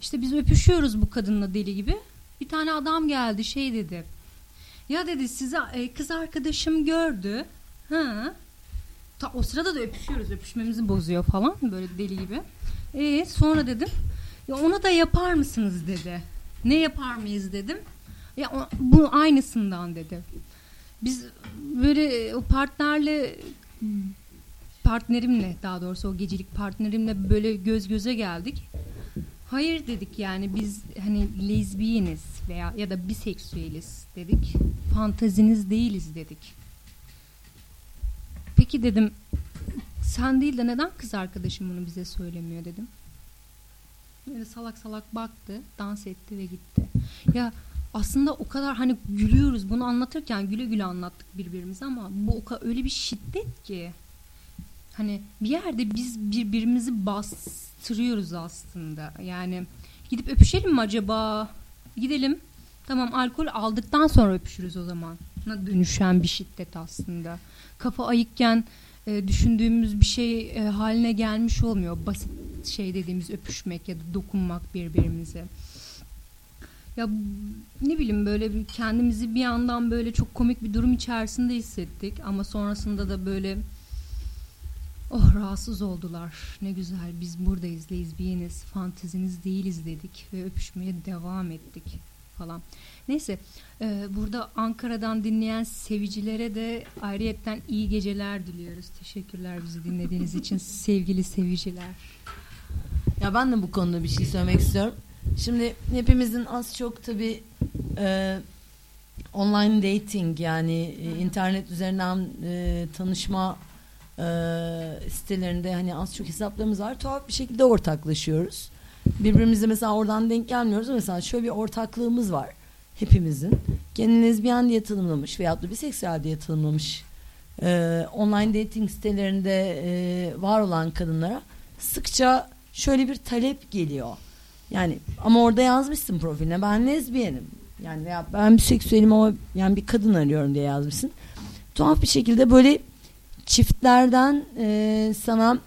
İşte biz öpüşüyoruz bu kadınla deli gibi. Bir tane adam geldi şey dedi. Ya dedi size kız arkadaşım gördü. Ha. Ta, o sırada da öpüşüyoruz. Öpüşmemizi bozuyor falan böyle deli gibi. E sonra dedim. Ya ona da yapar mısınız dedi. Ne yapar mıyız dedim. Ya o- bu aynısından dedi. Biz böyle o partnerle partnerimle daha doğrusu o gecelik partnerimle böyle göz göze geldik. Hayır dedik yani biz hani lezbiyeniz veya ya da biseksüeliz dedik. Fantaziniz değiliz dedik. Peki dedim sen değil de neden kız arkadaşım bunu bize söylemiyor dedim. Böyle salak salak baktı, dans etti ve gitti. Ya aslında o kadar hani gülüyoruz bunu anlatırken güle güle anlattık birbirimize ama bu o kadar öyle bir şiddet ki hani bir yerde biz birbirimizi bastırıyoruz aslında. Yani gidip öpüşelim mi acaba? Gidelim. Tamam alkol aldıktan sonra öpüşürüz o zaman. Dönüşen bir şiddet aslında. Kafa ayıkken e, düşündüğümüz bir şey e, haline gelmiş olmuyor. Basit şey dediğimiz öpüşmek ya da dokunmak birbirimize. Ya ne bileyim böyle bir kendimizi bir yandan böyle çok komik bir durum içerisinde hissettik ama sonrasında da böyle oh rahatsız oldular. Ne güzel biz buradayız lezbiyeniz, fanteziniz değiliz dedik ve öpüşmeye devam ettik falan. Neyse e, burada Ankara'dan dinleyen sevicilere de ayrıyetten iyi geceler diliyoruz. Teşekkürler bizi dinlediğiniz için sevgili seviciler. Ya ben de bu konuda bir şey söylemek istiyorum. Şimdi hepimizin az çok tabii e, online dating yani e, internet üzerinden e, tanışma e, sitelerinde hani az çok hesaplarımız var. Tuhaf bir şekilde ortaklaşıyoruz. Birbirimize mesela oradan denk gelmiyoruz mesela şöyle bir ortaklığımız var hepimizin. Kendini lezbiyen diye tanımlamış veyahut da biseksüel diye tanımlamış e, online dating sitelerinde e, var olan kadınlara sıkça şöyle bir talep geliyor. Yani ama orada yazmışsın profiline ben lezbiyenim. Yani veya ben biseksüelim ama yani bir kadın arıyorum diye yazmışsın. Tuhaf bir şekilde böyle çiftlerden e, sana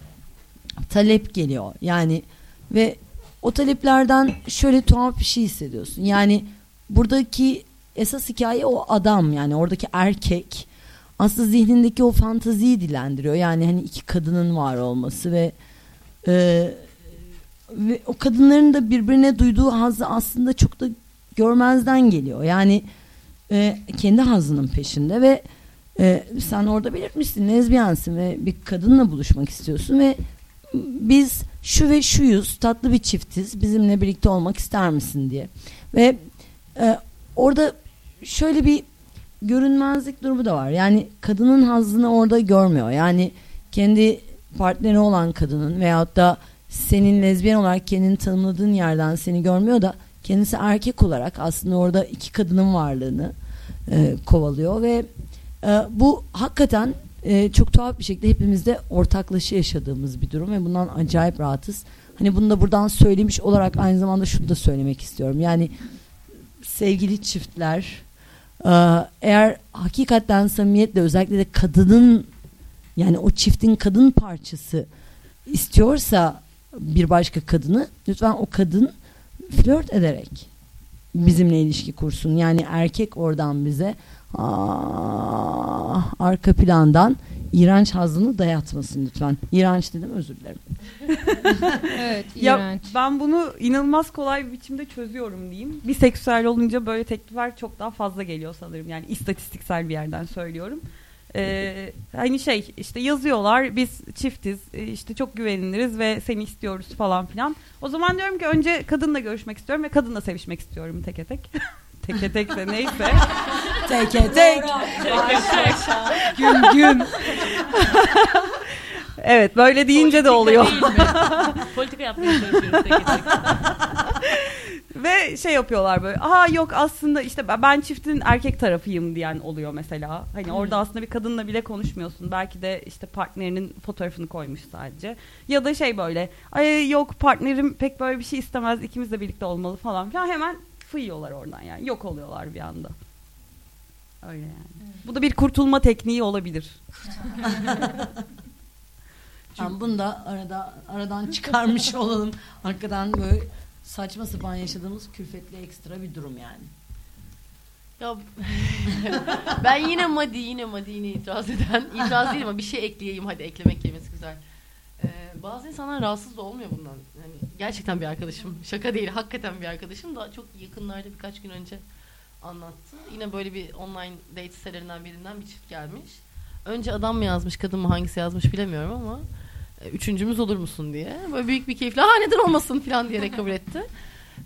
talep geliyor. Yani ve o taleplerden şöyle tuhaf bir şey hissediyorsun. Yani buradaki esas hikaye o adam yani oradaki erkek aslında zihnindeki o fantaziyi dilendiriyor. Yani hani iki kadının var olması ve e, ve o kadınların da birbirine duyduğu hazzı aslında çok da görmezden geliyor. Yani e, kendi hazzının peşinde ve e, sen orada belirtmişsin lezbiyensin ve bir kadınla buluşmak istiyorsun ve biz şu ve şuyuz tatlı bir çiftiz bizimle birlikte olmak ister misin diye. Ve e, orada şöyle bir görünmezlik durumu da var. Yani kadının hazzını orada görmüyor. Yani kendi partneri olan kadının veyahut da senin lezbiyen olarak kendini tanımladığın yerden seni görmüyor da kendisi erkek olarak aslında orada iki kadının varlığını e, kovalıyor ve e, bu hakikaten e, çok tuhaf bir şekilde hepimizde ortaklışı yaşadığımız bir durum ve bundan acayip rahatız. Hani bunu da buradan söylemiş olarak aynı zamanda şunu da söylemek istiyorum. Yani sevgili çiftler e, eğer hakikaten samimiyetle özellikle de kadının yani o çiftin kadın parçası istiyorsa bir başka kadını lütfen o kadın flört ederek bizimle ilişki kursun. Yani erkek oradan bize aa, arka plandan iğrenç hazını dayatmasın lütfen. İğrenç dedim özür dilerim. evet, Ya iğrenç. ben bunu inanılmaz kolay bir biçimde çözüyorum diyeyim. Biseksüel olunca böyle teklifler çok daha fazla geliyor sanırım. Yani istatistiksel bir yerden söylüyorum. Ee, hani şey işte yazıyorlar biz çiftiz e, işte çok güveniliriz ve seni istiyoruz falan filan. O zaman diyorum ki önce kadınla görüşmek istiyorum ve kadınla sevişmek istiyorum teke tek. teke tek de neyse. Teke tek. gün gün. evet böyle deyince de oluyor. Politika yapmaya çalışıyoruz tek tek. Ve şey yapıyorlar böyle. Aa yok aslında işte ben- ben çiftin erkek tarafıyım diyen oluyor mesela. Hani orada aslında bir kadınla bile konuşmuyorsun. Belki de işte partnerinin fotoğrafını koymuş sadece. Ya da şey böyle. Ay yok partnerim pek böyle bir şey istemez. ikimiz de birlikte olmalı falan filan. Hemen fıyıyorlar oradan yani. Yok oluyorlar bir anda. Öyle yani. Bu da bir kurtulma tekniği olabilir. Yani bunu da arada aradan çıkarmış olalım. Hakikaten böyle saçma sapan yaşadığımız külfetli ekstra bir durum yani. Ya ben yine Madi yine Madi yine itiraz eden itiraz değil ama bir şey ekleyeyim hadi eklemek kelimesi güzel. Ee, bazı insanlar rahatsız da olmuyor bundan. Yani gerçekten bir arkadaşım şaka değil hakikaten bir arkadaşım da çok yakınlarda birkaç gün önce anlattı. Yine böyle bir online date sitelerinden birinden bir çift gelmiş. Önce adam mı yazmış kadın mı hangisi yazmış bilemiyorum ama e, üçüncümüz olur musun diye. Böyle büyük bir keyifle ha neden olmasın falan diyerek kabul etti.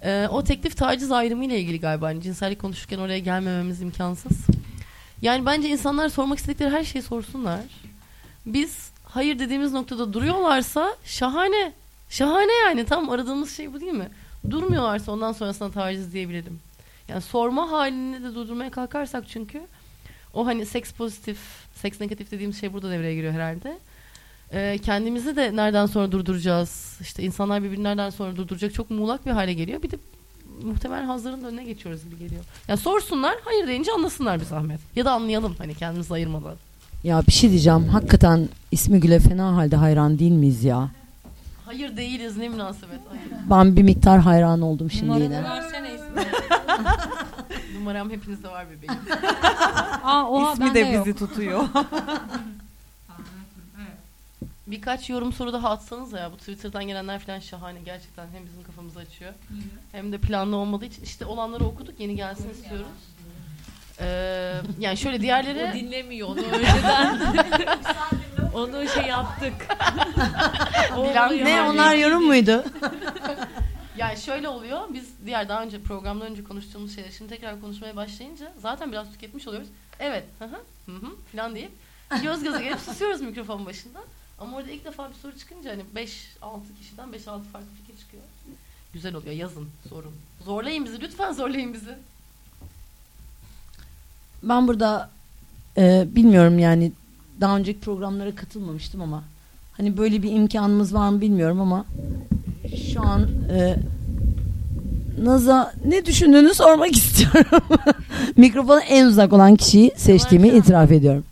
Ee, o teklif taciz ayrımı ile ilgili galiba. Hani cinsellik konuşurken oraya gelmememiz imkansız. Yani bence insanlar sormak istedikleri her şeyi sorsunlar. Biz hayır dediğimiz noktada duruyorlarsa şahane. Şahane yani tam aradığımız şey bu değil mi? Durmuyorlarsa ondan sonrasında taciz diyebilirim. Yani sorma halini de durdurmaya kalkarsak çünkü o hani seks pozitif, seks negatif dediğimiz şey burada devreye giriyor herhalde. Ee, kendimizi de nereden sonra durduracağız? İşte insanlar birbirini nereden sonra durduracak çok muğlak bir hale geliyor. Bir de muhtemelen hazırın önüne geçiyoruz gibi geliyor. Ya sorsunlar, hayır deyince anlasınlar bir zahmet. Ya da anlayalım hani kendimizi ayırmadan. Ya bir şey diyeceğim. Hakikaten ismi Güle fena halde hayran değil miyiz ya? Hayır değiliz ne münasebet. Hayır. Ben bir miktar hayran oldum şimdi Numaranı yine. versene ismini. Numaram hepinizde var bebeğim. Aa, oha, İsmi de yok. bizi tutuyor. Birkaç yorum soru daha atsanız ya bu Twitter'dan gelenler falan şahane gerçekten hem bizim kafamızı açıyor hem de planlı olmadığı için işte olanları okuduk yeni gelsin istiyoruz. Ee, yani şöyle O diğerleri dinlemiyor onu önceden. onu şey yaptık. O Bilen- Ne onlar yorum muydu? yani şöyle oluyor biz diğer daha önce programdan önce konuştuğumuz şeyleri şimdi tekrar konuşmaya başlayınca zaten biraz tüketmiş oluyoruz. Evet hı hı hı hı falan deyip göz göze gelip susuyoruz mikrofon başında. Ama orada ilk defa bir soru çıkınca hani 5-6 kişiden 5-6 farklı fikir çıkıyor. Güzel oluyor yazın sorun. Zorlayın bizi lütfen zorlayın bizi. Ben burada e, bilmiyorum yani daha önceki programlara katılmamıştım ama hani böyle bir imkanımız var mı bilmiyorum ama şu an e, Naz'a ne düşündüğünü sormak istiyorum. Mikrofona en uzak olan kişiyi seçtiğimi itiraf ediyorum.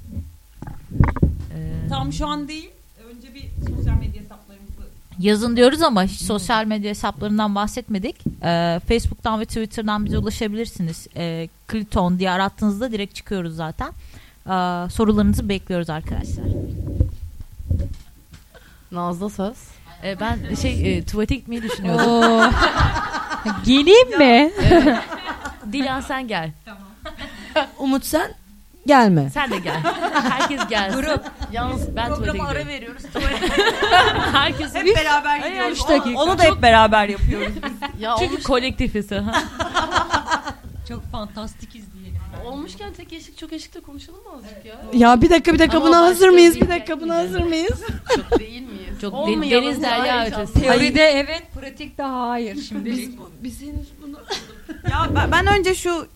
Tam şu an değil. Önce bir sosyal medya Yazın diyoruz ama hiç sosyal medya hesaplarından bahsetmedik. Ee, Facebook'tan ve Twitter'dan bize ulaşabilirsiniz. Ee, Kliton diye arattığınızda direkt çıkıyoruz zaten. Ee, sorularınızı bekliyoruz arkadaşlar. Nazlı söz. e, ben şey e, tuvalete gitmeyi düşünüyordum. Geleyim mi? Dilan sen gel. Umut sen gelme. Sen de gel. Herkes gelsin. Grup. Yalnız ben tuvalete programa ara gidiyorum. veriyoruz. Herkes Hep beraber Ay, gidiyoruz. üç dakika. Onu da hep beraber yapıyoruz. Ya Çünkü olmuş, kolektifiz. ha. Çok fantastikiz diyelim. olmuşken tek eşlik çok eşlikle konuşalım mı azıcık ya? Ya bir dakika bir dakika Ama buna başka hazır mıyız? bir Bir dakika buna hazır mıyız? Çok değil miyiz? Çok de- Olmayalım, deniz derya hayır, ötesi. Teoride evet, pratikte hayır şimdi. Biz henüz bunu ya ben, ben önce şu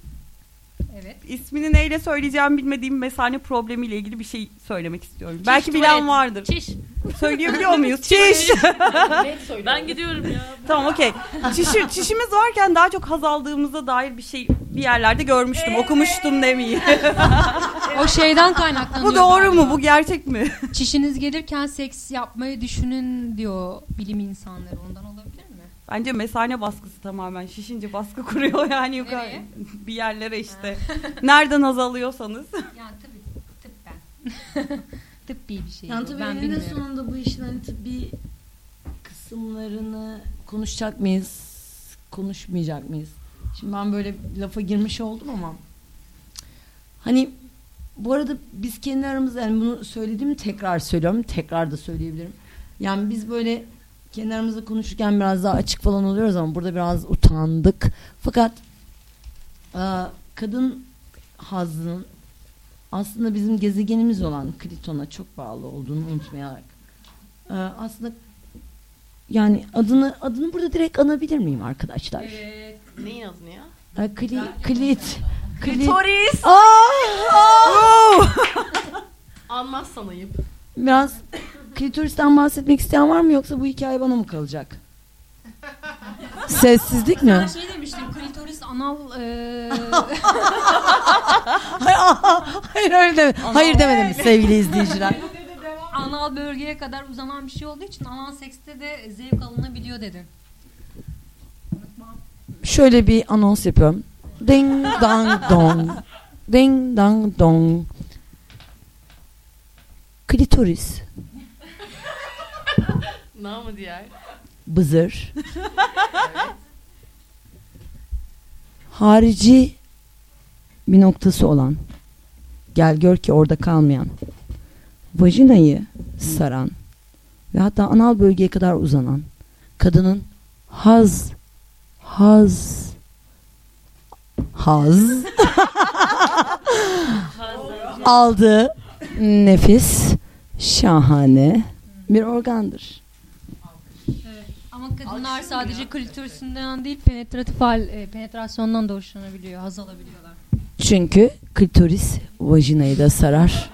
Evet. ismini neyle söyleyeceğimi bilmediğim mesane problemiyle ilgili bir şey söylemek istiyorum. Belki tuvalet. bilen vardır. Çiş. Söyleyebiliyor muyuz? Çiş. Ben gidiyorum ya. tamam okey. Çişi, çişimiz varken daha çok haz aldığımıza dair bir şey bir yerlerde görmüştüm. Okumuştum demeyeyim. O şeyden kaynaklanıyor. Bu doğru mu? Bu gerçek mi? Çişiniz gelirken seks yapmayı düşünün diyor bilim insanları. Ondan olabilir? Bence mesane baskısı tamamen. Şişince baskı kuruyor yani yukarı. Nereye? Bir yerlere işte. Nereden haz alıyorsanız. Yani tabii tıbben. Tıbbi bir şey. Yani tabii ben eninde bilmiyorum. sonunda bu işin hani tıbbi kısımlarını konuşacak mıyız? Konuşmayacak mıyız? Şimdi ben böyle lafa girmiş oldum ama hani bu arada biz kendi aramızda yani bunu söylediğimi tekrar söylüyorum. Tekrar da söyleyebilirim. Yani biz böyle kendi aramızda konuşurken biraz daha açık falan oluyoruz ama burada biraz utandık. Fakat e, kadın hazının aslında bizim gezegenimiz olan Kriton'a çok bağlı olduğunu unutmayarak e, aslında yani adını adını burada direkt anabilir miyim arkadaşlar? Evet. Neyin adını ya? E, kli, klit. Klitoris. Aa! Aa! Anmazsan ayıp. Biraz klitoristen bahsetmek isteyen var mı yoksa bu hikaye bana mı kalacak? Sessizlik mi? Ben şey demiştim klitoris anal e, Hayır öyle deme. Hayır demedim sevgili izleyiciler. anal bölgeye kadar uzanan bir şey olduğu için anal sekste de zevk alınabiliyor dedi. Şöyle bir anons yapıyorum. Ding dang dong. Ding dang dong. Klitoris. Namı diğer. Bızır. Harici bir noktası olan. Gel gör ki orada kalmayan. Vajinayı saran ve hatta anal bölgeye kadar uzanan kadının haz haz haz aldığı nefis şahane bir organdır. Ama kadınlar sadece klitorisinden değil penetratif hal, e, penetrasyondan da hoşlanabiliyor, haz alabiliyorlar. Çünkü klitoris vajinayı da sarar.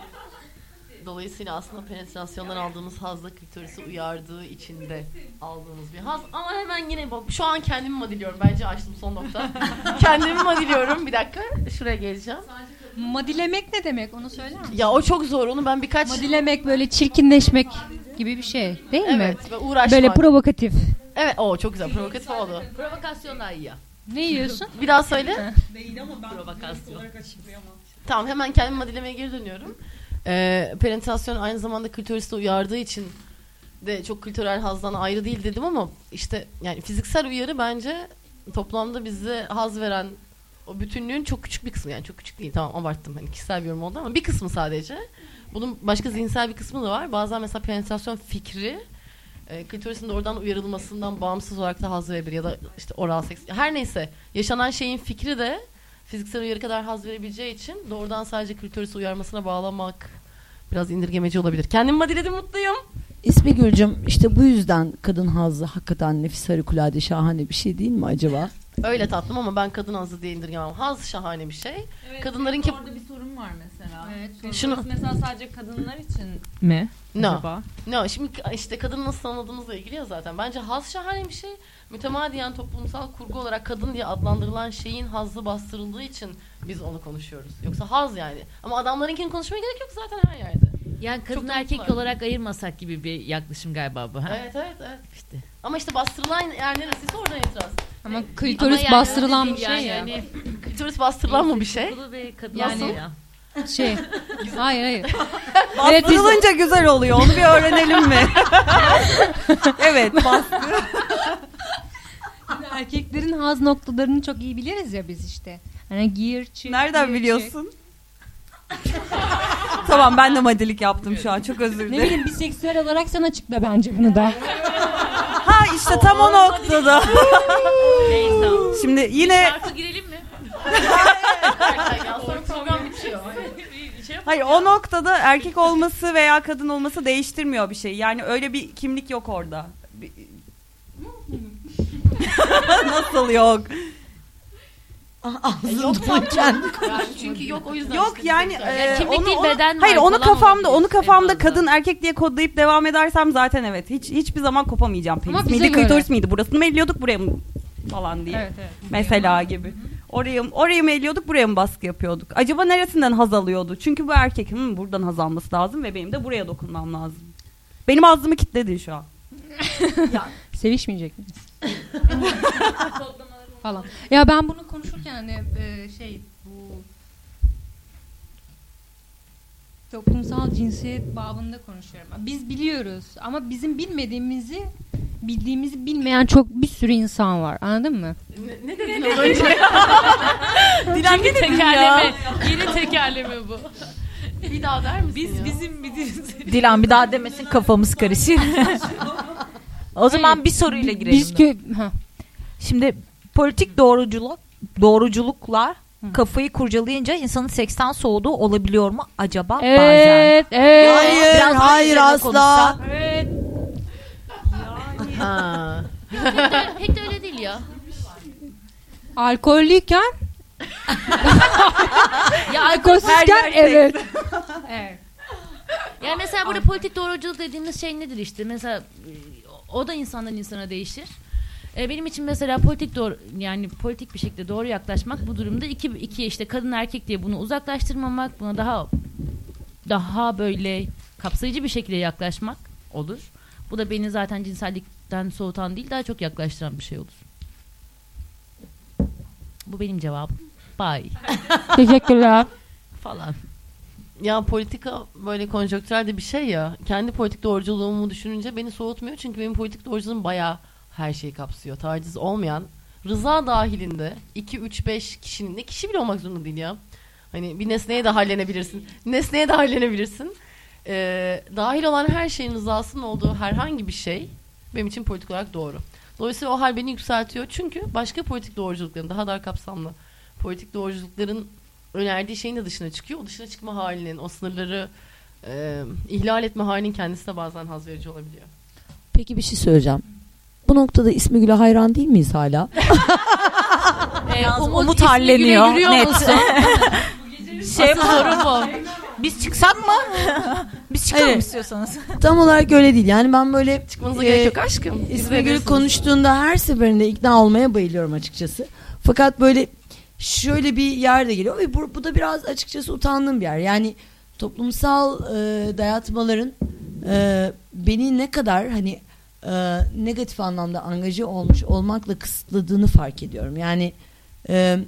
Dolayısıyla aslında penetrasyondan aldığımız hazla klitorisi uyardığı için de aldığımız bir haz. Ama hemen yine bak şu an kendimi madiliyorum. Bence açtım son nokta. kendimi madiliyorum. Bir dakika şuraya geleceğim. Madilemek ne demek onu söyler misin? Ya o çok zor. Onu ben birkaç... Madilemek böyle çirkinleşmek gibi bir şey değil mi? Evet ve uğraşmak. Böyle provokatif. Evet o çok güzel provokatif oldu. Provokasyon daha iyi ya. Ne yiyorsun? Bir daha söyle. Değil ama ben Provokasyon. Tamam hemen kendimi madilemeye geri dönüyorum. Ee, penetrasyon aynı zamanda klitoriste uyardığı için de çok klitoral hazdan ayrı değil dedim ama işte yani fiziksel uyarı bence toplamda bize haz veren o bütünlüğün çok küçük bir kısmı yani çok küçük değil tamam abarttım hani kişisel bir yorum oldu ama bir kısmı sadece. Bunun başka zihinsel bir kısmı da var. Bazen mesela penetrasyon fikri e, klitorisin oradan uyarılmasından bağımsız olarak da haz verebilir ya da işte oral seks her neyse yaşanan şeyin fikri de fiziksel uyarı kadar haz verebileceği için doğrudan sadece klitorisi uyarmasına bağlamak biraz indirgemeci olabilir. Kendimi madiledim mutluyum. İsmi Gülcüm işte bu yüzden kadın hazzı hakikaten nefis harikulade şahane bir şey değil mi acaba? Öyle tatlım ama ben kadın hazı diye indirgemem. Haz şahane bir şey. Kadınlarınki Orada bir sorun var mesela. Evet. Şunu- mesela sadece kadınlar için mi? No. Acaba? No, şimdi işte kadını nasıl anladığımızla ilgili ya zaten. Bence haz şahane bir şey. Mütemadiyen toplumsal kurgu olarak kadın diye adlandırılan şeyin hazzı bastırıldığı için biz onu konuşuyoruz. Yoksa haz yani. Ama adamlarınkini konuşmaya gerek yok zaten her yerde. Yani kadın Çok erkek var. olarak ayırmasak gibi bir yaklaşım galiba bu. Ha? Evet evet evet. İşte. Ama işte bastırılan yer neresiyse oradan itiraz. Ama Ama klitoris yani bastırılan bir şey yani. ya. Hani Klitoris bastırılan mı bir şey? Ve kadın Yani- Nasıl? ya. Şey. hayır hayır. Bastırılınca güzel oluyor. Onu bir öğrenelim mi? evet bastı. Erkeklerin haz noktalarını çok iyi biliriz ya biz işte. Hani gir çık. Nereden gir, biliyorsun? tamam ben de madilik yaptım şu an. Çok özür çık. Ne dilerim. bileyim biseksüel olarak sen açıkla bence bunu da. Ha işte tam o noktada. Neyse. Şimdi yine Şarkı girelim mi? ya sonra program bitiyor. hayır o noktada erkek olması veya kadın olması değiştirmiyor bir şey. Yani öyle bir kimlik yok orada. Bir- Nasıl yok? Ağzından kendi Yani çünkü yok o yüzden. Yok işte yani e, kimlik onu, değil, beden hayır onu kafamda onu kafamda kadın erkek diye kodlayıp devam edersem zaten evet hiç hiçbir zaman kopamayacağım penis. miydi klitoris miydi burasını mı elliyorduk buraya mı falan diye. Evet evet. mesela gibi. Orayı orayı mı elliyorduk buraya mı baskı yapıyorduk? Acaba neresinden haz alıyordu? Çünkü bu erkek "Hmm, buradan haz alması lazım ve benim de buraya dokunmam lazım. Benim ağzımı kilitledi şu an. Sevişmeyecek miyiz? falan. Ya ben bunu konuşurken hani e, şey bu toplumsal cinsiyet babında konuşuyorum. Biz biliyoruz ama bizim bilmediğimizi bildiğimizi bilmeyen çok bir sürü insan var. Anladın mı? Ne, ne dedin az önce? Dilan tekerleme. Yeni tekerleme bu. Bir daha der misin Biz ya? bizim bizim Dilan bir daha demesin kafamız karışır. o zaman bir soruyla girelim. Biz ha. Şimdi politik doğruculuk doğruculuklar kafayı kurcalayınca insanın seksten soğuduğu olabiliyor mu acaba bazen? Evet, evet. Hayır, Biraz hayır asla. konuşsak. Evet. Ha. Pek de, pek de öyle değil ya. Alkollüyken Ya alkolsüzken evet. evet. Yani mesela burada politik doğruculuk dediğimiz şey nedir işte? Mesela e, o da insandan insana değişir. E, benim için mesela politik doğru yani politik bir şekilde doğru yaklaşmak bu durumda iki iki işte kadın erkek diye bunu uzaklaştırmamak, buna daha daha böyle kapsayıcı bir şekilde yaklaşmak olur. Bu da beni zaten cinsellikten soğutan değil, daha çok yaklaştıran bir şey olur. Bu benim cevabım. Bye. Teşekkürler. Falan. Ya politika böyle konjonktürel de bir şey ya. Kendi politik doğruculuğumu düşününce beni soğutmuyor. Çünkü benim politik doğruculuğum bayağı her şeyi kapsıyor. Taciz olmayan, rıza dahilinde 2, 3, 5 kişinin, ne kişi bile olmak zorunda değil ya. Hani bir nesneye de hallenebilirsin. Nesneye de hallenebilirsin. Ee, dahil olan her şeyin rızasının olduğu herhangi bir şey benim için politik olarak doğru. Dolayısıyla o hal beni yükseltiyor. Çünkü başka politik doğruculukların, daha dar kapsamlı politik doğruculukların önerdiği şeyin de dışına çıkıyor. O dışına çıkma halinin, o sınırları e, ihlal etme halinin kendisi de bazen haz verici olabiliyor. Peki bir şey söyleyeceğim. Bu noktada ismi Gül'e hayran değil miyiz hala? Yalnız Umut Umut halleniyor. Net. şey Asıl sorun bu. Biz çıksak mı? Biz çıkalım Hayır. istiyorsanız. Tam olarak öyle değil. Yani ben böyle Çıkmanıza e, gerek yok aşkım. İsmi Gül İzleyebilirsiniz. konuştuğunda her seferinde ikna olmaya bayılıyorum açıkçası. Fakat böyle şöyle bir yerde geliyor ve bu, bu da biraz açıkçası utandığım bir yer. Yani toplumsal e, dayatmaların e, beni ne kadar hani e, negatif anlamda angaje olmuş olmakla kısıtladığını fark ediyorum. Yani e,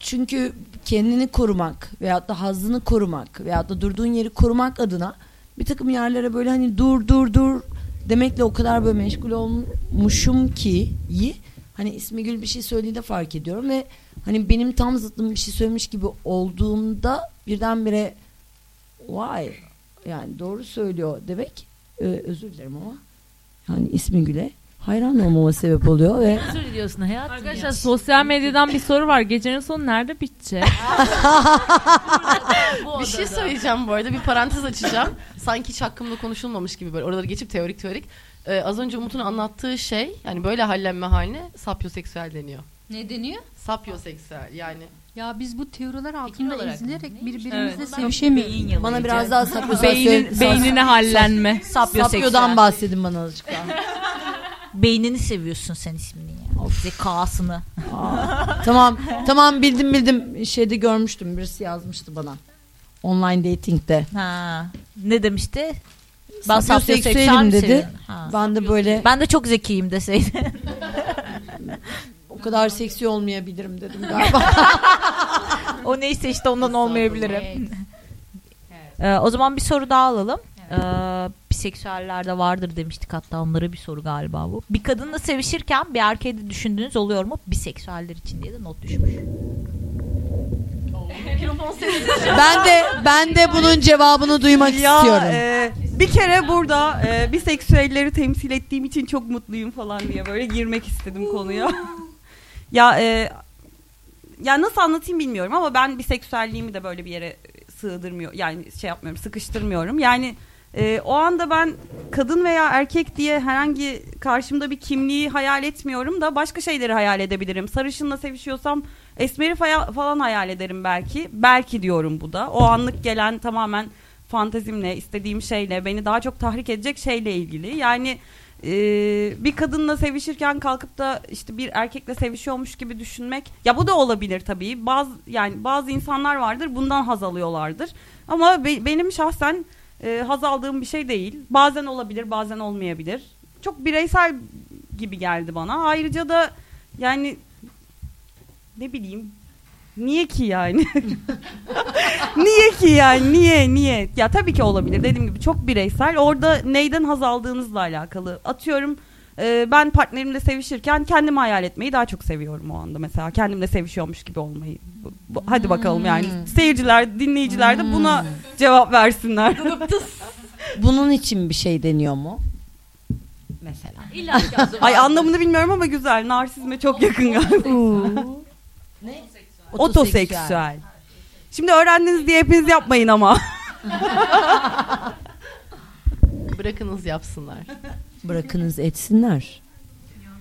çünkü kendini korumak veyahut da hazzını korumak veyahut da durduğun yeri korumak adına bir takım yerlere böyle hani dur dur dur demekle o kadar böyle meşgul olmuşum ki iyi. Hani ismi Gül bir şey söylediğinde fark ediyorum ve hani benim tam zıttım bir şey söylemiş gibi olduğunda birdenbire vay yani doğru söylüyor demek e, özür dilerim ama yani ismi Gül'e hayran olmama sebep oluyor ve Özür diliyorsun hayatım. Arkadaşlar ya. sosyal medyadan bir soru var. Gecenin sonu nerede bitecek? Bir şey söyleyeceğim bu arada. Bir parantez açacağım. Sanki hiç hakkımda konuşulmamış gibi böyle oraları geçip teorik teorik. Ee, az önce Umut'un anlattığı şey yani böyle hallenme haline sapyoseksüel deniyor. Ne deniyor? Sapyoseksüel yani. Ya biz bu teoriler altında olarak ezilerek neymiş? birbirimizle Evet. sevişemiyoruz. bana biraz daha sapyo Beynin, beynine hallenme. sapyodan bahsedin bana azıcık daha. Beynini seviyorsun sen ismini ya. Zekasını. Tamam tamam bildim bildim şeyde görmüştüm birisi yazmıştı bana. Online dating'de. Ha. Ne demişti? Ben Sapyoseksüelim dedi. Ha. Ben de böyle Ben de çok zekiyim deseydin. kadar seksi olmayabilirim dedim galiba. o neyse işte ondan olmayabilirim. Ee, o zaman bir soru daha alalım. Ee, biseksüellerde vardır demiştik hatta onlara bir soru galiba bu. Bir kadınla sevişirken bir erkeği de düşündüğünüz oluyor mu? Biseksüeller için diye de not düşmüş. Ben de ben de bunun cevabını duymak Ya, istiyorum. e, bir kere burada e, biseksüelleri temsil ettiğim için çok mutluyum falan diye böyle girmek istedim konuya. ya e, ya nasıl anlatayım bilmiyorum ama ben biseksüelliğimi de böyle bir yere sığdırmıyor yani şey yapmıyorum sıkıştırmıyorum. Yani e, o anda ben kadın veya erkek diye herhangi karşımda bir kimliği hayal etmiyorum da başka şeyleri hayal edebilirim. Sarışınla sevişiyorsam esmeri falan hayal ederim belki. Belki diyorum bu da. O anlık gelen tamamen fantezimle, istediğim şeyle, beni daha çok tahrik edecek şeyle ilgili. Yani e, bir kadınla sevişirken kalkıp da işte bir erkekle sevişiyormuş gibi düşünmek ya bu da olabilir tabii. Bazı yani bazı insanlar vardır bundan haz alıyorlardır. Ama be- benim şahsen e, haz aldığım bir şey değil. Bazen olabilir, bazen olmayabilir. Çok bireysel gibi geldi bana. Ayrıca da yani ne bileyim niye ki yani? niye ki yani? Niye? Niye? Ya tabii ki olabilir. Dediğim gibi çok bireysel. Orada neyden haz aldığınızla alakalı. Atıyorum e, ben partnerimle sevişirken kendimi hayal etmeyi daha çok seviyorum o anda mesela. Kendimle sevişiyormuş gibi olmayı. Bu- bu- hadi bakalım yani seyirciler, dinleyiciler de buna cevap versinler. Bunun için bir şey deniyor mu? Mesela. İlla ki Ay anlamını bilmiyorum ama güzel. Narsizme çok yakın galiba. Ne? Otoseksüel. Şimdi öğrendiniz diye hepiniz yapmayın ama. Bırakınız yapsınlar. Bırakınız etsinler.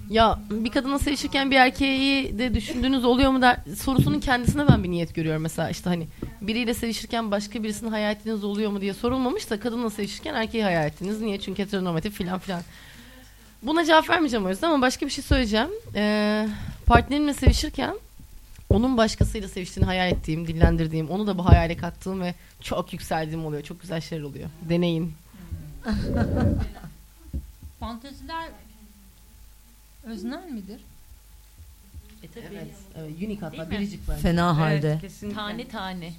Ya bir kadınla sevişirken bir erkeği de düşündüğünüz oluyor mu der sorusunun kendisine ben bir niyet görüyorum mesela işte hani biriyle sevişirken başka birisini hayal ettiğiniz oluyor mu diye sorulmamış da kadınla sevişirken erkeği hayal ettiniz. Niye? Çünkü heteronormatif filan filan. Buna cevap vermeyeceğim o yüzden ama başka bir şey söyleyeceğim. Ee, partnerimle sevişirken onun başkasıyla seviştiğini hayal ettiğim, dillendirdiğim, onu da bu hayale kattığım ve çok yükseldiğim oluyor. Çok güzel şeyler oluyor. Deneyin. Fanteziler öznel midir? Evet. evet unik hatta biricik bence. Fena halde. Tane tane.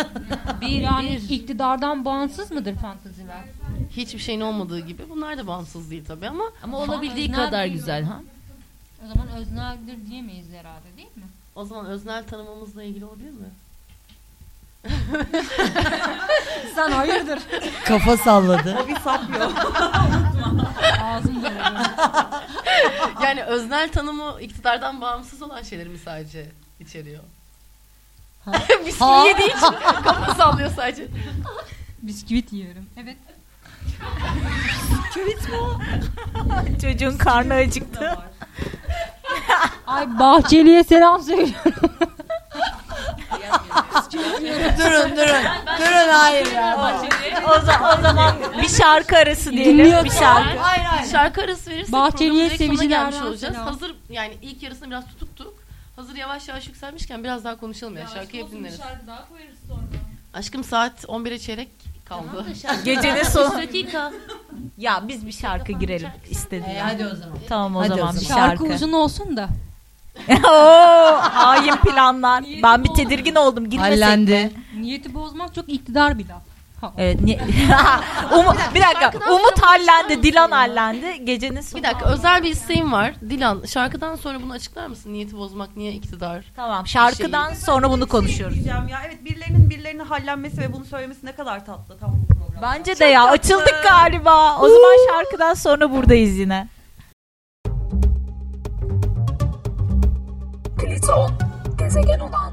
Bir yani iktidardan bağımsız mıdır fanteziler? Hiçbir şeyin olmadığı gibi bunlar da bağımsız değil tabii ama Ama olabildiği kadar güzel ha. O zaman özneldir diyemeyiz herhalde değil mi? O zaman öznel tanımımızla ilgili olabilir mi? Sen hayırdır? Kafa salladı. o bir sapıyor. Ağzım dönüyor. yani öznel tanımı iktidardan bağımsız olan şeyleri mi sadece içeriyor? Bisküvi yediği için kafa sallıyor sadece. Bisküvit yiyorum. Evet. Çocuğun karnı acıktı. Ay Bahçeli'ye selam söylüyorum. durun durun. Durun hayır ya. o, za- o zaman bir şarkı arası diyelim. Bir şarkı. Hayır hayır. Şarkı arası verirsek Bahçeli'ye programın direkt sonuna seviciler gelmiş olacağız. selam. Hazır yani ilk yarısını biraz tutuktuk. Hazır yavaş yavaş yükselmişken biraz daha konuşalım ya. Şarkıyı hep dinleriz. Aşkım saat 11'e çeyrek kaldı. Gecenin son dakika. Ya biz bir şarkı girelim istedim. E, hadi o zaman. Tamam o Hadi o zaman bir zaman. Şarkı şarkı. uzun olsun da. Oo, hain planlar. Ben bir tedirgin oldum. Girmesek mi? Hallendi. Niyeti bozmak çok iktidar bir laf. Ha. Evet. Niye? Umut, bir dakika. Umut hallendi. Dilan hallendi. Gecenin sonu. Bir dakika özel bir isteğim var. Dilan şarkıdan sonra bunu açıklar mısın? Niyeti bozmak niye iktidar? Tamam. Şarkıdan sonra bunu konuşuyoruz. Diyeceğim ya evet birilerinin birilerine hallenmesi ve bunu söylemesi ne kadar tatlı tam bu program. Bence de ya açıldık galiba. O zaman şarkıdan sonra buradayız yine. Pliton, gezegen olan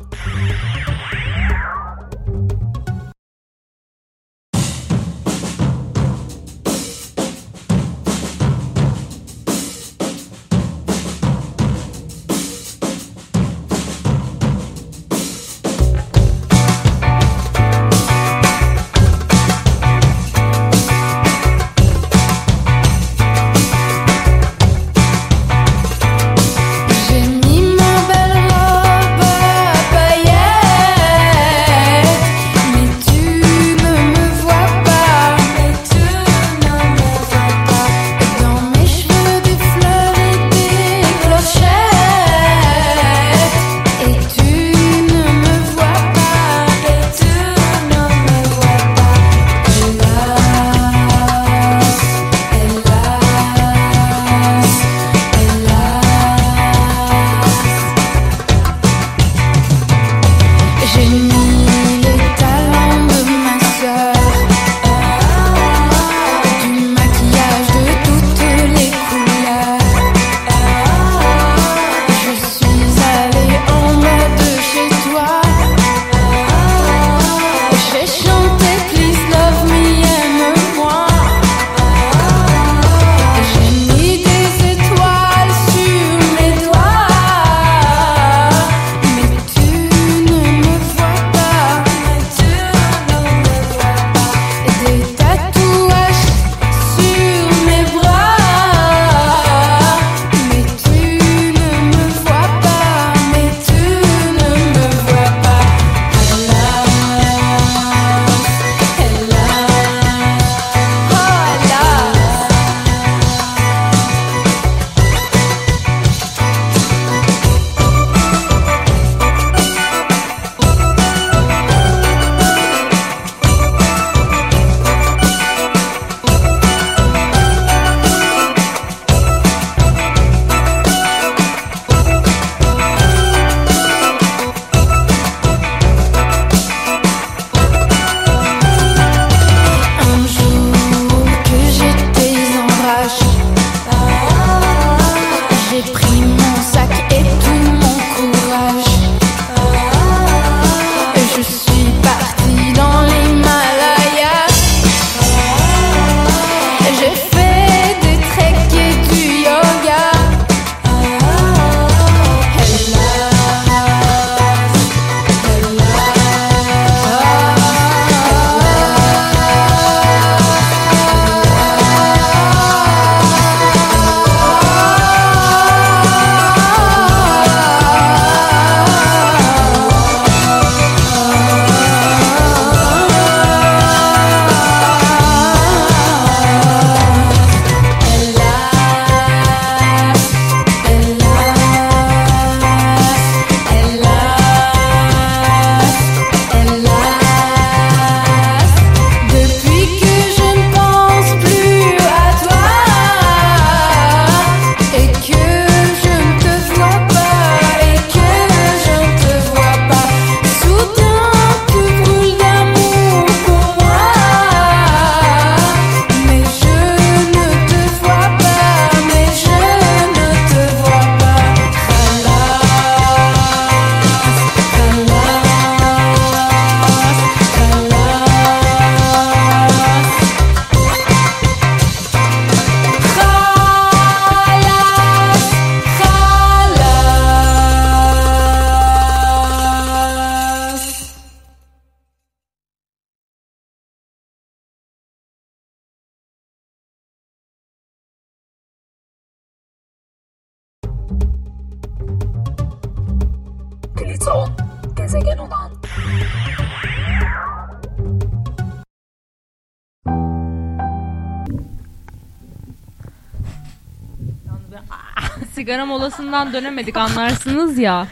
Ah, sigara molasından dönemedik anlarsınız ya.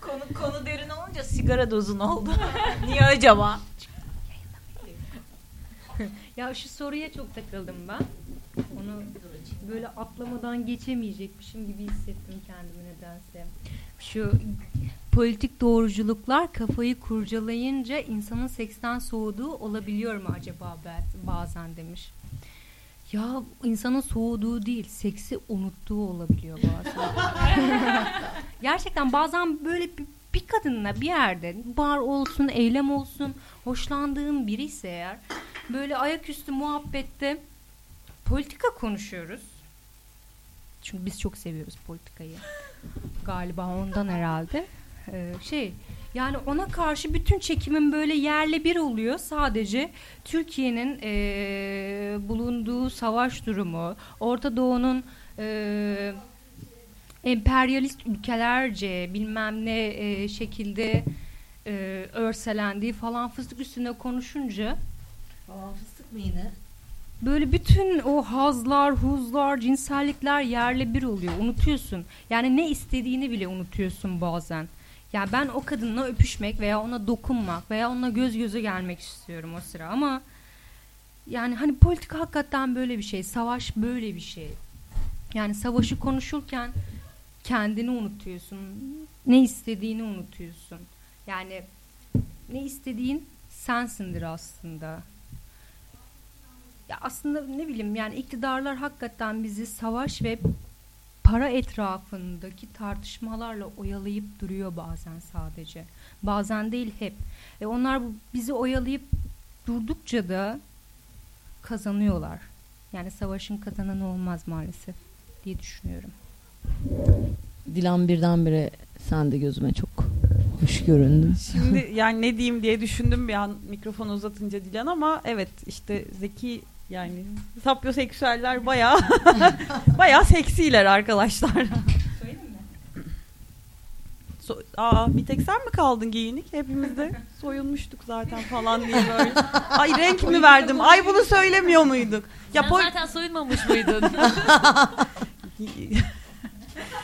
konu, konu derin olunca sigara dozun oldu. Niye acaba? ya şu soruya çok takıldım ben. Onu böyle atlamadan geçemeyecekmişim gibi hissettim kendimi nedense. Şu politik doğruculuklar kafayı kurcalayınca insanın seksten soğuduğu olabiliyor mu acaba ba- bazen demiş. Ya insanın soğuduğu değil, seksi unuttuğu olabiliyor bazen. Gerçekten bazen böyle bir, bir kadınla bir yerde bar olsun, eylem olsun, hoşlandığım biri ise eğer böyle ayaküstü muhabbette politika konuşuyoruz. Çünkü biz çok seviyoruz politikayı. Galiba ondan herhalde. Ee, şey yani ona karşı bütün çekimim böyle yerle bir oluyor. Sadece Türkiye'nin ee, bulunduğu savaş durumu, Orta Doğu'nun ee, emperyalist ülkelerce bilmem ne ee, şekilde ee, örselendiği falan fıstık üstüne konuşunca Falan fıstık mı yine? Böyle bütün o hazlar, huzlar, cinsellikler yerle bir oluyor. Unutuyorsun. Yani ne istediğini bile unutuyorsun bazen. Ya ben o kadınla öpüşmek veya ona dokunmak veya onunla göz göze gelmek istiyorum o sıra ama yani hani politika hakikaten böyle bir şey. Savaş böyle bir şey. Yani savaşı konuşurken kendini unutuyorsun. Ne istediğini unutuyorsun. Yani ne istediğin sensindir aslında. Ya aslında ne bileyim yani iktidarlar hakikaten bizi savaş ve para etrafındaki tartışmalarla oyalayıp duruyor bazen sadece. Bazen değil hep. E onlar bizi oyalayıp durdukça da kazanıyorlar. Yani savaşın kazananı olmaz maalesef diye düşünüyorum. Dilan birdenbire sen de gözüme çok hoş göründün. Şimdi yani ne diyeyim diye düşündüm bir an mikrofonu uzatınca Dilan ama evet işte zeki yani sapyoseksüeller bayağı bayağı seksiler arkadaşlar. So- Aa bir tek sen mi kaldın giyinik? Hepimiz de soyunmuştuk zaten falan diye böyle. Ay renk mi verdim? Ay bunu söylemiyor muyduk? Ya Sen zaten soyunmamış mıydın?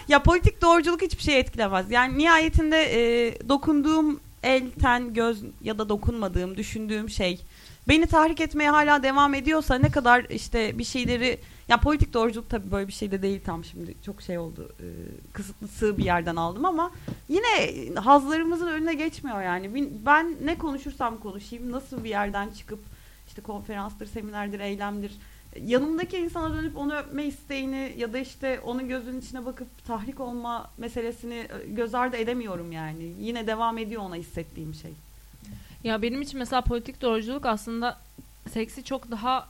ya politik doğruculuk hiçbir şey etkilemez. Yani nihayetinde e, dokunduğum el, ten, göz ya da dokunmadığım, düşündüğüm şey beni tahrik etmeye hala devam ediyorsa ne kadar işte bir şeyleri ya politik doğruculuk tabii böyle bir şey de değil tam şimdi çok şey oldu e, kısıtlı sığ bir yerden aldım ama yine hazlarımızın önüne geçmiyor yani ben ne konuşursam konuşayım nasıl bir yerden çıkıp işte konferanstır seminerdir eylemdir yanımdaki insana dönüp onu öpme isteğini ya da işte onun gözünün içine bakıp tahrik olma meselesini e, göz ardı edemiyorum yani. Yine devam ediyor ona hissettiğim şey. Ya benim için mesela politik doğruculuk aslında seksi çok daha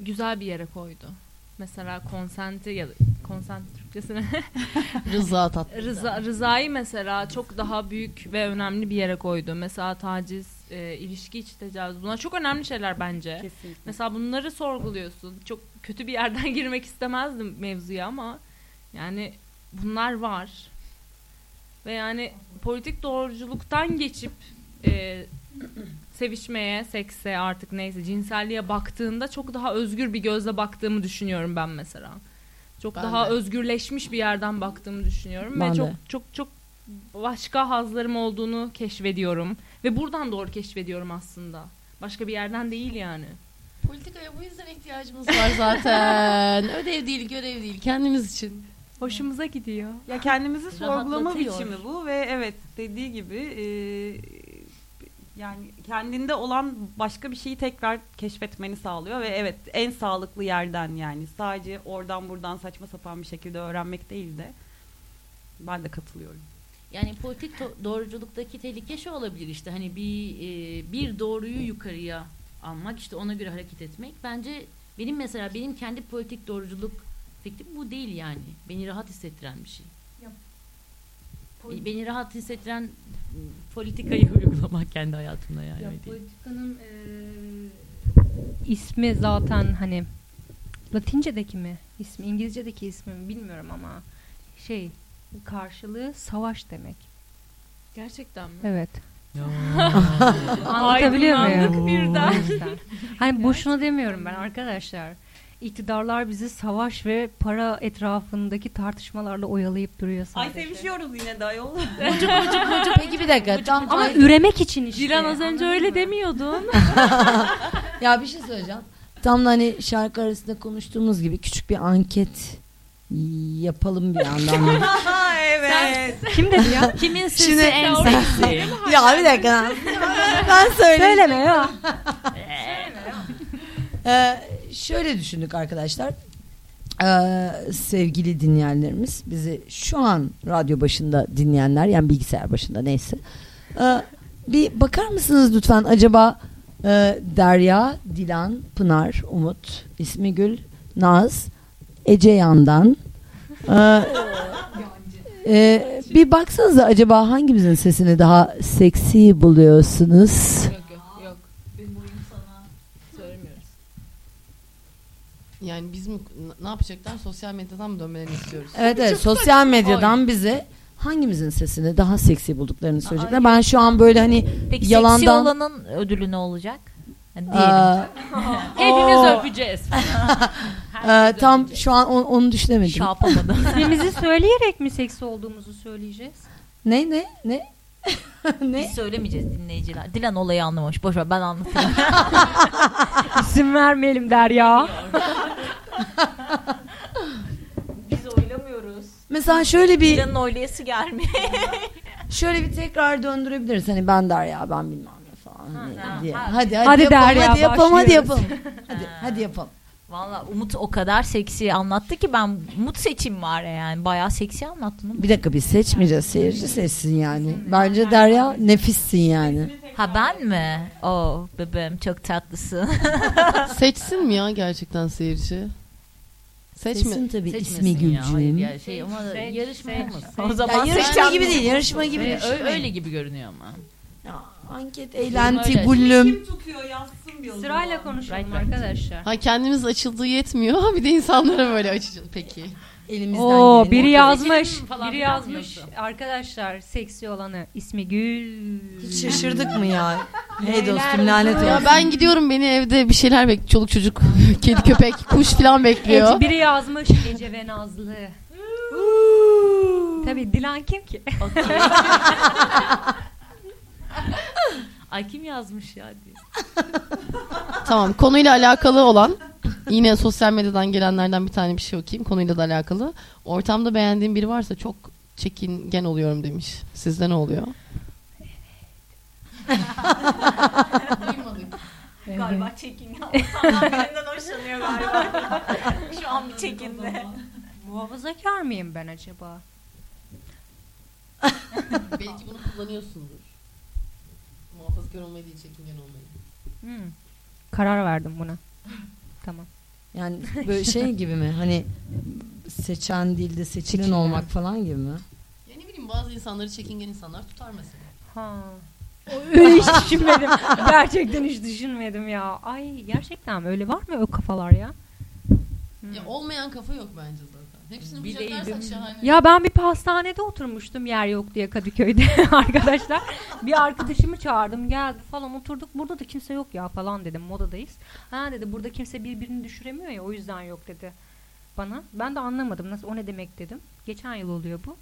güzel bir yere koydu. Mesela konsenti ya da konsent Türkçesine Rıza tatlı. Rıza, rızayı mesela çok daha büyük ve önemli bir yere koydu. Mesela taciz, e, ilişki içi tecavüz. Bunlar çok önemli şeyler bence. Kesinlikle. Mesela bunları sorguluyorsun. Çok kötü bir yerden girmek istemezdim mevzuya ama yani bunlar var. Ve yani politik doğruculuktan geçip e, sevişmeye, sekse artık neyse cinselliğe baktığında çok daha özgür bir gözle baktığımı düşünüyorum ben mesela. Çok Ben daha de. özgürleşmiş bir yerden baktığımı düşünüyorum Ben ve çok de. çok çok başka hazlarım olduğunu keşfediyorum ve buradan doğru keşfediyorum aslında. Başka bir yerden değil yani. Politikaya bu yüzden ihtiyacımız var zaten. Ödev değil, görev değil. Kendimiz için. Hoşumuza gidiyor. Ya kendimizi sorgulama biçimi bu ve evet dediği gibi e, yani kendinde olan başka bir şeyi tekrar keşfetmeni sağlıyor ve evet en sağlıklı yerden yani sadece oradan buradan saçma sapan bir şekilde öğrenmek değil de ben de katılıyorum. Yani politik doğruculuktaki tehlike şu olabilir işte hani bir e, bir doğruyu yukarıya almak işte ona göre hareket etmek. Bence benim mesela benim kendi politik doğruculuk fikrim bu değil yani. Beni rahat hissettiren bir şey. Beni rahat hissettiren m, politikayı uygulamak kendi hayatımda yani. Ya politikanın eee, ismi zaten hani Latince'deki mi ismi İngilizce'deki ismi mi bilmiyorum ama şey karşılığı savaş demek. Gerçekten mi? Evet. Anlatabiliyor Aydınlandık muyum? birden. Hani boşuna demiyorum ben arkadaşlar. İktidarlar bizi savaş ve para etrafındaki tartışmalarla oyalayıp duruyor Ay sadece. sevişiyoruz yine de ayol. Mucuk mucuk mucuk. Peki bir dakika. Tam Ama ay- üremek için işte. Dilan az önce öyle demiyordun. ya bir şey söyleyeceğim. Tam da hani şarkı arasında konuştuğumuz gibi küçük bir anket yapalım bir yandan. da. evet. Kim dedi ya? Kimin sesi Şimdi- en seksi? ya bir dakika. ben söyleyeyim. Söyleme ya. Ee, şöyle düşündük arkadaşlar. Ee, sevgili dinleyenlerimiz bizi şu an radyo başında dinleyenler yani bilgisayar başında neyse. Ee, bir bakar mısınız lütfen acaba e, Derya, Dilan, Pınar, Umut, İsmigül, Naz, Ece Yandan e, e, bir baksanıza acaba hangimizin sesini daha seksi buluyorsunuz? yok yok yok. Benim oyun sana söylemiyoruz. Yani biz mi ne yapacaklar? Sosyal medyadan mı dönmelerini istiyoruz? Evet evet sosyal medyadan bize hangimizin sesini daha seksi bulduklarını söyleyecekler. Ben şu an böyle hani Peki seksi yalandan olanın ödülü ne olacak? Hani diyelim. Hepimiz öpeceğiz. tam şu an onu, onu düşünemedim. Yapamadım. İsmimizi söyleyerek mi seksi olduğumuzu söyleyeceğiz? Ne ne ne? ne? Biz söylemeyeceğiz dinleyiciler. Dilan olayı anlamamış. Boş ver ben anlatayım. İsim vermeyelim Derya. Biz oylamıyoruz. Mesela şöyle bir Dilan'ın oylayası gelmiyor. şöyle bir tekrar döndürebiliriz. Hani ben Derya ben bilmem ne falan ha, diye. ha. Hadi hadi, Hadi yapalım, hadi yapalım hadi başlıyoruz. yapalım. Hadi hadi yapalım. Valla Umut o kadar seksi anlattı ki ben Umut seçim var yani. Bayağı seksi anlattın Umut. Bir dakika biz seçmeyeceğiz. Seyirci seçsin yani. Bence Derya nefissin yani. Ha ben mi? Oo bebeğim çok tatlısın. Seçsin mi ya gerçekten seyirci? Seçme. Seçsin tabii Seçmesin ismi ya, Gülcüğüm. ya şey ama Seç, yarışma seç, olmasın. seç. O Ya zaman yarışma seçen- gibi değil, yarışma gibi Öyle, değil. öyle gibi görünüyor ama. Ya, anket eğlenti gullüm. tutuyor yazsın bir Sırayla konuşalım Right, right. arkadaşlar. Ha kendimiz açıldığı yetmiyor. Bir de insanlara böyle açacağız. Peki. Elimizden Oo geleni biri yazmış. Biri yazmış. Arkadaşlar seksi olanı ismi Gül. Hiç şaşırdık mı ya? Hey dostum lanet oldu? Ya olsun. ben gidiyorum beni evde bir şeyler bek çoluk çocuk, kedi köpek, kuş falan bekliyor. Ece, biri yazmış Ece ve Nazlı. Tabii Dilan kim ki? Ay kim yazmış ya diye. Tamam konuyla alakalı olan yine sosyal medyadan gelenlerden bir tane bir şey okuyayım konuyla da alakalı. Ortamda beğendiğim biri varsa çok çekingen oluyorum demiş. Sizde ne oluyor? Galiba çekin ya. İnsanlar benden hoşlanıyor galiba. Şu an bir çekindi. Muhafazakar mıyım ben acaba? Belki bunu kullanıyorsundur. Muhafazakar olmayı değil çekingen olmayı. Hmm. Karar verdim buna. Tamam. Yani böyle şey gibi mi? Hani seçen değil de seçilen Seçilen. olmak falan gibi mi? Ya ne bileyim bazı insanları çekingen insanlar tutar mesela. Ha. Öyle hiç düşünmedim. Gerçekten hiç düşünmedim ya. Ay gerçekten mi? Öyle var mı o kafalar ya? Hmm. Ya olmayan kafa yok bence zaten. Hepsini şahane. Ya ben bir pastanede oturmuştum yer yok diye Kadıköy'de arkadaşlar. Bir arkadaşımı çağırdım geldi falan oturduk. Burada da kimse yok ya falan dedim modadayız. Ha dedi burada kimse birbirini düşüremiyor ya o yüzden yok dedi bana. Ben de anlamadım nasıl o ne demek dedim. Geçen yıl oluyor bu.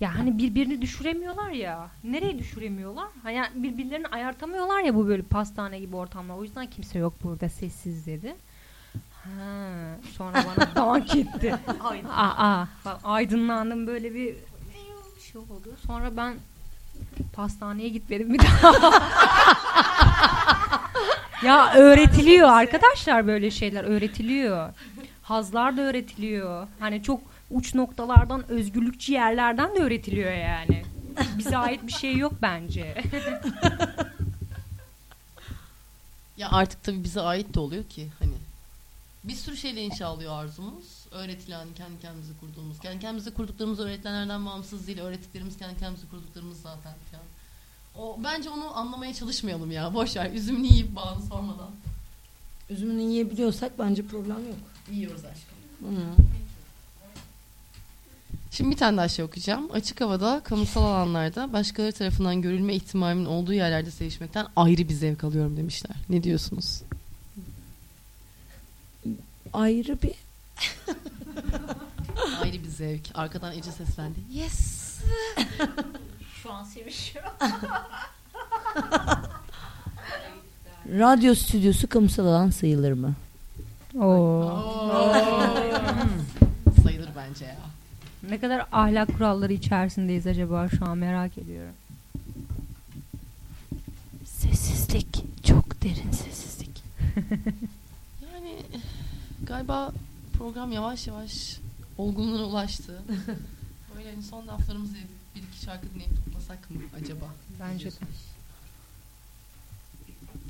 Ya hani birbirini düşüremiyorlar ya. Nereye düşüremiyorlar? Ha Yani birbirlerini ayartamıyorlar ya bu böyle pastane gibi ortamlar. O yüzden kimse yok burada sessiz dedi. Ha, sonra bana dank etti. Aa, falan aydınlandım böyle bir şey oldu. Sonra ben pastaneye gitmedim bir daha. ya öğretiliyor arkadaşlar böyle şeyler öğretiliyor. Hazlar da öğretiliyor. Hani çok uç noktalardan özgürlükçü yerlerden de öğretiliyor yani. Bize ait bir şey yok bence. Ya artık tabii bize ait de oluyor ki hani. Bir sürü şeyle inşa oluyor arzumuz. Öğretilen, kendi kendimize kurduğumuz. Kendi kendimize kurduklarımız öğretilenlerden bağımsız değil. Öğrettiklerimiz kendi kendimize kurduklarımız zaten falan. O, bence onu anlamaya çalışmayalım ya. Boş ver. Üzümünü yiyip bağını sormadan. Üzümünü yiyebiliyorsak bence problem yok. Yiyoruz aşkım. Hı. Şimdi bir tane daha şey okuyacağım. Açık havada, kamusal alanlarda başkaları tarafından görülme ihtimalimin olduğu yerlerde sevişmekten ayrı bir zevk alıyorum demişler. Ne diyorsunuz? Ayrı bir Ayrı bir zevk. Arkadan Ece seslendi. Yes. Şu an sevişiyor. radyo stüdyosu kamusal alan sayılır mı? Sayılır bence ya. Ne kadar ahlak kuralları içerisindeyiz acaba şu an merak ediyorum. Sessizlik. Çok derin sessizlik. Galiba program yavaş yavaş olgunluğuna ulaştı. Böyle hani son laflarımızı bir iki şarkı dinleyip tutmasak mı acaba? Bence de.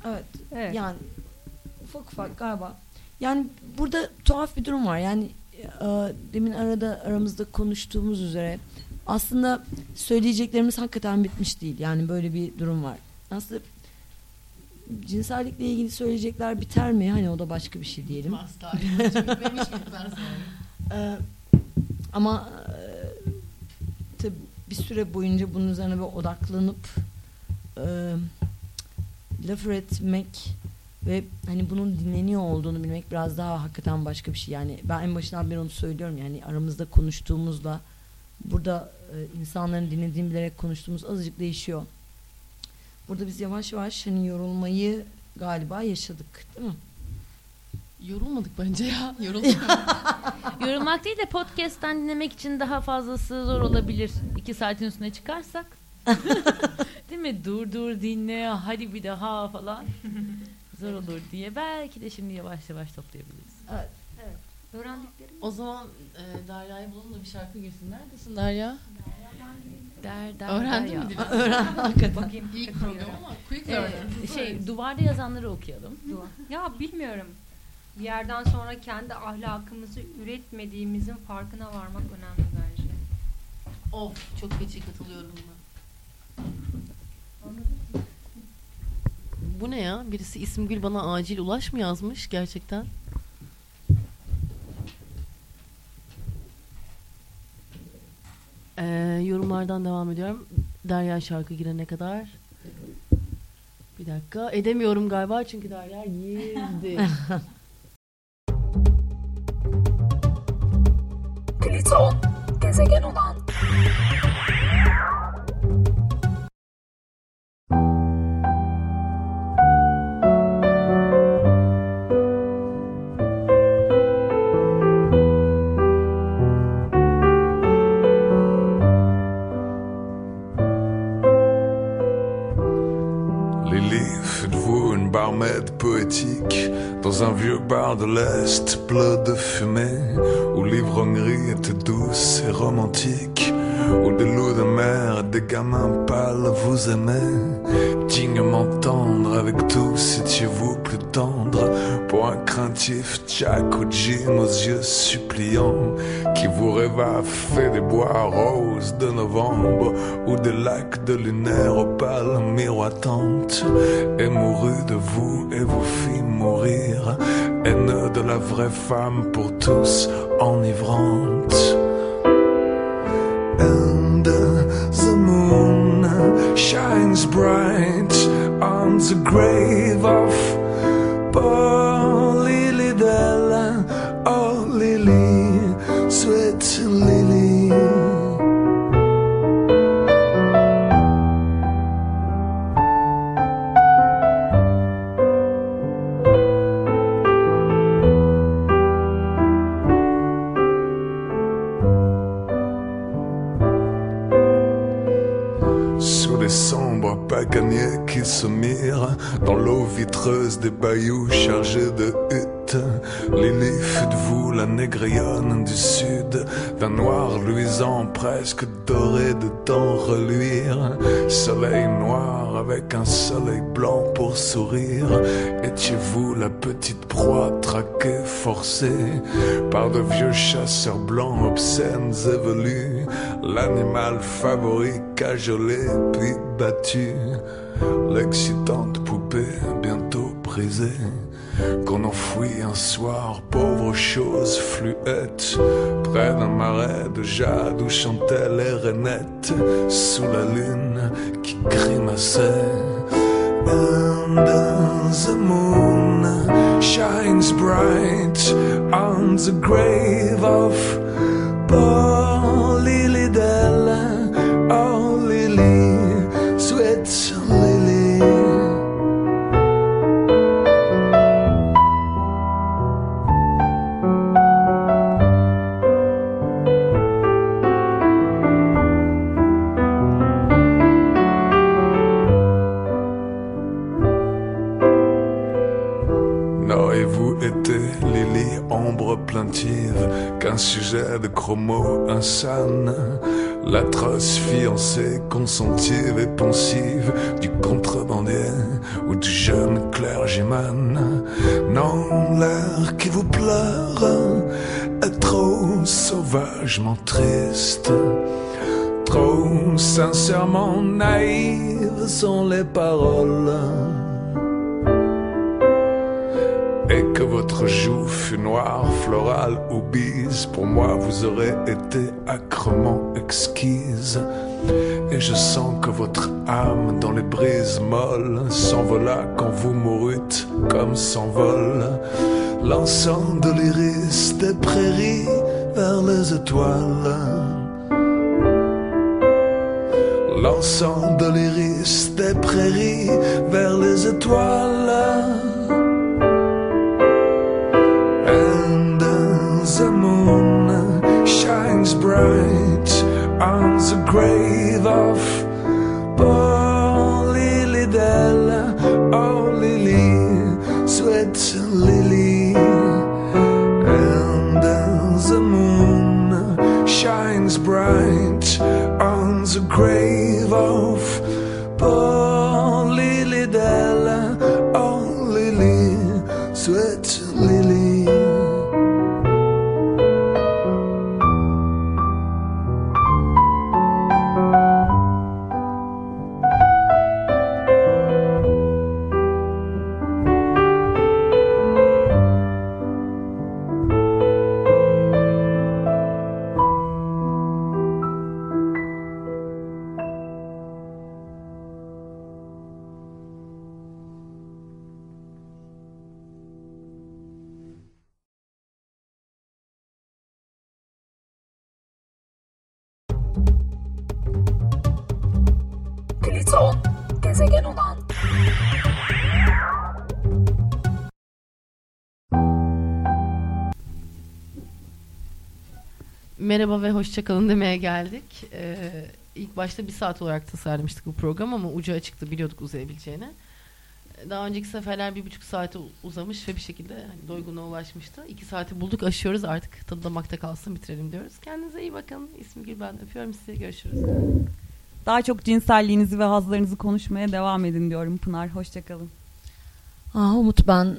Evet. Evet. Yani ufak ufak galiba. Yani burada tuhaf bir durum var. Yani e, demin arada aramızda konuştuğumuz üzere aslında söyleyeceklerimiz hakikaten bitmiş değil. Yani böyle bir durum var. Aslında cinsellikle ilgili söyleyecekler biter mi? Hani o da başka bir şey diyelim. Asla. Bitmemiş bitmez yani. Ama e, tabii bir süre boyunca bunun üzerine bir odaklanıp e, laf üretmek ve hani bunun dinleniyor olduğunu bilmek biraz daha hakikaten başka bir şey. Yani ben en başından beri onu söylüyorum yani aramızda konuştuğumuzla burada e, insanların dinlediğini bilerek konuştuğumuz azıcık değişiyor. Burada biz yavaş yavaş hani yorulmayı galiba yaşadık değil mi? Yorulmadık bence ya. Yorulduk. Yorulmak değil de podcast'ten dinlemek için daha fazlası zor olabilir. İki saatin üstüne çıkarsak. değil mi? Dur dur dinle hadi bir daha falan. zor olur diye belki de şimdi yavaş yavaş toplayabiliriz. Evet. Öğrendiklerim o zaman e, Derya'yı bulalım da bir şarkı girsin. Neredesin Derya? Der, der, Öğrendin der mi? Öğren hakikaten. bakayım. İlk program ama quick Ee, şey duvarda yazanları okuyalım. Ya bilmiyorum. Bir yerden sonra kendi ahlakımızı üretmediğimizin farkına varmak önemli bence. Of çok feci katılıyorum buna. Bu ne ya? Birisi İsmgül bana acil ulaş mı yazmış gerçekten? Ee, yorumlardan devam ediyorum. Derya şarkı girene kadar. Bir dakika. Edemiyorum galiba çünkü Derya girdi. Pliton, gezegen olan. Poétique dans un vieux bar de l'Est plein de fumée où l'ivrognerie était douce et romantique où des loups de mer et des gamins pâles vous aimaient dignement tendre avec tous étiez-vous plus tendre. Un craintif Jack ou aux yeux suppliants. Qui vous rêva fait des bois roses de novembre. Ou des lacs de lunaire opales miroitantes et mourut de vous et vous fit mourir. Haineux de la vraie femme pour tous enivrante shines bright on the grave of poor Lily des bayous chargés de huttes, Lily fut de vous la négrillonne du sud, d'un noir luisant presque doré de temps reluire, soleil noir avec un soleil blanc pour sourire, étiez-vous la petite proie traquée, forcée par de vieux chasseurs blancs obscènes et velus, l'animal favori cajolé puis battu, l'excitante poupée bientôt brisée, qu'on enfouit un soir, pauvre chose fluette, près d'un marais de jade où chantaient les rainettes, sous la lune qui grimaçait. And the moon shines bright on the grave of ombre plaintive, qu'un sujet de chromo insane, l'atroce fiancée consentive et pensive du contrebandier ou du jeune clergyman. Non, l'air qui vous pleure est trop sauvagement triste. Trop sincèrement naïves sont les paroles et que votre joue fut noire, florale ou bise, pour moi vous aurez été acrement exquise. Et je sens que votre âme dans les brises molles s'envola quand vous mourûtes comme s'envole l'encens de l'iris des prairies vers les étoiles. L'encens de l'iris des prairies vers les étoiles. Bright on the grave of poor Lily Della. Oh, Lily, sweet Lily. And the moon shines bright on the grave of poor Merhaba ve hoşçakalın demeye geldik. Ee, ilk başta bir saat olarak tasarlamıştık bu program ama ucu açıktı biliyorduk uzayabileceğini. Daha önceki seferler bir buçuk saate uzamış ve bir şekilde hani doygunluğa ulaşmıştı. İki saati bulduk aşıyoruz artık tadı damakta kalsın bitirelim diyoruz. Kendinize iyi bakın. İsmi Gülben öpüyorum sizi görüşürüz. Daha çok cinselliğinizi ve hazlarınızı konuşmaya devam edin diyorum Pınar. Hoşçakalın. Aa, Umut ben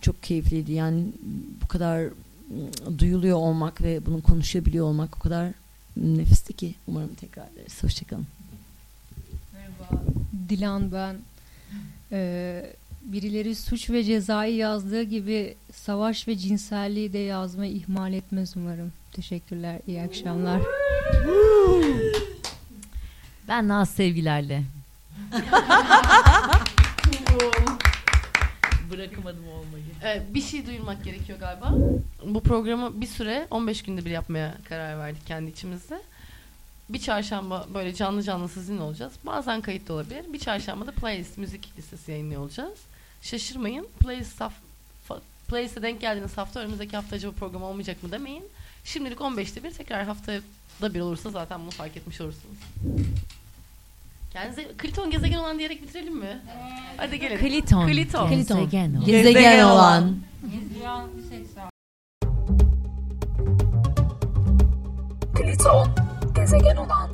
çok keyifliydi. Yani bu kadar duyuluyor olmak ve bunu konuşabiliyor olmak o kadar nefisti ki. Umarım tekrar ederiz. Hoşçakalın. Merhaba, Dilan ben. Ee, birileri suç ve cezayı yazdığı gibi savaş ve cinselliği de yazmayı ihmal etmez umarım. Teşekkürler, iyi akşamlar. Ben Naz sevgilerle. Bırakamadım olmayı. Ee, bir şey duyurmak gerekiyor galiba. Bu programı bir süre 15 günde bir yapmaya karar verdik kendi içimizde. Bir çarşamba böyle canlı canlı sizinle olacağız. Bazen kayıtlı olabilir. Bir çarşamba da playlist müzik listesi yayınlıyor olacağız. Şaşırmayın. Playlist fa- playlist'e denk geldiğiniz hafta önümüzdeki hafta acaba program olmayacak mı demeyin. Şimdilik 15'te bir tekrar haftada bir olursa zaten bunu fark etmiş olursunuz. Kendinize Kliton gezegen olan diyerek bitirelim mi? Hadi gelin. Kliton. Kliton. Gezegen olan. Gezegen olan. Pliton, gezegen olan.